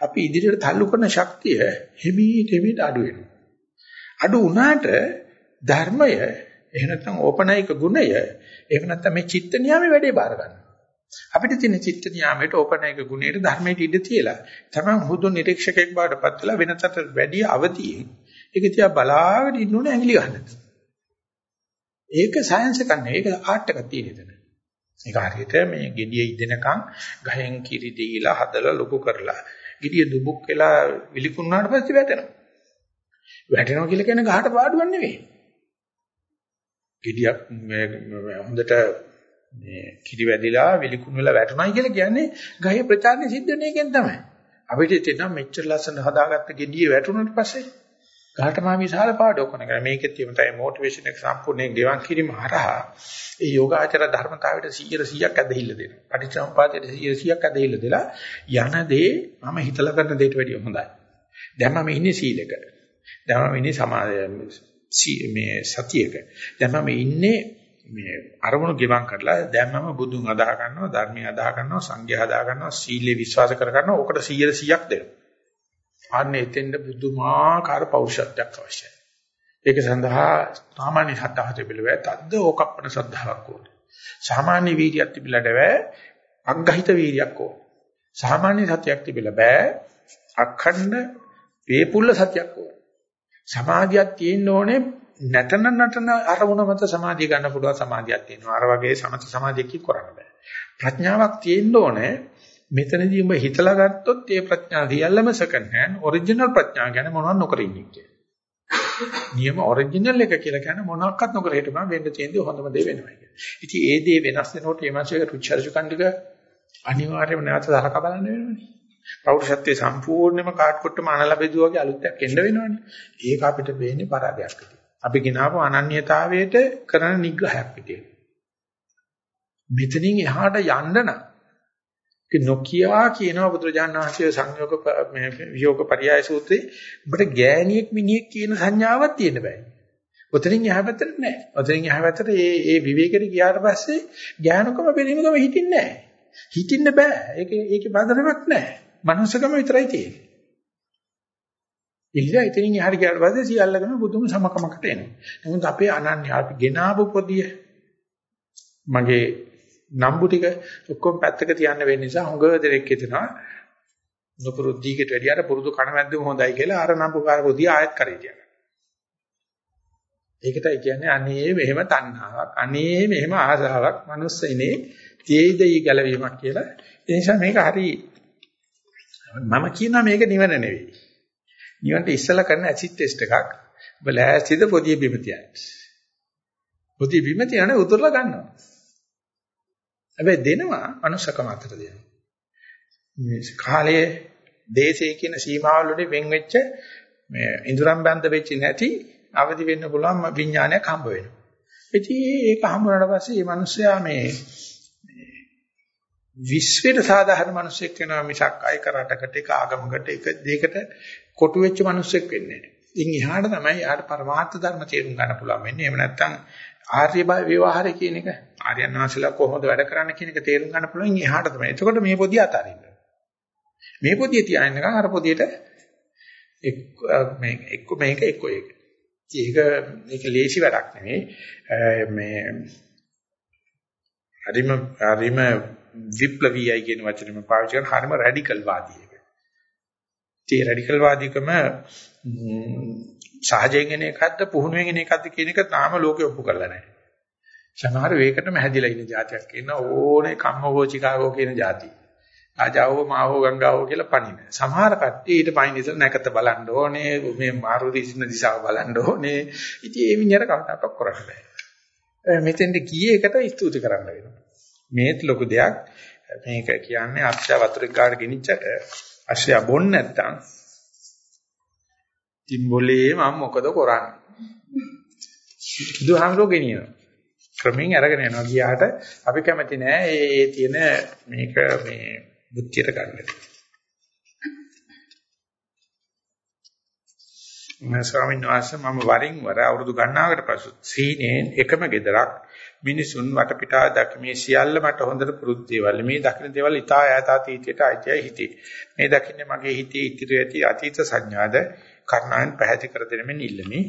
අපි ඉදිරියට තල්ලු කරන ශක්තිය හිමීට හිමීට අඩු වෙනවා. අඩු වුණාට ධර්මය එහෙම නැත්නම් ඕපනයික ගුණය එහෙම නැත්නම් මේ චිත්ත නියාමයේ වැඩේ බාර ගන්නවා. අපිට තියෙන චිත්ත නියාමයට ඕපනයික ගුණයට ධර්මයට ඉඩ තියලා තමයි හුදු නිරීක්ෂකෙක් බවට පත් වෙලා වෙනතට වැඩි අවදියෙන් ඒක තියා බලාගෙන ඉන්න ඕනේ ඇඟිලි ගන්න. ඒක සයන්ස් එකක් නෙවෙයි ඒක ආර්ට් එකක් තියෙන එතන. ඒක හරියට මේ gediye ඉදෙනකන් ගහෙන් කිරි දීලා හදලා ලොකු කරලා gediye දුබුක් වෙලා විලිකුණාට පස්සේ වැටෙනවා. වැටෙනවා කියලා කියන්නේ ගහට පාඩුවක් නෙවෙයි. gediyak හොඳට මේ කිරි වැදිලා විලිකුණු වෙලා වැටුණයි කියලා කියන්නේ ගහේ ප්‍රචාරණය සිද්ධ වෙන එකෙන් තමයි. අපිට තේරෙනවා මෙච්චර ලස්සන හදාගත්ත gediye වැටුණාට පස්සේ ගහට මා විශාල පාඩුවක් කරන එක. මේකෙත් තියෙන තමයි මොටිවේෂන් එක සම්පූර්ණයෙන් ගෙවන් කිරීම හරහා ඒ යෝගාචර ධර්මතාවයට 100%ක් ඇදහිල්ල දෙනවා. පටිච්චසමුපාදයට 100%ක් ඇදහිල්ල දෙලා යන දේ මම හිතලා කරන දෙයට වැඩිය හොඳයි. දැන් මම ඉන්නේ සීලෙක. දැන් මම ඉන්නේ සමාධිය මේ සතියක. දැන් මම ඉන්නේ මේ අරමුණු ගෙවම් කරලා දැන් මම බුදුන් අදා ගන්නවා ධර්මය අදා ගන්නවා සංඝයා අදා ගන්නවා සීලේ විශ්වාස කර ගන්නවා ඕකට 100%ක් දෙනවා. අන්න එතෙන්ද බුදුමාකාර පෞරුෂත්වයක් අවශ්‍යයි. ඒක සඳහා සාමාන්‍ය ශ්‍රද්ධාව තිබිලවේ තද්ද ඕකප්පන ශ්‍රද්ධාවක් ඕනේ. සාමාන්‍ය වීර්යයක් තිබිලට බෑ අග්ගහිත වීර්යයක් ඕනේ. සාමාන්‍ය සතියක් තිබිලා බෑ අඛණ්ඩ වේපුල්ල සතියක් ඕනේ. සමාධියක් තියෙන්න ඕනේ නැතන නටන අරමුණ මත සමාධිය ගන්න පුළුවන් සමාධියක් තියෙනවා. අර වගේ සමත සමාධියකින් කරන්න බෑ. ප්‍රඥාවක් තියෙන්න ඕනේ මෙතනදී උඹ හිතලා ගත්තොත් ඒ ප්‍රඥා සියල්ලම සෙකන්ඩ් හෑන්ඩ් ඔරිජිනල් ප්‍රඥා ගැන මොනවද නොකර ඉන්නේ කියලා. නියම ඔරිජිනල් එක කියලා කියන්නේ මොනවාක්වත් නොකර හිටපම වෙන්න තියෙන්නේ හොඳම දේ වෙනවා කියන්නේ. ඉතින් ඒ දේ වෙනස් වෙනකොට මේ මාසයේ රුචර්ජු කණ්ඩික අනිවාර්යයෙන්ම නැවත සලකා බලන්න වෙනවනේ. පෞරුෂත්වයේ සම්පූර්ණයෙන්ම කාට්කොට්ටම අනලබෙදුව වගේ අලුත්යක් එන්න වෙනවනේ. ඒක අපිට වෙන්නේ පරාදයක් විදියට. අපි ගినాපු අනන්‍යතාවයට කරන නිග්‍රහයක් විදියට. මෙතනින් එහාට යන්න නම් නොකියා කියනවා බුදුරජාණන් වහන්සේ සංයෝග මේ විయోగ පරියාය සූත්‍රයේ ඔබට ගෑණියෙක් මිනිහෙක් කියන සංඥාවක් තියෙන්න බෑ. ඔතනින් එහා පැත්තට නෑ. ඔතනින් එහා පැත්තට ඒ ඒ විවේකෙට ගියාට පස්සේ ඥානකම පිළිමකම හිටින්නේ නෑ. හිටින්න බෑ. ඒක ඒකේ බාධාවක් නෑ. මනුස්සකම විතරයි තියෙන්නේ. ඉහිලා ඉතින් එහාට ගියාට පස්සේ සියල්ලකම බුදුම සමකමකට එනවා. නමුත් අපේ අනන්‍ය අපි ගෙනාවු පොදිය මගේ නම්බු ටික ඔක්කොම පැත්තක තියන්න වෙන නිසා හොඟ දෙනෙක් හිතනවා නුපුරුද්දීකට වැඩිය අර පුරුදු කණවැද්දම හොඳයි කියලා අර නම්බුකාර පොදිය ආයත් කරේ කියන. ඒකටයි කියන්නේ අනේ මෙහෙම තණ්හාවක් අනේ මෙහෙම ආසාවක් මනුස්සයිනේ තේදයි ගැලවීමක් කියලා. ඒ නිසා මේක හරි මම කියනවා මේක නිවන නෙවෙයි. නිවන්ට ඉස්සලා කරන ඇසිඩ් ටෙස්ට් එකක්. ඔබ ලෑස්තිද පොදිය බිම තියන්න. පොදිය බිම තියන උතුරලා ගන්නවා. හැබැයි දෙනවා අනුසකම අතර දෙනවා. මේ කාලයේ දේශයේ කියන සීමාවල වලින් වෙන් වෙච්ච මේ ඉඳුරම් බඳ වෙච්ච නැති අවදි වෙන්න පුළුවන් විඥානයක් හම්බ වෙනවා. ඉතින් ඒක හම්බ වුණාට පස්සේ මේ මිනිස්සයා මේ විශ්වයට සාධාරණ මිනිසෙක් වෙනවා මිසක් අය කරටකට එක ආගමකට එක දෙයකට කොටු වෙච්ච මිනිසෙක් වෙන්නේ නැහැ. ඉන් එහාට තමයි යාට පරමාර්ථ ධර්ම තේරුම් ගන්න පුළුවන් වෙන්නේ. එහෙම නැත්නම් ආර්ය ව්‍යවહાරය කියන එක ආර්යයන් වහන්සේලා කොහොමද වැඩ කරන්නේ කියන එක තේරුම් ගන්න පුළුවන්. ඉන් එහාට තමයි. එතකොට මේ පොදිය අතාරින්න. මේ පොදිය තියාගෙන අර පොදියට එක් මේ එක්ක මේක එක්ක ඒක. ඒක මේක ලේසි වැඩක් නෙමෙයි. මේ හරිම හරිම විප්ලවීයයි කියන වචනේම පාවිච්චි කරන හරිම රැඩිකල් වාදී එක. ඒ රැඩිකල් වාදීකම සහජයෙන් එන එකක්ද පුහුණුවෙන් එන එකක්ද කියන එක තාම ලෝකෙ ඔප්පු කරලා නැහැ. සමහර වේකටම හැදිලා ඉන්න જાතියක් ඉන්න ඕනේ කම්මෝචිකාගෝ කියන જાතිය. ආජාවෝ මාවෝ ගංගාවෝ කියලා පණින. සමහර කට්ටිය ඊට පයින් ඉස්සෙල් නැකත බලන්න ඕනේ, මේ මාරුති සින්න දිශාව බලන්න ඕනේ. ඉතින් ඒ මිනිහට කවදාකවත් කරන්න බෑ. මෙතෙන්ද කීයේ එකට ස්තුති කරන්න වෙනවා. මේත් ලොකු දෙයක්. මේක කියන්නේ අක්ෂය වතුරේ ගාඩ ගෙනිච්චට අක්ෂය බොන්න නැත්තම් තිම්බොලේ මම මොකද කරන්නේ? බුදුහාමරෝ ගෙනියනවා. ක්‍රමෙන් අරගෙන යනවා ගියාට අපි කැමති නෑ ඒ තියෙන මේක මේ බුද්ධියට ගන්න. මම ස්වාමීන් වහන්සේ මම වරින් වර අවුරුදු ගණනාවකට පසු සීනෙන් එකම ගෙදරක් මිනිසුන් වටපිටා දක්මේ සියල්ල මට හොඳට පුරුදු දේවල්. මේ දකින්න දේවල් ඉතා ඈත අතීතයට අයිතියි හිතේ. මේ දකින්නේ මගේ හිතේ ඉතිරි ඇති අතීත සංඥාද කර්ණයන් පැහැදිලි කර දෙනෙමින් ඉල්ලමි.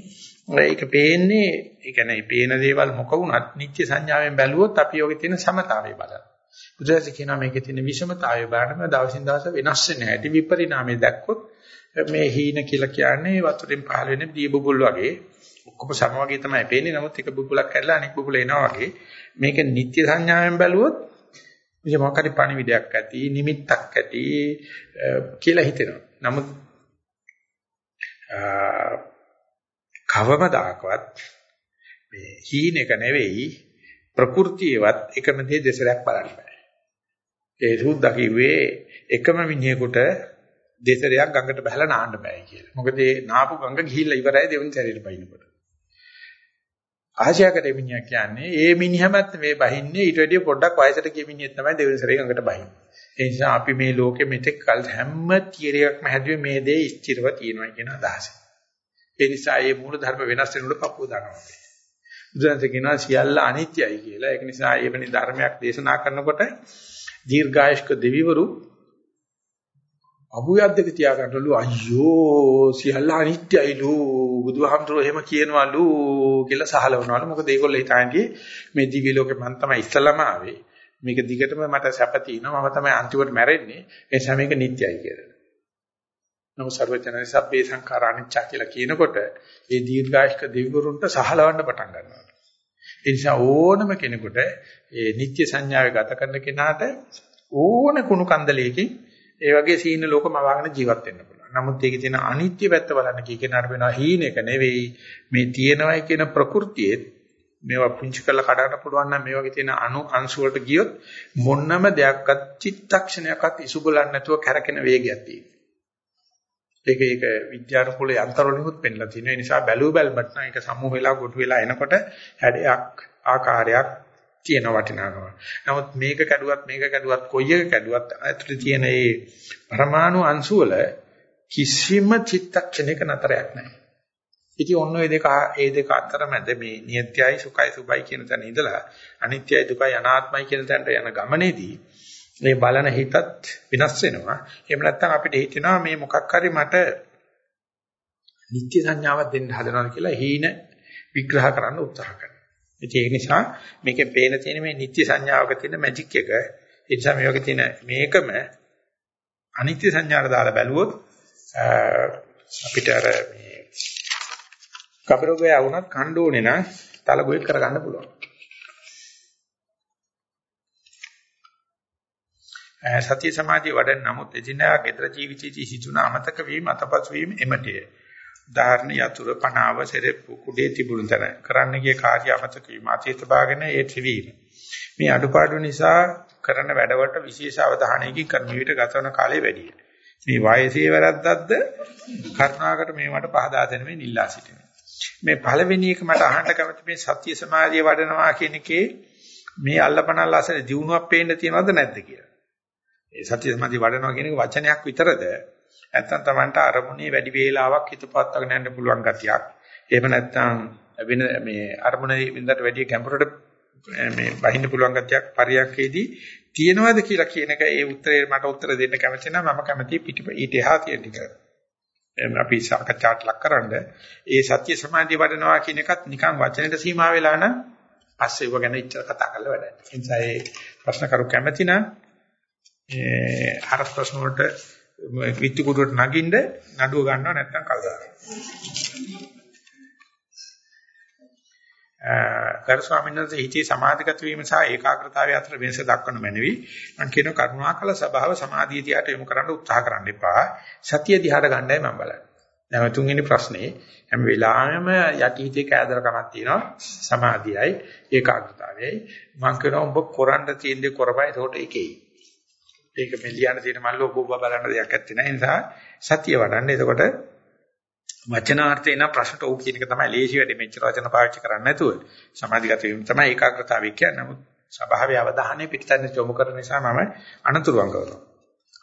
ඒක පේන්නේ, ඒ කියන්නේ පේන දේවල් මොක වුණත් නිත්‍ය සංඥාවෙන් බැලුවොත් අපි යෝගේ තියෙන සමතාවය බලන්න. බුදුරජාණන් කියනවා මේකේ තියෙන විෂමතාවය බලන්න දවසින් දවස වෙනස් වෙන හැටි විපරිණාමය දැක්කොත් මේ හීන කියලා කියන්නේ වතුරෙන් පහළ වෙන දී බුබුල් වගේ ඔක්කොම සම වගේ තමයි පේන්නේ. නමුත් එක බුබුලක් කැඩලා අනෙක් බුබුල එනවා වගේ මේක නිත්‍ය සංඥාවෙන් බැලුවොත් මේ මොකක් හරි පණිවිඩයක් ඇති, නිමිත්තක් ඇති කියලා හිතෙනවා. නමුත් කවමදාකවත් මේ හීනෙක නෙවෙයි ප්‍රകൃතියවත් එකම දේ දෙසරයක් බලන්න බෑ. ඒ සුද්දා කිව්වේ එකම මිනිහෙකුට දෙසරයක් ගඟට බහලා නාන්න බෑ කියලා. මොකද ඒ නාපු ගඟ ගිහිල්ලා ඉවරයි දෙවෙනි සැරේට බහිනකොට. ආශයකට මිනිහා කියන්නේ ඒ මිනිහමත් මේ බහින්නේ ඊට වැඩිය පොඩ්ඩක් වයසට ගිය මිනිහෙක් තමයි දෙවෙනි සැරේ ගඟට බහින්නේ. ඒ නිසා අපි මේ ලෝකෙ මෙතෙක් කල හැම තියරයක්ම හැදුවේ මේ දේ ස්ථිරව තියෙනවා කියන අදහසෙන්. ඒ නිසා මේ මූල ධර්ම වෙනස් වෙනකොට පපුව දානවා. බුදුන්සේ කියනවා සියල්ල අනිත්‍යයි කියලා. ඒක නිසා එවැනි ධර්මයක් දේශනා කරනකොට දීර්ඝායස්ක දෙවිවරු අභුයක් දෙක තියාගන්නලු. අයියෝ සියල්ල අනිත්‍යයිලු බුදුහාමුදුරුවෝ එහෙම කියනවලු කියලා සහලවනවලු. මොකද ඒගොල්ලෝ හිතන්නේ මේ දිවි ලෝකේ මම තමයි ඉස්සලම ආවේ. මේක දිගටම මට සැප තියෙනවා. මම තමයි අන්තිමට මැරෙන්නේ. ඒ නිසා මේක නිට්ටයයි කියලා. නමුත් සර්වඥයන් සබ්බේ සංඛාර අනිච්ච කියලා කියනකොට ඒ දීර්ඝායස්ක දෙවිවරුන්ට සහලවන්න පටන් ගන්නවා. ඒ නිසා ඕනම කෙනෙකුට ඒ නිත්‍ය සංඥාවේ ගත කරන කෙනාට ඕන කුණු කන්දලයකින් ඒ වගේ සීන ලෝකම වවාගෙන ජීවත් වෙන්න පුළුවන්. නමුත් ඒකේ තියෙන අනිත්‍ය පැත්ත බලන්න කී කෙනාට වෙනවා හීනෙක නෙවෙයි මේ තියෙනවයි කියන ප්‍රകൃතියේ මේවා පුංචි කරලා කඩන්න පුළුවන් නම් මේ වගේ තියෙන අණු අංශු වලට ගියොත් මොන්නම දෙයක්වත් චිත්තක්ෂණයක්වත් ඉසුබලන්නේ නැතුව කැරකෙන වේගයක් තියෙනවා. ඒක ඒක විද්‍යානුකූල යන්ත්‍රවලිනුත් පෙන්ලා තියෙනවා. ඒ නිසා බැලුව බැලමට නම් ඒක සමූහ වෙලා කොටු වෙලා එනකොට හැඩයක් ආකාරයක් තියෙන වටිනාකම. නමුත් මේක කැඩුවත් මේක කැඩුවත් කොයි එක කැඩුවත් ඇතුලේ තියෙන මේ පරමාණු අංශු වල කිසිම චිත්තක්ෂණයක නතරයක් නැහැ. ඉතින් ඔන්න ඔය දෙක ඒ දෙක අතර මැද මේ නියත්‍යයි සුඛයි සුබයි කියන තැන ඉඳලා අනිත්‍යයි දුකයි අනාත්මයි කියන තැනට යන ගමනේදී මේ බලන හිතත් වෙනස් වෙනවා. එහෙම නැත්නම් අපිට හිතෙනවා මේ මොකක් හරි මට නිත්‍ය සංඥාවක් දෙන්න හදනවා කියලා හීන විග්‍රහ කරන්න උත්සාහ කරනවා. ඒ නිසා මේකේ පේන තියෙන මේ නිත්‍ය සංඥාවක තියෙන මැජික් එක ඒ නිසා මේ වගේ තියෙන මේකම අනිත්‍ය සංඥාට දාලා බැලුවොත් අපිට අර මේ කබරෝගය වුණත් කණ්ඩෝනේ නම් තලගොයෙක් කරගන්න පුළුවන්. සතිය සමාධිය වඩන නමුත් එදිනා ගෙදර ජීවිතයේ සිදුන අමතක වීම අතපසු වීම එමටය. උදාහරණ යතුරු පනාව සෙරෙප්පු කුඩේ තිබුණු තැන කරන්න ගිය කාර්ය අමතක වීම අතීත භාගන ඒ ත්‍රිවීම. මේ අඩුපාඩු නිසා කරන වැඩවලට විශේෂ අවධානයකින් කරන විට ගතවන කාලය වැඩි. මේ වයසේ වැරද්දක්ද කරුණාකට මේ මට පහදා දෙන්න මේ නිල්ලා සිටිනවා. මේ පළවෙනි එක මට අහන්න කැමති මේ සත්‍ය සමාධිය වඩනවා කියන එකේ මේ අල්ලපනල් අසල දිනුවක් පේන්න තියනවද නැද්ද කියලා. ඒ සත්‍ය සමාධි වඩනවා කියන එක වචනයක් විතරද? නැත්නම් Tamanට අරමුණේ වැඩි වේලාවක් හිත පවත්වාගෙන යන්න පුළුවන් ගතියක්. එහෙම නැත්නම් වෙන මේ අරමුණේ වින්දට වැඩි ගැඹුරට මේ බහින්න පුළුවන් ගතියක් පරියක්කේදී තියෙනවද කියලා කියන එක ඒ උත්තරේ මට උත්තර දෙන්න කැමති නම් මම කැමති පිට ඊට එහා තියෙන ටික. අපි සාකච්ඡාට ලක්කරනද ඒ සත්‍ය සමාධිය වඩනවා කියන එකත් නිකන් වචනෙට සීමා වෙලා නම් පස්සේ ඒව ගැන ඉච්චර කතා කරලා වැඩක්. ඒ නිසා ඒ ප්‍රශ්න කරු කැමති නම් ඒ අර ප්‍රශ්න වලට විත්තු කුඩුවට නගින්න නඩුව ගන්නව නැත්නම් කල් දානවා. ගරු ස්වාමීන් වහන්සේ හිතේ සමාධිගත වීම සහ ඒකාග්‍රතාවය අතර වෙනස දක්වන මැනවි. මම කියන කරුණාකල ස්වභාව සමාධිය දිහාට යොමු කරන්න උත්සාහ කරන්න එපා. සතිය දිහාට ගන්නයි මම බලන්නේ. දැන් තුන්වෙනි ප්‍රශ්නේ හැම වෙලාවෙම යටි හිතේ කෑදරකමක් තියෙනවා සමාධියයි ඒකාග්‍රතාවයයි. මම කියනවා ඔබ කරන්න තියෙන දේ කරපයි ඒකට ඒකෙයි. ඒක මේ ලියන්න තියෙන මල්ල ඔබ ඔබ බලන්න දෙයක් නැත්තේ නෑ. ඒ නිසා සතිය වඩන්න. එතකොට වචනාර්ථේ නම් ප්‍රශ්නට ඔව් කියන එක තමයි ලේසි වැඩි මෙච්චර වචන පාවිච්චි කරන්නේ නැතුව සමාධිගත වීම තමයි ඒකාග්‍රතාවය කියන්නේ. නමුත් ස්වභාවයේ අවධානය පිටතට යොමු කරන නිසා මම අනතුරුවන් කරනවා.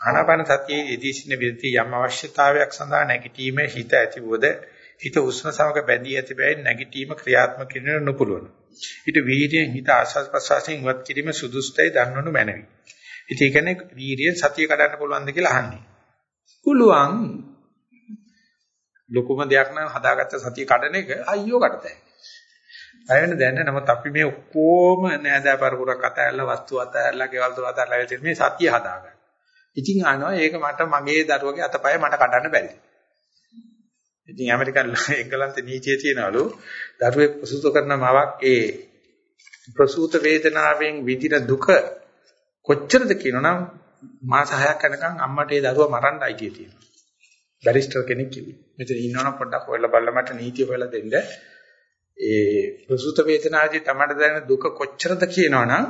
ආනාපාන සතියේ යෙදී සිටින විදිහේ යම් අවශ්‍යතාවයක් සඳහා නැගිටීමේ හිත ඇතිවද හිත උෂ්ණ සමග බැඳී ඇති බැවින් නැගිටීම ක්‍රියාත්මක කිරීම නොපුළුවන. ඊට වීර්යයෙන් හිත ආස්වාද ප්‍රසවාසයෙන් ඉවත් කිරීම සුදුසුයි දන්වනු මැනවි. ඉතින් ඒ කියන්නේ වීර්යයෙන් සතිය කඩන්න පුළුවන්ද කියලා අහන්නේ. පුළුවන් ලොකුම දෙයක් නම් හදාගත්ත සතිය කඩන එක අයියෝ කඩතයි. අය වෙන දැන නමුත් අපි මේ ඔක්කොම නෑදෑ පරපුරක් අතහැරලා වස්තු අතහැරලා ගෙවල් දොර අතහැරලා ඉතින් මේ සතිය හදාගන්න. ඉතින් අහනවා ඒක මට මගේ දරුවගේ අතපය මට කඩන්න බැරි. ඉතින් ඇමරිකන් එංගලන්ත නීතිය තියනවලු දරුවෙක් ප්‍රසූත කරන මවක් ඒ ප්‍රසූත වේදනාවෙන් විඳින දුක කොච්චරද කියනනම් මාස 6ක් යනකම් අම්මට ඒ දරුවා මරන්න අයිතිය තියෙනවා. බැරිස්ටර් කෙනෙක් කිව්වේ. මෙතන ඉන්නවනම් පොඩ්ඩක් හොයලා බලලා මට නීතිය හොයලා දෙන්න. ඒ ප්‍රසූත වේදනාවේ තමයි දැනෙන දුක කොච්චරද කියනවනම්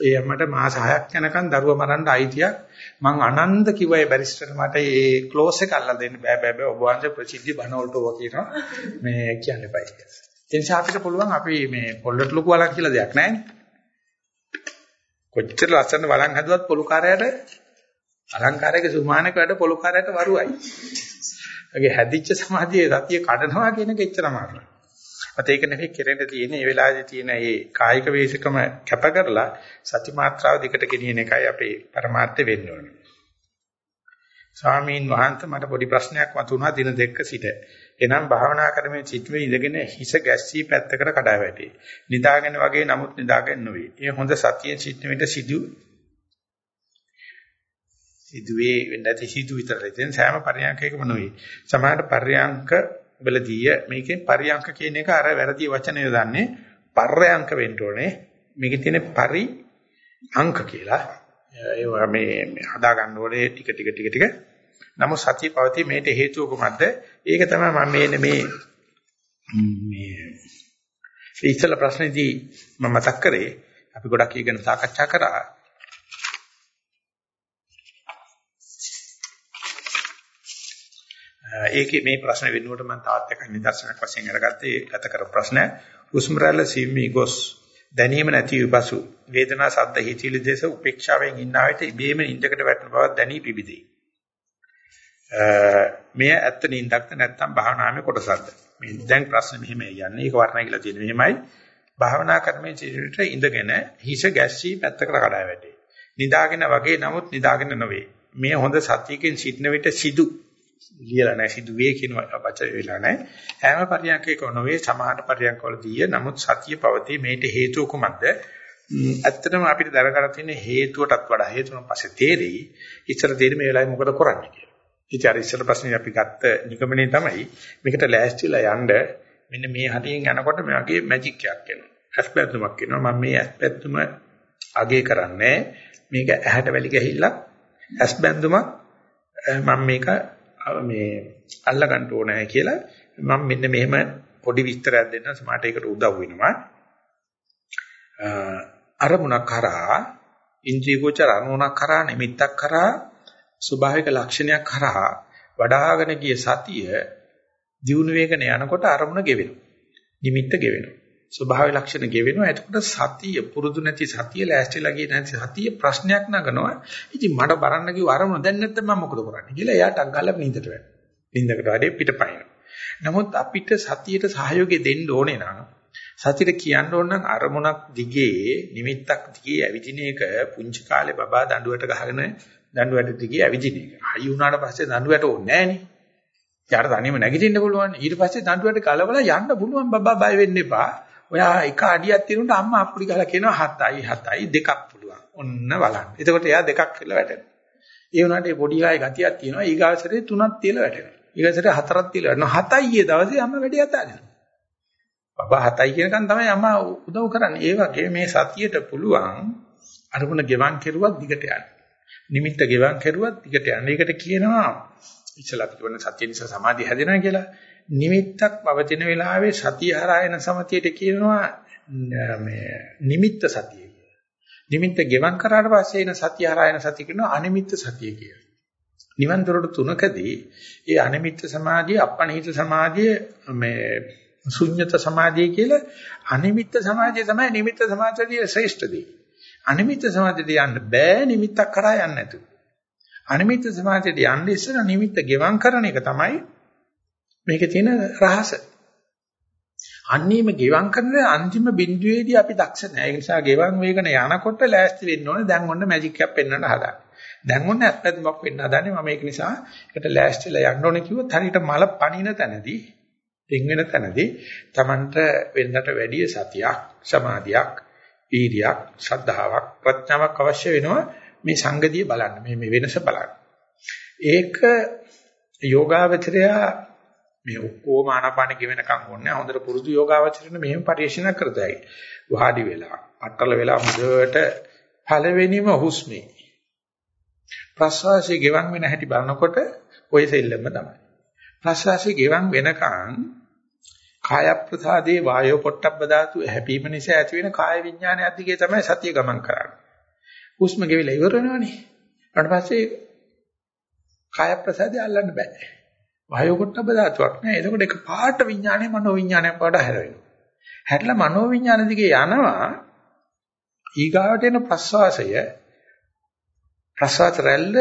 ඒ අම්මට මාස 6ක් යනකම් දරුවා මරන්න අයිතියක් මං අනන්ත කිව්වයි බැරිස්ටර් මට ඒ ක්ලෝස් එක අල්ලලා දෙන්න බෑ බෑ බෑ ඔබ වහන්සේ ප්‍රසිද්ධි බණ වලට ඔවා කියනවා මේ කියන්න එපා කියලා. ඒ නිසා අපිට පුළුවන් අපි මේ පොල්ලට ලොකු වලක් කියලා දෙයක් නැහැ. කොච්චර ලස්සන වලන් හදුවත් පොලු කාර්යයට අලංකාරයක සුමානක වැඩ පොලු කාර්යයට වරුවයි. ඒගේ හැදිච්ච සමාධියේ සතිය කඩනවා කියන එක එච්චර අමාරුයි. මත ඒක නෙවෙයි කෙරෙන්න තියෙන්නේ මේ වෙලාවේදී තියෙන මේ කායික වේශකම කැප කරලා සති මාත්‍රාව දිකට ගෙනියන එකයි අපේ પરමාර්ථය වෙන්න ඕනේ. ස්වාමීන් වහන්සේ මට පොඩි ප්‍රශ්නයක් වතුණා දින දෙක සිට. එනම් භාවනා කරමින් සිටුවේ ඉඳගෙන හිස ගැස්සී පැත්තකට කඩා වැටේ. නිදාගෙන වගේ නමුත් නිදාගෙන නොවේ. ඒ හොඳ සතියෙන් සිටින විට සිදු සිදුවේ නැති සිදු විතරයි. දැන් සෑම පරියන්කයකම නොවේ. සමහරට පරියන්ක වලදී මේකෙන් පරියන්ක කියන එක අර වැරදි වචනය දන්නේ පර්යංක වෙන්න ඕනේ. මේකේ තියෙන පරි අංක කියලා. ඒවා මේ හදා ගන්න ඕනේ ටික ටික ටික ටික. නමුත් සතිය පවතී මේට හේතුව කොහොමද? ඒක තමයි මම මේ මේ මේ ඉස්සල ප්‍රශ්නේදී මම මතක් කරේ අපි ගොඩක් ඊගෙන සාකච්ඡා කරා. ඒකේ මේ ප්‍රශ්න වෙනුවට මම තාත් එකක් නිදර්ශනයක් වශයෙන් අරගත්තේ ගත කර ප්‍රශ්න හුස්ම රැල්ල සීමී ගොස් දැනීම නැති විපසු වේදනා සද්ද හිතිලි දේශ උපේක්ෂාවෙන් ඉන්නා විට ඉබේම නිින්දකට වැටෙන බව දැනී පිබිදී. මෙය ඇත්ත නිින්දක්ද නැත්නම් භාවනාවේ කොටසක්ද? මේ දැන් ප්‍රශ්නේ මෙහෙම යන්නේ. ඒක වර්ණයි කියලා තියෙන මෙහෙමයි. භාවනා කර්මයේ චිරිට ඉඳගෙන හිස ගැස්සී පැත්තකට කඩා වැටේ. නිදාගෙන වගේ නමුත් නිදාගෙන නොවේ. මේ හොඳ සතියකින් සිටින විට සිදු ලියලා නැහැ සිදුවේ කියන වචන වෙලා නැහැ හැම පරියන්කයක නොවේ සමහර පරියන්කවලදී නමුත් සතිය පවතී මේට හේතුව කුමක්ද ඇත්තටම අපිට දරගන්න තියෙන හේතුවටත් වඩා හේතුන් පස්සේ තේරෙයි ඉස්සර තේරෙන්නේ මේ වෙලාවේ මොකද කරන්නේ කියලා ඉතින් අර ඉස්සර ප්‍රශ්නේ අපි ගත්ත නිගමනයේ තමයි මේකට ලෑස්තිලා යන්න මෙන්න මේ හරියෙන් යනකොට මේ වගේ මැජික් එකක් එනවා. ඇස්පැත්තුමක් එනවා. මම මේ ඇස්පැත්තුම අගේ කරන්නේ මේක ඇහැට වැලි ගහිල්ලා ඇස්බැඳුමක් මම මේක මේ අල්ල ගන්න ඕනේ කියලා මම මෙන්න මෙහෙම පොඩි විස්තරයක් දෙන්න සමහරට ඒකට උදව් වෙනවා. අරමුණක් කරා ඉන්ද්‍රිය ගෝචර අරමුණක් කරා නිමිත්තක් කරා ස්වභාවික ලක්ෂණයක් කරා වඩාගෙන ගිය සතිය දියුණු වේගන යනකොට අරමුණ ගෙවෙනවා නිමිත්ත ගෙවෙනවා ස්වභාව ලක්ෂණ ගෙවෙනවා. එතකොට සතිය පුරුදු නැති සතිය ලෑස්තිලා ගියේ නැති සතිය ප්‍රශ්නයක් නගනවා. ඉතින් මට බලන්න කිව්ව අරමුණ දැන් නැත්නම් මම මොකද කරන්නේ කියලා එයාට අග්ගල්ලා නින්දට වැටෙනවා. නින්දකට වැඩි පිටපයින්. නමුත් අපිට සතියට සහයෝගය දෙන්න ඕනේ නම් සතියට කියන්න ඕන නම් අරමුණක් දිගේ නිමිත්තක් දිගේ ඇවිදින එක පුංචි කාලේ බබා දඬුවට ගහගෙන දඬුවට දිගේ ඇවිදින එක. හයි වුණාට පස්සේ දඬුවට ඕනේ නැහනේ. යාට තනියම නැගිටින්න පුළුවන්. ඊට පස්සේ දඬුවට කලවලා යන්න පුළුවන් බබා බය වෙන්න එපා. ඔයා එක අඩියක් තිනුට අම්මා අප්පුඩි ගහලා කියනවා 7යි 7යි දෙකක් පුළුවන්. ඔන්න බලන්න. එතකොට එයා දෙකක් කියලා වැටෙනවා. ඒ වුණාට ඒ පොඩි ගායේ ගතියක් තියෙනවා. ඊගාසරේ තුනක් තියලා වැටෙනවා. ඊගාසරේ හතරක් තියලා වැටෙනවා. 7යි ඊයේ දවසේ අම්මා වැඩි යතාගෙන. බබා 7යි කියනකන් තමයි අම්මා උදව් කරන්නේ. ඒ වගේ මේ සතියට පුළුවන් අරමුණ ගෙවන් කෙරුවත් දිගට යන්න. නිමිත්ත ගෙවන් කෙරුවත් දිගට යන්න. ඒකට කියනවා ඉස්සලා අපි කියන සතිය නිසා සමාධිය හැදෙනවා කියලා. නිමිත්තක් පවතින වෙලාවේ සතිය හරහායන සමතියට කියනවා මේ නිමිත්ත සතිය කියලා. නිමිත්ත ගෙවන් කරාට පස්සේ එන සතිය හරහායන සතිය කියනවා අනිමිත්ත සතිය කියලා. නිවන් දොරට තුනකදී ඒ අනිමිත්ත සමාධිය අපණහිත සමාධිය මේ ශුන්්‍යත සමාධිය කියලා අනිමිත්ත සමාධිය තමයි නිමිත්ත සමාධියේ ශ්‍රේෂ්ඨ දේ. අනිමිත්ත සමාධියට යන්න බෑ නිමිත්තක් කරා යන්න නැතුව. අනිමිත්ත සමාධියට යන්න ඉස්සර නිමිත්ත ගෙවම් කරන එක තමයි මේකේ තියෙන රහස. අන්නේම ගෙවම් කරන අන්තිම බිඳුවේදී අපි දක්ෂ නැහැ. ඒ නිසා ගෙවම් වේගන යනකොට ලෑස්ති වෙන්න ඕනේ. දැන් ඔන්න මැජික් එකක් පෙන්වන්න හදාගන්න. දැන් ඔන්න ඇත්තටමක් වෙන්න හදාන්නේ මම ඒක නිසා ඒකට ලෑස්තිලා යන්න ඕනේ කිව්වොත් හරියට මල පණින තැනදී දෙංගෙන තැනදී Tamanට වෙනදට වැඩිය සතියක් සමාධියක් වීර්යයක් ශ්‍රද්ධාවක් ප්‍රඥාවක් අවශ්‍ය වෙනවා මේ සංගතිය බලන්න මේ මේ වෙනස බලන්න. ඒක යෝගාවචරය මේ ඔක්කොම ආනාපාන ගෙවෙනකම් ඕනේ හොඳට පුරුදු යෝගාවචරයෙන් මෙහෙම පරිශීලන කරතයි වාඩි වෙලා අටල වෙලා හොඳට පළවෙනිම හුස්මේ. ප්‍රශ්වාසයේ ගෙවන් වෙන හැටි බලනකොට ඔය සෙල්ලම තමයි. ප්‍රශ්වාසයේ ගෙවන් වෙනකන් කාය ප්‍රසාදේ වායෝ පොට්ටබ්බ ධාතු හැපීම නිසා ඇති වෙන කාය විඥානය අධිකේ තමයි සතිය ගමන් කරන්නේ. හුස්ම ගෙවිලා ඉවර වෙනවනේ. ඊට පස්සේ කාය ප්‍රසාදේ අල්ලන්න බෑ. වායෝ පොට්ටබ්බ ධාතුවක් නෑ. එතකොට එක පාට විඥානය මනෝ විඥානයක් වඩ හැරෙනවා. හැරිලා මනෝ විඥාන දිගේ යනවා ඊගාවට එන ප්‍රස්වාසය ප්‍රස්වාස රැල්ල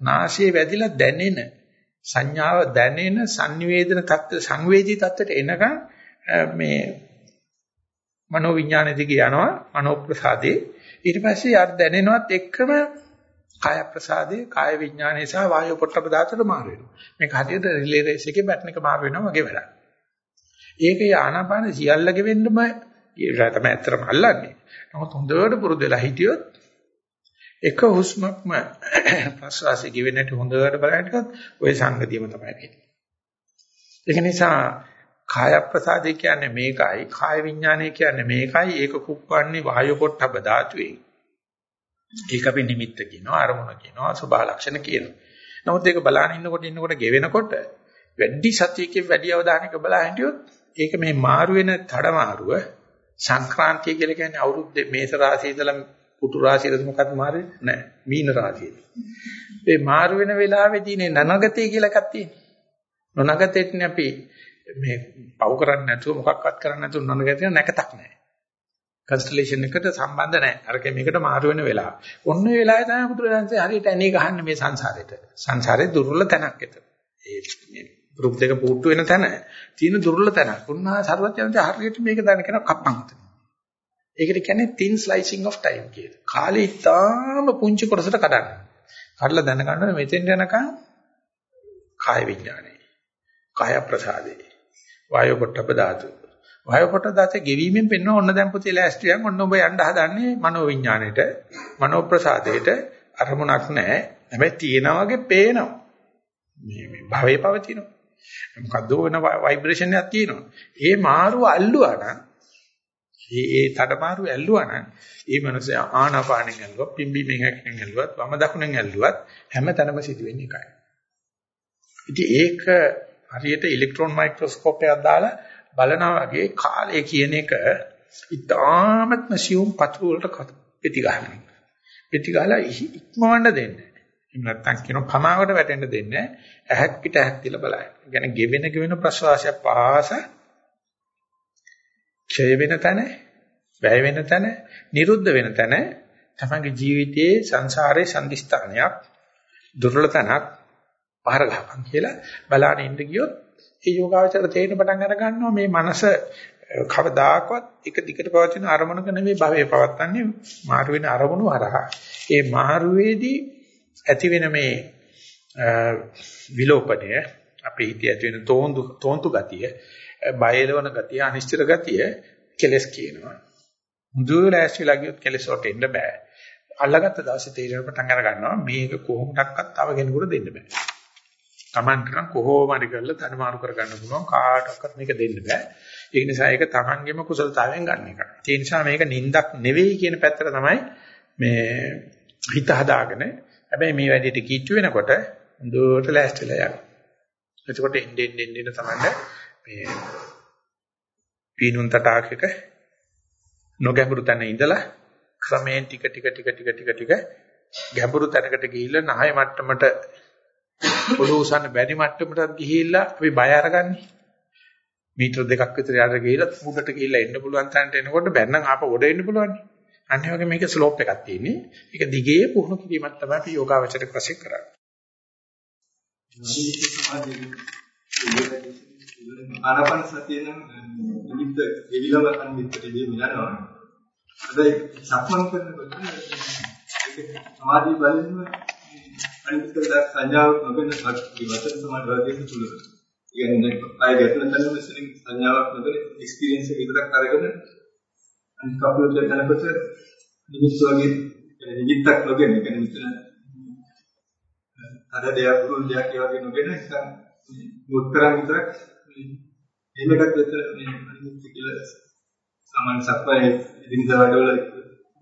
නාසයේ වැදිලා දැනෙන සංඥාව දැනෙන සංවේදන தත්ත්ව සංවේදී தත්ත්වයට එනකන් මේ මනෝ විඥාන දිගේ යනවා මනෝ ප්‍රසාදේ ඊට පස්සේ අර දැනෙනවත් එක්කම කාය ප්‍රසාදේ කාය විඥානයේ සහ වායු පොට්ටප ධාතුවට මාරු වෙනවා. මේක හරියට රිලේ රේස් එකේ බැටන් එක මාරු වෙනවා වගේ වැඩක්. ඒක ආනාපාන සියල්ලගේ වෙන්නම ඒක තමයි ඇත්තටම අල්ලන්නේ. නමුත් හොඳට පුරුදු වෙලා හිටියොත් එක හුස්මක්ම ප්‍රශ්වාසයේ ගෙවෙන්නට හොඳට බලනකොට ওই සංගතියම තමයි වෙන්නේ. ඒක නිසා කාය ප්‍රසාදේ කියන්නේ මේකයි, කාය විඥානය කියන්නේ මේකයි, ඒක කුප්පන්නේ වායු පොට්ටබ ධාතුවේ. ඒක අපි නිමිත්ත කියනවා, අරමුණ කියනවා, සබහා ලක්ෂණ කියනවා. නමුත් ඒක බලාගෙන ඉන්නකොට ඉන්නකොට ගෙවෙනකොට වැඩි සතියකින් වැඩි අවධානයක බලා හිටියොත් ඒක මේ මාරු වෙන තඩ මාරුව සංක්‍රාන්තිය කියලා කියන්නේ අවුරුද්දේ මේස රාශිය ඉඳලා පුතු රාශියද මොකක්ද මාරු නෑ මීන රාශියද මේ මාරු වෙන වෙලාවේදී නේ නනගතේ කියලා එකක් තියෙනවා නොනගතෙත්නේ අපි මේ පව් කරන්නේ නැතුව මොකක්වත් කරන්නේ නැතුව නොනගතේ නැකතක් නෑ කන්ස්ටලේෂන් එකට සම්බන්ධ නැහැ. අරක මේකට මාරු වෙන වෙලාව. ඔන්න ඒ වෙලාවේ තමයි බුදුරජාණන්සේ හරියට ඇනේ ගහන්නේ මේ සංසාරෙට. සංසාරේ දුර්වල තැනක් එතන. ඒ මේ ගෲප් දෙක පුට්ටු වෙන තැන තියෙන දුර්වල තැනක්. උන්නා සර්වඥයන්ට හරියට මේක දැන කියන කප්පන්ත. ඒකට කියන්නේ thin slicing of time කියලා. කාලේ ඉතාම පුංචි කොටසට කඩන්න. කඩලා දැනගන්න මෙතෙන් යනකම් කාය විඥානය. කාය ප්‍රසාදේ. වායෝ පොට්ටප ධාතු. වායෝ පොට්ට ධාතේ ගෙවීමෙන් පෙන්වන ඔන්න දැන් පුතේ ලෑස්තියන් ඔන්න ඔබ යන්න හදන්නේ මනෝ විඥාණයට, මනෝ ප්‍රසාදයට අරමුණක් නැහැ. හැබැයි තියෙනා වගේ පේනවා. මේ මේ භවයේ පවතිනවා. මොකද්ද වෙන ভাইබ්‍රේෂන් එකක් තියෙනවා. ඒ මාරුව අල්ලුවා නම් ඒ ඒ තඩමාරු ඇල්ලුවා නම් ඒ මනසේ ආනාපානෙන් ඇල්ලුවා පිම්බීමෙන් හැකෙන් ඇල්ලුවත් වම දකුණෙන් ඇල්ලුවත් හැමතැනම සිදුවෙන්නේ එකයි. ඉතින් ඒක හරියට ඉලෙක්ට්‍රෝන මයික්‍රොස්කෝප් එකක් දාලා බලනවා වගේ කාලය කියන එක ඉතාමත්ම සියුම් පතු වලට පෙති ගන්නවා. පෙති ගහලා ඉක්මවන්න දෙන්නේ. එහෙම නැත්නම් කියන පමාවට වැටෙන්න දෙන්නේ ඇහක් පිට ඇහක් තියලා බලන්න. يعني ගෙවෙන ගෙවෙන ප්‍රශ්වාසය පාස ඡය වෙන තැන, වැය වෙන තැන, නිරුද්ධ වෙන තැන තමගේ ජීවිතයේ සංසාරේ සම්දිස්ථානයක් දුර්වල තැනක් පහර ගහපන් කියලා බලාගෙන ඉඳ ගියොත් ඒ යෝගාවචර තේරෙන පටන් අර ගන්නවා මේ මනස කවදාකවත් එක දිගට පවතින අරමුණක නෙමෙයි භවයේ පවත්න්නේ මාරු වෙන අරමුණු හරහා. ඒ මාරුවේදී ඇති වෙන මේ විලෝපණය අපේ හිතේ ඇති වෙන තෝන්තු තෝන්තු ගතිය, බයලවන ගතිය, අනිශ්චිත ගතිය කෙලස් කියනවා. මුදුර ඇස්විලා ගියොත් කෙලස් වලට එන්න බෑ. අල්ලගත්ත දවසේ තේරෙන පටන් අර ගන්නවා මේක කොහොමඩක්වත් තව කෙනෙකුට දෙන්න බෑ. Tamanට නම් කොහොම හරි කරලා තනමාරු කරගන්න පුළුවන් කාටවත් මේක දෙන්න බෑ. ඒ නිසා ඒක Tamanගෙම කුසලතාවයෙන් ගන්න එක. ඒ නිසා මේක නින්දක් නෙවෙයි කියන පැත්තට තමයි මේ හිත හදාගෙන හැබැයි මේ වැඩේට කීච්චු වෙනකොට හොඳට ලෑස්තිලා යනවා. එතකොට එන්නේ එන්නේ එන්නේ තමයි මේ පීනුන් තටාකයක නොගැඹුරු තැන ඉඳලා ක්‍රමයෙන් ටික ටික ටික ටික ටික ටික ගැඹුරු තැනකට ගිහිල්ලා නහය මට්ටමට පොළොව උසන්න බැරි මට්ටමටත් ගිහිල්ලා අපි බය අරගන්නේ. මීටර දෙකක් විතර යට ගිහිල්ලා උඩට ගිහිල්ලා එන්න පුළුවන් තැනට එනකොට බැන්නම් ආපහු උඩ එන්න පුළුවන්. අන්න ඒ වගේ මේක ස්ලෝප් එකක් තියෙන්නේ. ඒක දිගේ පුහුණු කිරීමක් තමයි අපි යෝගාවචරයක් වශයෙන් කරන්නේ. ආනාපාන සතිය නම් නිමිත්ත එවිලම අනිමිත්තට දෙන්න යනවා. හැබැයි සක්මන් කරනකොට සමාධිය බලන්න අනිත් සංඥාවක් නොගෙන වචන සමාධිය වගේ තුල. කියන්නේ අය ගැටෙන තැන මෙතන සංඥාවක් නොගෙන එක්ස්පීරියන්ස් එක විතරක් අරගෙන අනිත් කපුලට යනකොට නිමිත්ත වගේ නිමිත්තක් නොගෙන කියන්නේ මෙතන අර දෙයක් දුරු දෙයක් ඒ වගේ නොගෙන නිකන් මුත්තරන් විතරක් එහෙම එකක් විතර මේ අනිත් කියලා සාමාන්‍ය සක්මනේ ඉදින්දා වැඩවල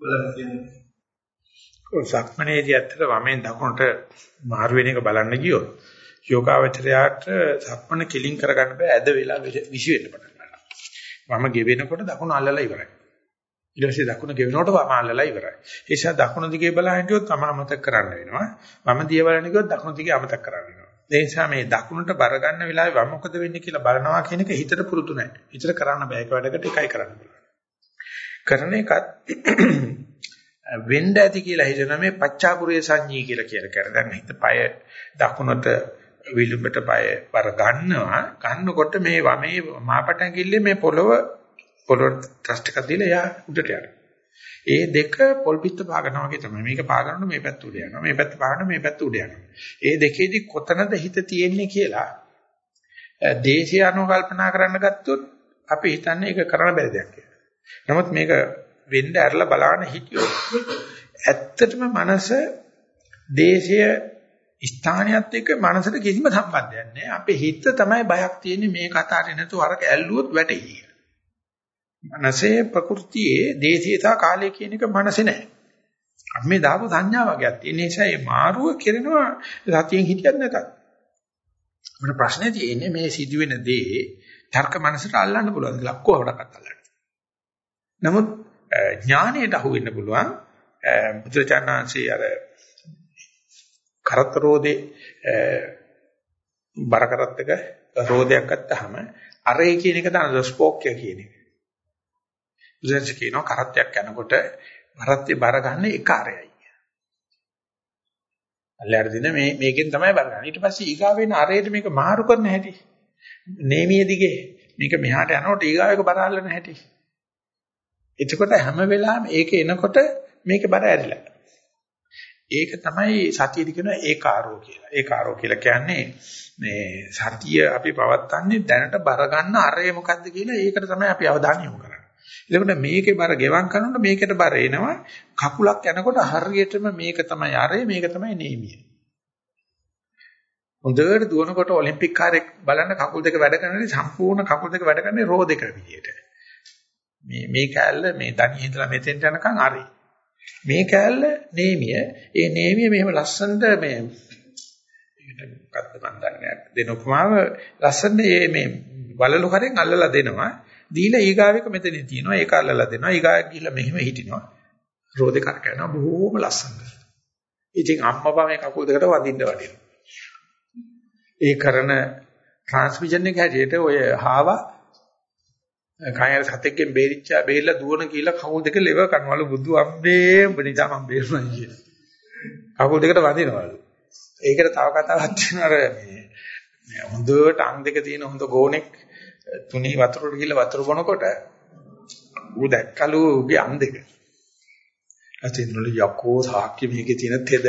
බලන්න කියන්නේ සක්මනේදී ඇත්තට වමෙන් දකුණට මාරු වෙන එක බලන්න ගියොත් යෝගාවචරයාට සක්මන කිලින් කරගන්න බෑ ඇද වෙලා විශ් වෙන්න පටන් ගන්නවා. වම ගෙවෙනකොට දකුණ අල්ලලා ඉවරයි. ඊට පස්සේ දකුණ ගෙවෙනකොට වම අල්ලලා ඉවරයි. ඒ නිසා දකුණ දිගේ බලන හිටියොත් තම අමතක කරන්න වෙනවා. වම දිගේ බලන ගියොත් දකුණ දිගේ අමතක කරන්න වෙනවා. ඒ නිසා මේ දකුණට බර ගන්න වෙලාවේ වම මොකද වෙන්නේ කියලා බලනවා කියන එක හිතට පුරුදු නැහැ. හිතට කරන්න බෑ. ඒක වැඩකට එකයි කරන්න පුළුවන්. කරන එකත් වෙන්න ඇති කියලා හිතන මේ පච්චාපුරේ සංඤී කියලා කියලා කරන. දැන් හිත পায় දකුණට විලුඹට পায় බර ගන්නවා. ගන්නකොට මේ වමේ මාපට ඇඟිල්ලේ මේ පොළව පොළොව ට්‍රස්ට් එකක් දීලා යා උඩට යනවා. ඒ දෙක පොල් පිට පාගනවා වගේ තමයි. මේක පාගනකොට මේ පැත්ත උඩ යනවා. මේ පැත්ත පාගනකොට මේ පැත්ත උඩ යනවා. ඒ දෙකේදී කොතනද හිත තියෙන්නේ කියලා දේශය අනුව කල්පනා කරන්න ගත්තොත් අපි හිතන්නේ ඒක කරන්න බැරි දෙයක් කියලා. නමුත් මේක වෙන්න ඇරලා බලන්න හිටියොත් ඇත්තටම මනස දේශය ස්ථානියත් එක්ක මනසට කිසිම සම්බන්ධයක් නැහැ. අපේ හිත තමයි බයක් තියෙන්නේ මේ කතාවේ නැතුව අරක ඇල්ලුවොත් වැටෙයි. මනසේ ප්‍රകൃතියේ දේශය සහ කාලය කියන එක මනසේ නැහැ. අපි මේ දාපු සංඥා වගේක් තියෙන නිසා මේ මාරුව කෙරෙනවා සතියෙන් හිටියත් නැතත්. අපිට ප්‍රශ්නේ තියෙන්නේ මේ සිදුවෙන දේ තර්ක මනසට අල්ලන්න පුළුවන් කියලා කොහොමඩක්වත් අල්ලන්න. නමුත් ඥානයට අහු වෙන්න පුළුවන් බුදුචානන්සේ අර කරත් රෝදේ බර කරත් එක රෝදයක් ගත්තාම අරේ කියන එක තමයි ස්පෝක් කියන එක. බුදුන්ස කියනවා කරත්තයක් යනකොට කරත්තේ බර ගන්න එක අරයයි. අල්ලයට දින මේ මේකෙන් තමයි බර ගන්න. ඊට පස්සේ ඊගාව වෙන අරයට මේක මාරු කරන හැටි. නේමිය දිගේ මේක මෙහාට යනකොට ඊගාවක බර අල්ලන හැටි. එතකොට හැම වෙලාවෙම ඒක එනකොට මේකේ බර ඇරිලා. ඒක තමයි සතියදි කියන ඒකාරෝ කියලා. ඒකාරෝ කියලා කියන්නේ මේ සතිය අපි පවත්න්නේ දැනට බර ගන්න අරය මොකද්ද කියලා ඒකට තමයි අපි අවධානය යොමු කරන්නේ. එතකොට මේකේ බර ගෙවම් කරනකොට මේකට බර එනවා කකුලක් යනකොට හරියටම මේක තමයි අරය මේක තමයි නේමිය. හොඳට දුවනකොට ඔලිම්පික් කාර්යයක් බලන්න කකුල් දෙක වැඩ කරනදී සම්පූර්ණ කකුල් දෙක වැඩ කරන්නේ රෝ දෙක විදියට. මේ මේ කෑල්ල මේ දණිය ඉඳලා මෙතෙන්ට යනකම් අරේ. මේ කෑල්ල නේමිය. ඒ නේමිය මෙහෙම ලස්සනට මේ මොකක්ද මන් දන්නේ දෙන උපමාව ලස්සනට මේ වලලු කරෙන් අල්ලලා දෙනවා. දීලා ඊගාවෙක මෙතන තියෙනවා. ඒක අල්ලලා දෙනවා. ඊගාවෙක් ගිහලා මෙහෙම හිටිනවා. රෝදේ කරකැවෙනවා බොහොම ලස්සනට. ඉතින් අම්මපා මේ කකුල් දෙකට වදින්න වටිනවා. ඒ කරන ට්‍රාන්ස්මිෂන් එක හැටියට ඔය හාවා කායර සතෙක්ගෙන් බේරිච්ච බේරිලා දුවන කියලා කකුල් දෙක ලෙව කරනවලු බුදු අම්බේ උඹ නිසා මම බේරුණා කියන. කකුල් දෙකට වදිනවලු. ඒකට තව කතාවක් තියෙනවා අර මේ හොඳට අං දෙක තියෙන හොඳ ගෝණෙක් තුනී වතුරට ගිහලා වතුර බොනකොට ඌ දැක්කලු ඌගේ අං දෙක. අතින්වල යකෝ සාක්‍ය මේකේ තියෙන තෙද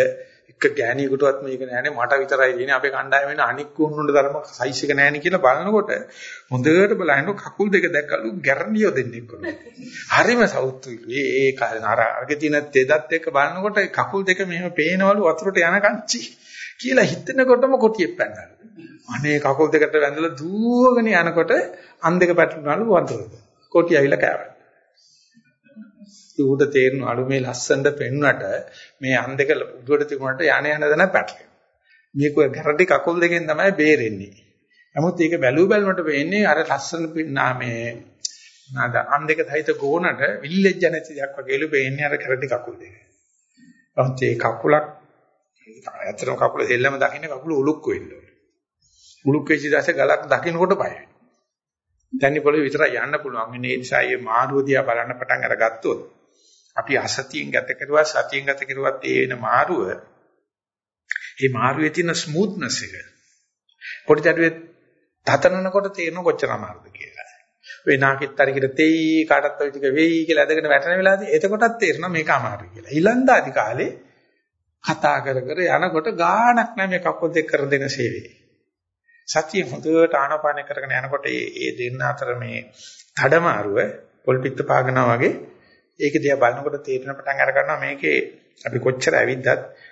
එක ගෑණියෙකුටවත් මේක නෑනේ. මට විතරයි තියෙන්නේ. අපේ කණ්ඩායමේ වෙන අනික් උන්නුන්ට තරම සයිස් එක නෑනේ කියලා බලනකොට හොඳට බලනකොට කකුල් දෙක දැක්කලු ගැරන්ඩියෝ දෙන්නේ කොහොමද හරිම සෞතුයි. ඒ ඒ කාලේ අර අරගේ තියෙන තෙදත් එක්ක බලනකොට කකුල් දෙක මෙහෙම පේනවලු වතුරට යන කංචි කියලා හිතනකොටම කොටියක් පැනනලු. අනේ කකුල් දෙකට වැඳලා දුවගෙන යනකොට අන් දෙක පැටලුනලු වතුරට. කොටි ඇවිල්ලා කෑවා. ඌට තේරෙනලු මේ ලස්සනට පෙන්වන්නට මේ අන් දෙක උඩට තිබුණාට යانے යන දන පැටලෙනවා. මේක ඔය ගැරටි කකුල් දෙකෙන් තමයි බේරෙන්නේ. නමුත් ඒක බැලුව බැලමට වෙන්නේ අර ලස්සන පින්නා මේ නාද අන් දෙක සහිත ගෝනට විල්ලෙජ්ජ නැති දෙයක් වගේලු වෙන්නේ අර ගැරටි කකුල් දෙක. නමුත් මේ කකුලක් ඇත්තටම කකුල දෙල්ලම දකින්න කකුල උලුක් වෙන්න ඕනේ. උලුක් වෙච්ච දැස ගලක් දකින්නකොට බය වෙනවා. දැන් පොළේ විතරයි යන්න පුළුවන්. මේ නිසා මේ මාරුව දිහා බලන්න පටන් අරගත්තොත් අපි අසතියෙන් ගත කරුවා සතියෙන් ගත කරුවත් ඒ වෙන මාරුව ඒ මාරුවේ තියෙන ස්මූත්නස් එක පොඩි දඩුවේ තතනනකොට තේරෙන කොච්චර අමාරුද කියලා. ඔය නාකිත් අරකිට තෙයි කාටත් ඔය ටික වෙයි කියලා ඇදගෙන වැටෙන වෙලාවදී එතකොටත් තේරෙනවා මේක අමාරුයි කියලා. ඊළඳාදි කාලේ කතා කර කර යනකොට ගාණක් නැහැ මේ කකුල් දෙක කර දෙන සේවයේ. සතිය හොඳට ආනාපාන කරගෙන යනකොට මේ මේ දෙන්න අතර මේ මාරුව පොල් පිට පාගනවා වගේ ඒක දිහා බලනකොට තේරෙන පටන් අර ගන්නවා මේකේ අපි කොච්චර ඇවිද්දත්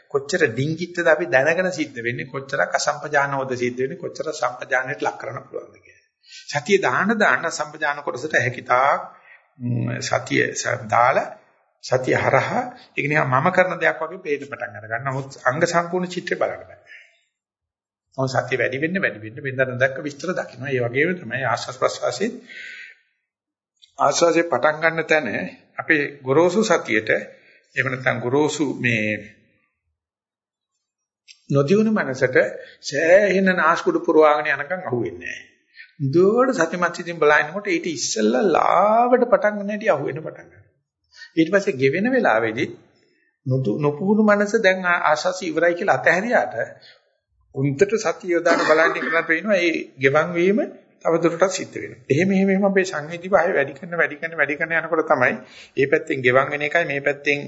කොච්චර ඩිංගිත්තද අපි දැනගෙන සිද්ධ වෙන්නේ කොච්චර අසම්පජානවද සිද්ධ වෙන්නේ කොච්චර සම්පජානයට ලක් කරන්න පුළුවන්ද කියලා. සතිය දාන දාන සම්පජාන කොටසට හැකිතාක් සතිය දාලා සතිය හරහා ඒක නිකන් මම කරන දෙයක් වගේ පේන්න පටන් අර ගන්න. නමුත් අංග සම්පූර්ණ චිත්‍රය බලන්න බෑ. මොහොත සතිය වැඩි වෙන්න වැඩි වෙන්න වෙනදා දැක්ක විස්තර දකින්න. ඒ වගේම තමයි ආස්වාස් ප්‍රසවාසයේ ආස්වාසේ පටන් ගන්න තැන අපේ ගොරෝසු සතියට එහෙම නැත්නම් ගොරෝසු මේ නොදියුණු මනසට සෑහෙන නාස්කුඩු පුරවාගෙන යනකම් අහුවෙන්නේ නැහැ. දුවට සතිමත් සිතින් බලනකොට ඊට ඉස්සෙල්ලා ලාවට පටන් ගන්න හැටි අහුවෙන්න පටන් ගන්නවා. ඊට පස්සේ ගෙවෙන වෙලාවේදී නොපුහුණු මනස දැන් ආශාස ඉවරයි කියලා අතහැරියාට උන්ටට සතිය යොදාන බලන්න කරලා පේනවා ඒ ගෙවන් වීම තවදුරටත් සිද්ධ වෙනවා. එහෙම එහෙම එහෙම අපේ සංවේදී භාවය වැඩි කරන වැඩි කරන වැඩි කරන යනකොට තමයි මේ පැත්තෙන් ගෙවන් වෙන එකයි මේ පැත්තෙන්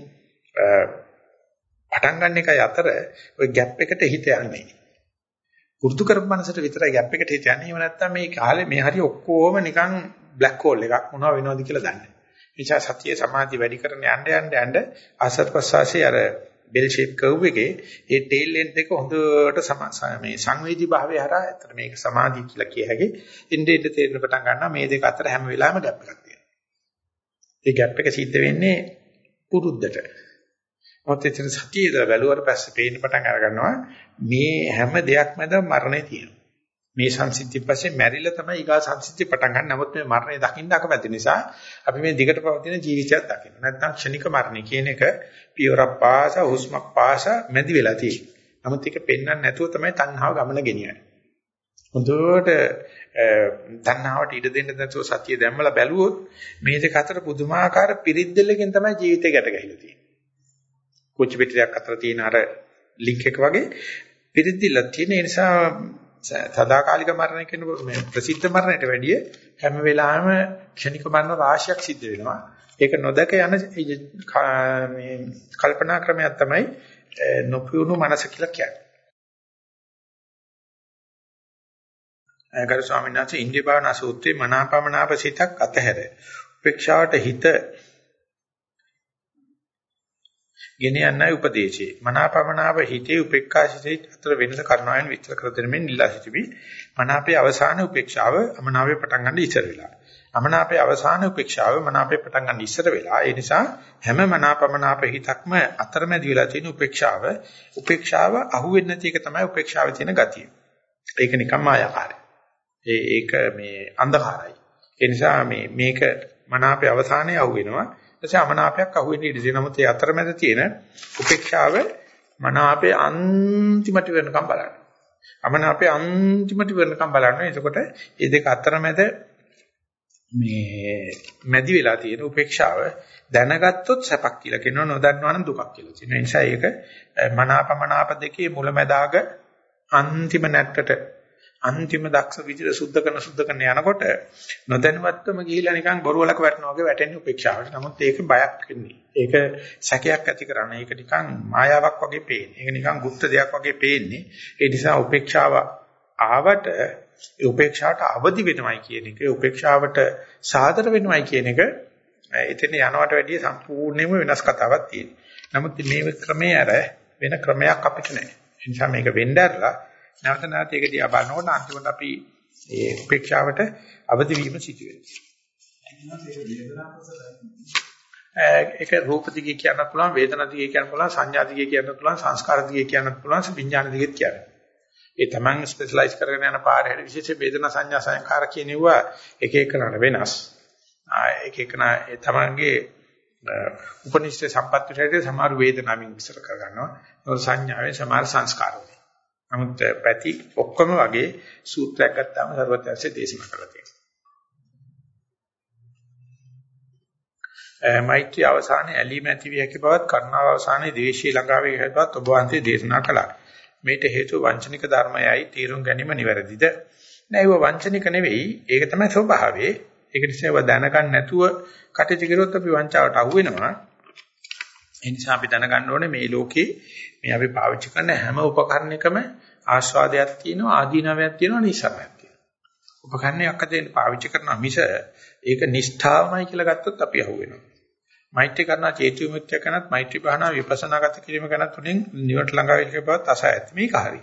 පටන් ගන්න එකයි අතර ওই ગેප් එකට හිත යන්නේ. පුරුදු කරපු මනසට විතරයි ગેප් එකට හිත යන්නේ. එහෙම නැත්නම් මේ කාලේ මේ හරිය ඔක්කොම නිකන් බ්ලැක් හෝල් එකක් මොනවා වෙනවද කියලා දන්නේ. නිසා සතිය සමාධි වැඩි කරන යන්න යන්න යන්න ආසත් ප්‍රසවාසයේ අර බෙල් ෂේප් කර්ව් එකේ ඒ ටේල් ලෙන්ත් එක හොඳට මේ සංවේදී භාවය හරහා ඇත්තට මේක සමාධිය කියලා කිය හැකි. ඉන්දේ ඉඳ තේරෙන පටන් ගන්නවා මේ දෙක අතර හැම වෙලාවෙම ગેප් එකක් තියෙනවා. ඒ ગેප් එක සිද්ධ වෙන්නේ පුරුද්දට. මොකද එතන සතියේ බැලුවට පස්සේ පේන්න පටන් අර ගන්නවා මේ හැම දෙයක් මැද මරණය තියෙනවා. මේ සංසිද්ධිය පස්සේ මැරිලා තමයි ඊගා සංසිද්ධිය පටන් ගන්න. නමුත් මේ මරණය දකින්න අකමැති නිසා අපි මේ දිගට පවතින ජීවිතයක් දකින්න. නැත්නම් ක්ෂණික මරණය කියන එක පියවරක් පාස හුස්මක් පාස මැදි වෙලා තියෙන්නේ. නමුත් ඒක පෙන්වන්න නැතුව තමයි තණ්හාව ගමන ගෙනියන්නේ. හොඳට තණ්හාවට ඉඩ දෙන්න නැතුව සතිය දැම්මලා බැලුවොත් මේ දෙක අතර පුදුමාකාර පිරිද්දලකින් තමයි ජීවිතය ගැට ගැහිලා තියෙන්නේ. කුච්ච පිටියක් අතර තියෙන අර ලින්ක් එක වගේ පිරිද්දලක් තියෙන නිසා සදාකාලික මරණය කියන මේ ප්‍රසිද්ධ මරණයට වැඩිය හැම වෙලාවෙම ක්ෂණික මරණ රාශියක් සිද්ධ වෙනවා. ඒක නොදක යන මේ කල්පනා ක්‍රමයක් තමයි නොපියුණු මනස කියලා කියන්නේ. ගරු ස්වාමීන් වහන්සේ ඉන්දිය භාවනා සූත්‍රයේ මනාපමනාප සිතක් අතහැර උපේක්ෂාවට හිත ගෙන යන්නයි උපදේශේ. මනාපමනාප හිතේ උපේක්ඛාසිතේ අතර වෙනස කරනවායන් විස්තර කර දෙමින් ඉල්ලා සිටිමි. මනාපේ අවසාන උපේක්ෂාව අමනාපේ පටන් ගන්න ඉස්සර වෙලා. අමනාපේ අවසාන උපේක්ෂාව මනාපේ පටන් ගන්න ඉස්සර වෙලා. ඒ නිසා හැම මනාපමනාප හිතක්ම අතරමැදි වෙලා තියෙන උපේක්ෂාව උපේක්ෂාව අහුවෙන්නේ නැති එක තමයි උපේක්ෂාවේ තියෙන ගතිය. ඒක නිකම් මායාකාරයි. ඒ ඒක මේ අන්ධකාරයි. ඒ නිසා මේ මේක මනාපේ අවසානයේ අහුවෙනවා. ඊටසේ අමනාපයක් අහුවෙන්නේ ඉඳී නමුත් ඒ අතරමැද තියෙන උපේක්ෂාව මනාපේ අන්තිමට වෙනකම් බලන්න. අමනාපේ අන්තිමට වෙනකම් බලන්න. එතකොට මේ දෙක අතරමැද මේ මැදි වෙලා තියෙන උපේක්ෂාව දැනගත්තොත් සැපක් කියලා කියනවා නොදන්නවා නම් දුකක් කියලා කියනවා. ඒ නිසා ඒක මනාපමනාප දෙකේ මුලැමැදාග අන්තිම නැට්ටට අන්තිම දක්ෂ විදිහට සුද්ධ කරන සුද්ධ කරන යනකොට නොදැනුවත්වම ගිහිලා නිකන් බොරුවලක වැටෙනවා වගේ වැටෙන්නේ උපේක්ෂාවට. නමුත් ඒක බයක් වෙන්නේ. ඒක සැකයක් ඇති කරන්නේ. ඒක නිකන් මායාවක් වගේ පේන්නේ. ඒක නිකන් গুপ্ত දෙයක් වගේ පේන්නේ. ඒ නිසා උපේක්ෂාව ආවට ඒ උපේක්ෂාවට අවදි වෙනවයි කියන එක, උපේක්ෂාවට සාදර වෙනවයි කියන එක එතන යනවට වැඩිය සම්පූර්ණයෙන්ම වෙනස් කතාවක් තියෙනවා. නමුත් මේ ක්‍රමයේ අර වෙන ක්‍රමයක් අපිට නැහැ. ඒ නිසා මේක වෙන්න ඇරලා නැවත නැවත ඒක දිහා බලනකොට අන්තිමට අපි ඒ උපේක්ෂාවට අවදි වීම සිදු ඒක රූප දිගේ කියන්න පුළුවන් වේදනා දිගේ කියන්න පුළුවන් සංඥා දිගේ කියන්න පුළුවන් සංස්කාර දිගේ කියන්න පුළුවන් විඥාන දිගේ කියන්න. ඒ තමන් ස්පෙෂලායිස් කරගෙන යන පාරේ විශේෂ වේදනා සංඥා සංකාර කියනවා එක එකනට වෙනස්. එක එකන ඒ තමන්ගේ උපනිෂ්ඨ සම්පත් විතරේ සමහර වේදනාවෙන් විස්තර කර ගන්නවා. සංඥාවෙන් සමහර සංස්කාර වෙනවා. නමුත් පැති ඔක්කොම වගේ සූත්‍රයක් ගත්තාම සර්වත්‍යංශයේ දේශනා කරලා තියෙනවා. මෛත්‍රී අවසානයේ ඇලීම ඇති විය හැකි බවත් කරුණාව අවසානයේ ද්වේෂය ළඟා වේ හැකි බවත් ඔබ වහන්සේ දේශනා කළා. මේට හේතුව වංචනික ධර්මයයි තීරුම් ගැනීම නිවැරදිද? නෑ ඒව වංචනික නෙවෙයි. ඒක තමයි ස්වභාවය. ඒක නිසා ඒව දැනගන්න නැතුව කටයුතු කරොත් අපි වංචාවට අහු වෙනවා. ඒ නිසා අපි දැනගන්න ඕනේ මේ ලෝකේ මේ අපි පාවිච්චි කරන හැම උපකරණයකම ආස්වාදයක් තියෙනවා ආදීනවයක් තියෙනවා නිසරණයක් තියෙනවා. උපකරණයක් අතේ පාවිච්චි කරන මිස ඒක නිෂ්ඨාවමයි කියලා ගත්තොත් අපි අහුවෙනවා. මෛත්‍රී කරනා චේතු විමුක්තිය කරනත් මෛත්‍රී භාවනා විපස්සනා ගත කිරීම කරනත් උනෙන් නිවට ළඟා වෙන්න බවත් අසහායත් මේක හරි.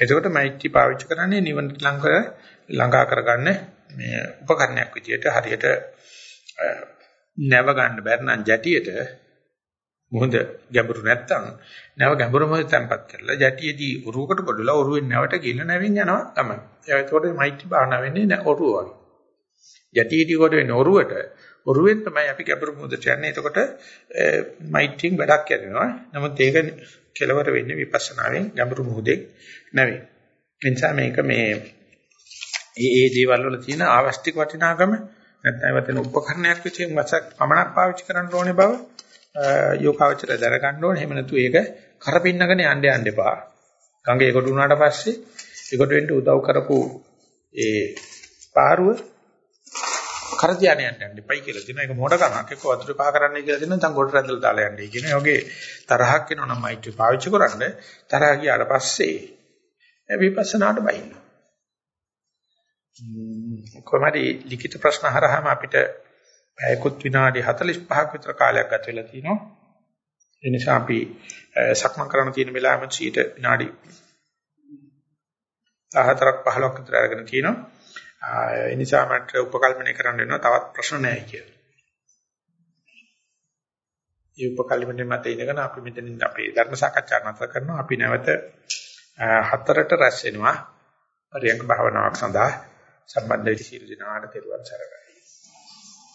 එතකොට මෛත්‍රී පාවිච්චි කරන්නේ නිවනට ළඟ ළඟා කරගන්න මේ උපකරණයක් විදියට හරියට නැව ගන්න බැරි නම් ජැටියට මොහොත ගැඹුරු නැත්තම් නැව ගැඹුරු මොහොත තැම්පත් කරලා ජැටියේදී උරුවකට බඩලා උරුවෙන් නැවට ගිල නැවින් යනවා තමයි. ඒකට මෛත්‍රී භාවනා වෙන්නේ නැහැ ඔරුව වගේ. ජැටියේදී කොට වෙන ඔරුවට ඔරුවෙන් තමයි අපි ගැඹුරු මොහොතට යන්නේ. එතකොට මෛත්‍රියෙන් වැඩක් කරනවා. නමුත් ඒක කෙලවර වෙන්නේ විපස්සනාවෙන් ගැඹුරු මොහොතේ නෙවෙයි. එනිසා මේක මේ ඒ ඒ දේවල් වල තියෙන ආවස්තික වටිනාකම නැත්නම් වතන උපකරණයක් විදිහින් වසක් පමණක් පාවිච්චි කරන්න ඕනේ බව යෝගාවචරය දරගන්න ඕනේ. එහෙම නැතු ඒක කරපින්නගෙන යන්න යන්න එපා. ගඟේ කොට උනාට පස්සේ ඒකට වෙන්න උදව් කරපු ඒ පාරුව කර ධානය යන්න යන්න එපයි කියලා දෙනවා. ඒක මොඩකමක්. එක්ක වතුර පහ කරන්නයි කියලා දෙනවා. නැත්නම් කොට රැඳලා දාලා යන්නයි කියන. ඒ වගේ තරහක් එනවා නම් මෛත්‍රී පාවිච්චි කරන්න. තරහ ගියාට පස්සේ විපස්සනාට බයින්න. කොහමද ලිඛිත ප්‍රශ්න හරහාම අපිට පැයකුත් විනාඩි 45ක් විතර කාලයක් ගත වෙලා තිනවා. ඒ නිසා අපි සක්මන් කරන්න තියෙන වෙලාවෙම සීට විනාඩි 14ක් 15ක් විතර අරගෙන තිනවා. ඒ නිසා මට උපකල්පනය කරන්න වෙනවා තවත් ප්‍රශ්න නැහැ කියලා. මේ උපකල්පනයේ මත ඉඳගෙන අපි මෙතනින් අපේ ධර්ම සාකච්ඡා නතර කරනවා. අපි නැවත හතරට රැස් වෙනවා. පරියන්ක භාවනාවක් සඳහා සම්බන්ධ වෙච්ච සියලු දෙනාට තෙරුවන් සරණයි.